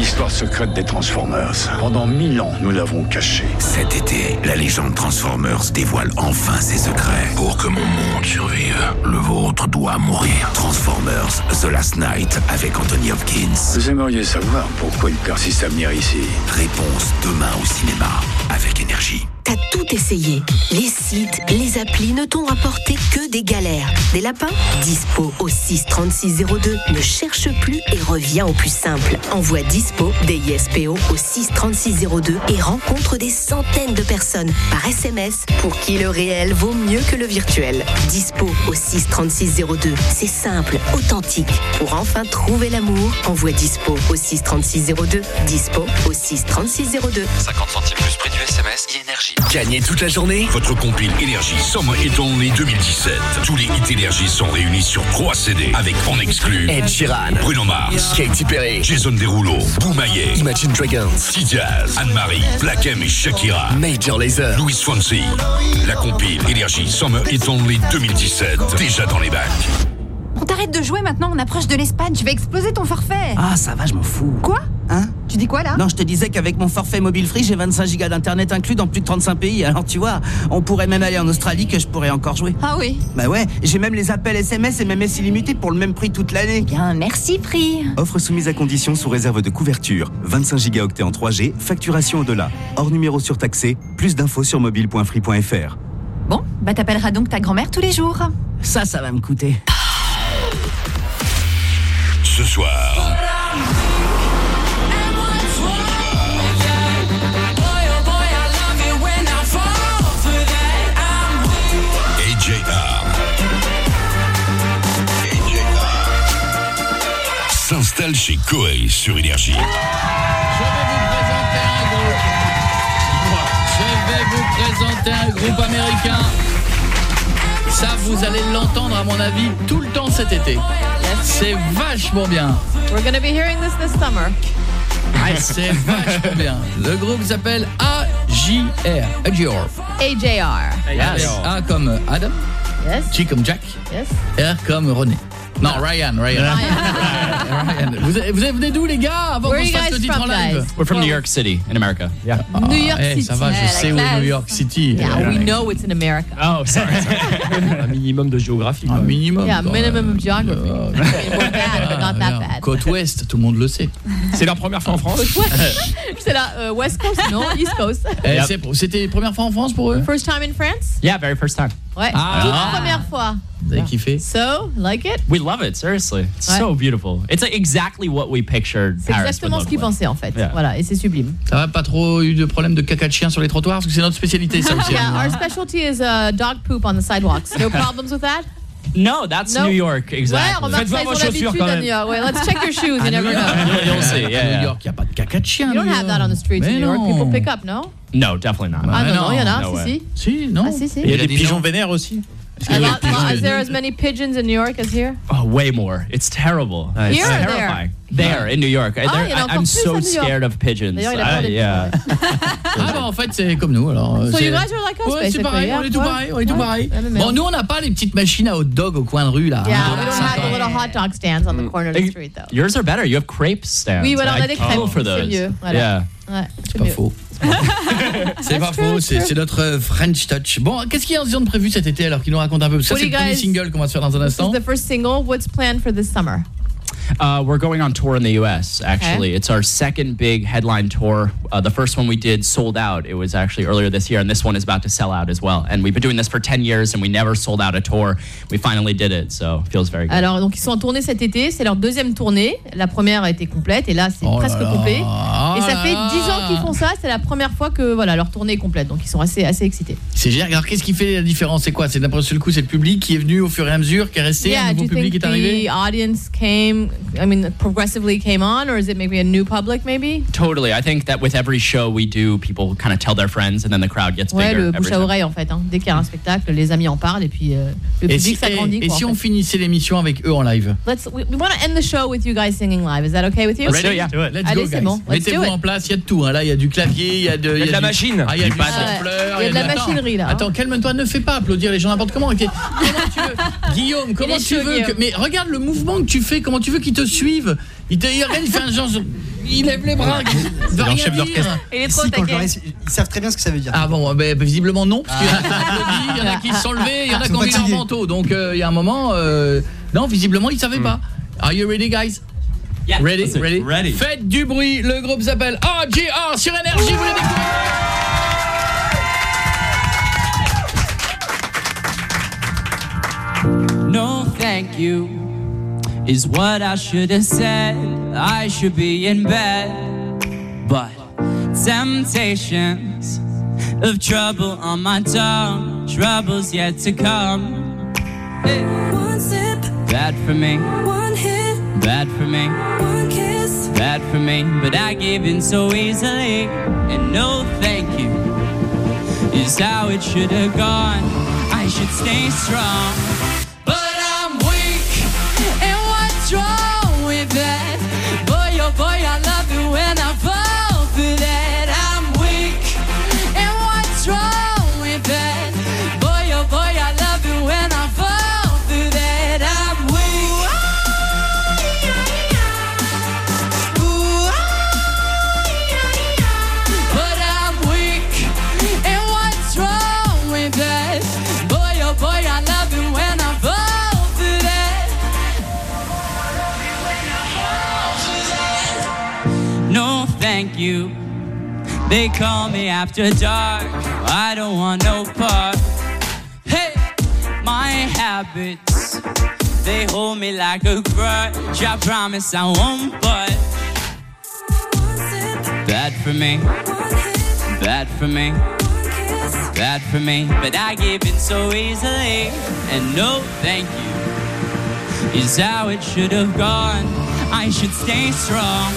L'histoire secrète des Transformers. Pendant mille ans, nous l'avons cachée. Cet été, la légende Transformers dévoile enfin ses secrets. Pour que mon monde survive, le vôtre doit mourir. Transformers The Last Night avec Anthony Hopkins. Vous aimeriez savoir pourquoi il persiste à venir ici? Réponse demain au cinéma avec énergie. Tout essayé. Les sites, les applis ne t'ont rapporté que des galères. Des lapins Dispo au 63602. Ne cherche plus et reviens au plus simple. Envoie Dispo, D-I-S-P-O, au 63602 et rencontre des centaines de personnes par SMS pour qui le réel vaut mieux que le virtuel. Dispo au 63602. C'est simple, authentique. Pour enfin trouver l'amour, envoie Dispo au 63602. Dispo au 63602. 50 centimes plus prix du SMS et énergie. Gagnez toute la journée votre compile Énergie Summer Hit Only 2017. Tous les hits Énergie sont réunis sur 3 CD avec en exclu Ed Sheeran, Bruno Mars, Katy Perry, Jason Derulo, Boumaillet, Imagine Dragons, T-Jazz, Anne-Marie, Black M et Shakira, Major Lazer, Louis Swansea. La compile Énergie Summer Hit Only 2017. Déjà dans les bacs. On t'arrête de jouer maintenant, on approche de l'Espagne, je vais exploser ton forfait. Ah, ça va, je m'en fous. Quoi? Hein? Tu dis quoi là? Non, je te disais qu'avec mon forfait mobile free, j'ai 25 gigas d'internet inclus dans plus de 35 pays. Alors tu vois, on pourrait même aller en Australie que je pourrais encore jouer. Ah oui Bah ouais, j'ai même les appels SMS et MMS illimités pour le même prix toute l'année. Bien, merci Free. Offre soumise à condition sous réserve de couverture. 25 gigaoctets en 3G, facturation au-delà. Hors numéro surtaxé. Plus d'infos sur mobile.free.fr. Bon, bah t'appelleras donc ta grand-mère tous les jours. Ça, ça va me coûter. Ce soir. S'installe chez Koei sur Énergie. Je vais vous présenter un groupe américain. Ça, vous allez l'entendre à mon avis tout le temps cet été. C'est vachement bien. We're gonna be hearing this this summer. Ah, c'est vachement bien. Le groupe s'appelle AJR. AJR. AJR. Yes. A comme Adam. Yes. G comme Jack. Yes. R comme René. Non, Ryan, Ryan. Ryan. Vous, vous venez d'où les gars avant Where qu'on are se you fasse guys le titre en live? We're from New York City in America. Yeah. New York eh, City. Ça va, je Yeah, sais où est. New York City. Yeah, Euh, we know it's in America. Oh, sorry. Un minimum de géographie. Un minimum. Yeah, minimum of geography. We're bad, but not that regarde, bad. Côte ouest, tout le monde le sait. C'est leur première fois en France? C'est la euh, West Coast, non? East Coast. Eh, c'est- C'était la première fois en France pour eux? First time in France? Yeah, very first time. Ouais, Ah. toute première fois. Vous avez kiffé? So, like it? We love it, seriously. It's Ouais. so beautiful. It's like exactly what we pictured C'est Paris exactement ce qu'ils pensaient en fait. Yeah. Voilà, et c'est sublime. Ça va pas trop eu de problème de caca de chien sur les trottoirs? Parce que c'est notre spécialité ça aussi. Yeah, hein. our specialty is uh, dog poop on the sidewalks. No problems with that? No, that's No. New York, Ouais, exactly. ça, ils ont l'habitude à New York. Ouais, let's check your shoes, you never know. Yeah, À New yeah. York, il n'y a pas de caca de chien. You don't have that on the streets in New York. non. People pick up, no? No, definitely not. Ah non, non, il y en a, no si, way. si. Si, non Ah, si, si. Il y a des pigeons vénères aussi. A lot, lot- is there as many pigeons in New York as here? Oh, way more. It's terrible. It's Here or there? terrifying. There in New York. Ah, There- il y en a I, encore I'm so scared of pigeons. D'ailleurs, il a peur I- yeah. Ah bah en fait c'est comme nous alors. So you guys are like us, Ouais, c'est basically, pareil, yeah, on est tout ouais. pareil, on est tout Ouais. pareil. Bon nous on n'a pas les petites machines à hot dog au coin de rue là. Yeah, Ah, we don't have the little hot dog stands on the corner of the street, though. Yours are better. You have crepe stands. Oui, voilà, on a I des crêpes, for those. Yeah. Ouais, C'est pas faux. C'est pas faux, c'est notre euh, French touch. Bon, qu'est-ce qu'il y a en prévu cet été alors qu'il nous raconte un peu? Ça c'est le premier single qu'on va se faire dans un instant. the first single. What's planned for this summer? Uh, we're going on tour in the U.S. Actually, it's our second big headline tour. Uh, the first one we did sold out. It was actually earlier this year, and this one is about to sell out as well. And we've been doing this for 10 years, and we never sold out a tour. We finally did it, so it feels very good. Alors, donc ils sont en tournée cet été, c'est leur deuxième tournée. La première a été complète et là c'est Oh presque complet. Oh et ça là fait là. 10 ans qu'ils font ça, c'est la première fois que voilà, leur tournée est complète. Donc ils sont assez assez excités. C'est génial. Alors qu'est-ce qui fait la différence? C'est quoi? C'est d'après seul coup, c'est le public qui est venu au fur et à mesure, qui est resté, un do nouveau public think est arrivé? the audience came, I mean, progressively came on, or is it maybe a new public, maybe? Totally. I think that with every show we do, people kind of tell their friends, and then the crowd gets Ouais, bigger. le every bouche à time. oreille en fait. hein. Dès qu'il y a un spectacle, les amis en parlent et puis euh, le Et public si, s'agrandit. et, et quoi, si en on fait. finissait l'émission avec eux en live Let's, we, we want to end the show with you guys singing live. Is that okay with you? Ready? Let's Allez, go, c'est guys. bon. Let's do Mettez-vous it. en place, il y a de tout. hein. Là, il y a du clavier, il y a de, Il y a de la machine. Ah, il y a Du du pad. sampleur, Il y a de la machinerie, là, hein. Attends, calme-toi, ne fais pas applaudir les gens n'importe comment. Guillaume, comment tu veux. Mais regarde le mouvement que tu fais, comment tu veux qu'ils te suivent Il te il regarde, il fait un genre il lève les bras, il veut leur rien chef d'orchestre. Si, ils savent très bien ce que ça veut dire. Ah bon, ben, visiblement non, parce qu'il y en a qui applaudissent, il y en a qui se sont levés, il y en a Ils qui ont mis leur manteau. Donc euh, il y a un moment, euh, non, visiblement ils savaient pas. Are you ready, guys? ready, ready, Ready. Faites du bruit. Le groupe s'appelle RGR sur énergie. Vous les découvrez. No, thank you, is what I should have said. I should be in bed, but temptations of trouble on my tongue, troubles yet to come. Hey. One sip, Bad for me, one hit, bad for me, one kiss. bad for me, but I give in so easily. And no, thank you, is how it should have gone. I should stay strong, boialão. They call me after dark. I don't want no part. Hey, my habits, they hold me like a grudge. I promise I won't but Bad for me, bad for me, bad for me. But I give in so easily, and no thank you is how it should have gone. I should stay strong,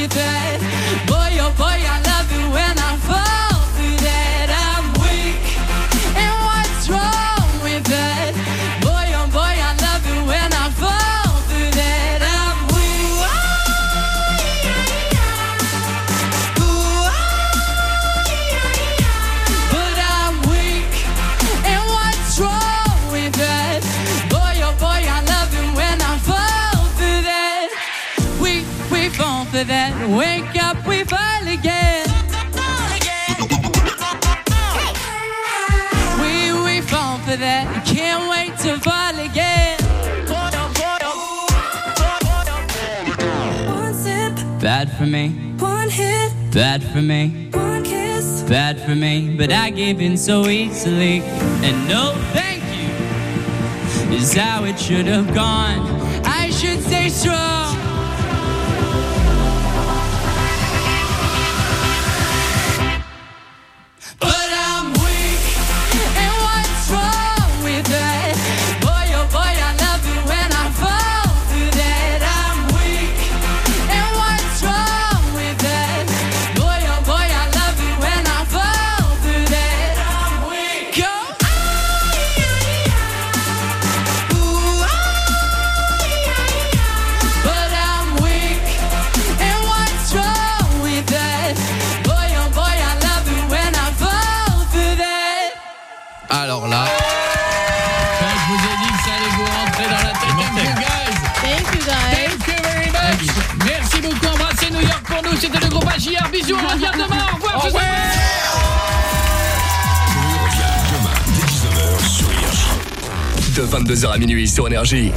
wrong with for me, one hit, bad for me, one kiss. bad for me. But I give in so easily. And no thank you is how it should have gone. I should stay strong. De 22h à minuit sur Énergie.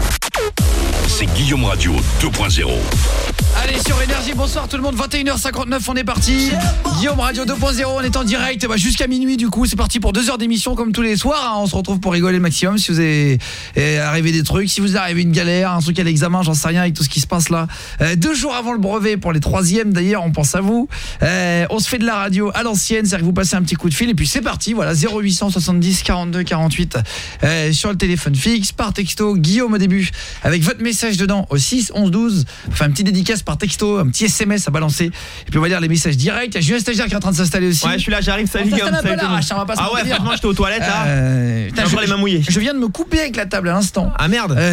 C'est Guillaume Radio 2.0. Allez sur Énergie, bonsoir tout le monde, 21h59 on est parti. Guillaume Radio 2.0, on est en direct bah, jusqu'à minuit du coup, c'est parti pour deux heures d'émission comme tous les soirs, hein. on se retrouve pour rigoler le maximum si vous avez eh, arrivé des trucs, si vous arrivez une galère, un truc à l'examen, j'en sais rien avec tout ce qui se passe là. Euh, Deux jours avant le brevet pour les troisièmes d'ailleurs, on pense à vous. Euh, On se fait de la radio à l'ancienne, c'est-à-dire que vous passez un petit coup de fil et puis c'est parti, voilà 0870 42 48 euh, sur le téléphone fixe, par texto, Guillaume au début avec votre message dedans au 6 11 12, enfin un petit dédicace par texto, un petit SMS à balancer et puis on va lire les messages directs, il y a Julien Stagiaire qui est en train de s'installer aussi. Ouais, je suis là, j'arrive, salut Guillaume, Ah ouais, franchement, j'étais aux toilettes là. Euh, encore les mains mouillées. Je viens de me couper avec la table à l'instant. Ah merde. Euh,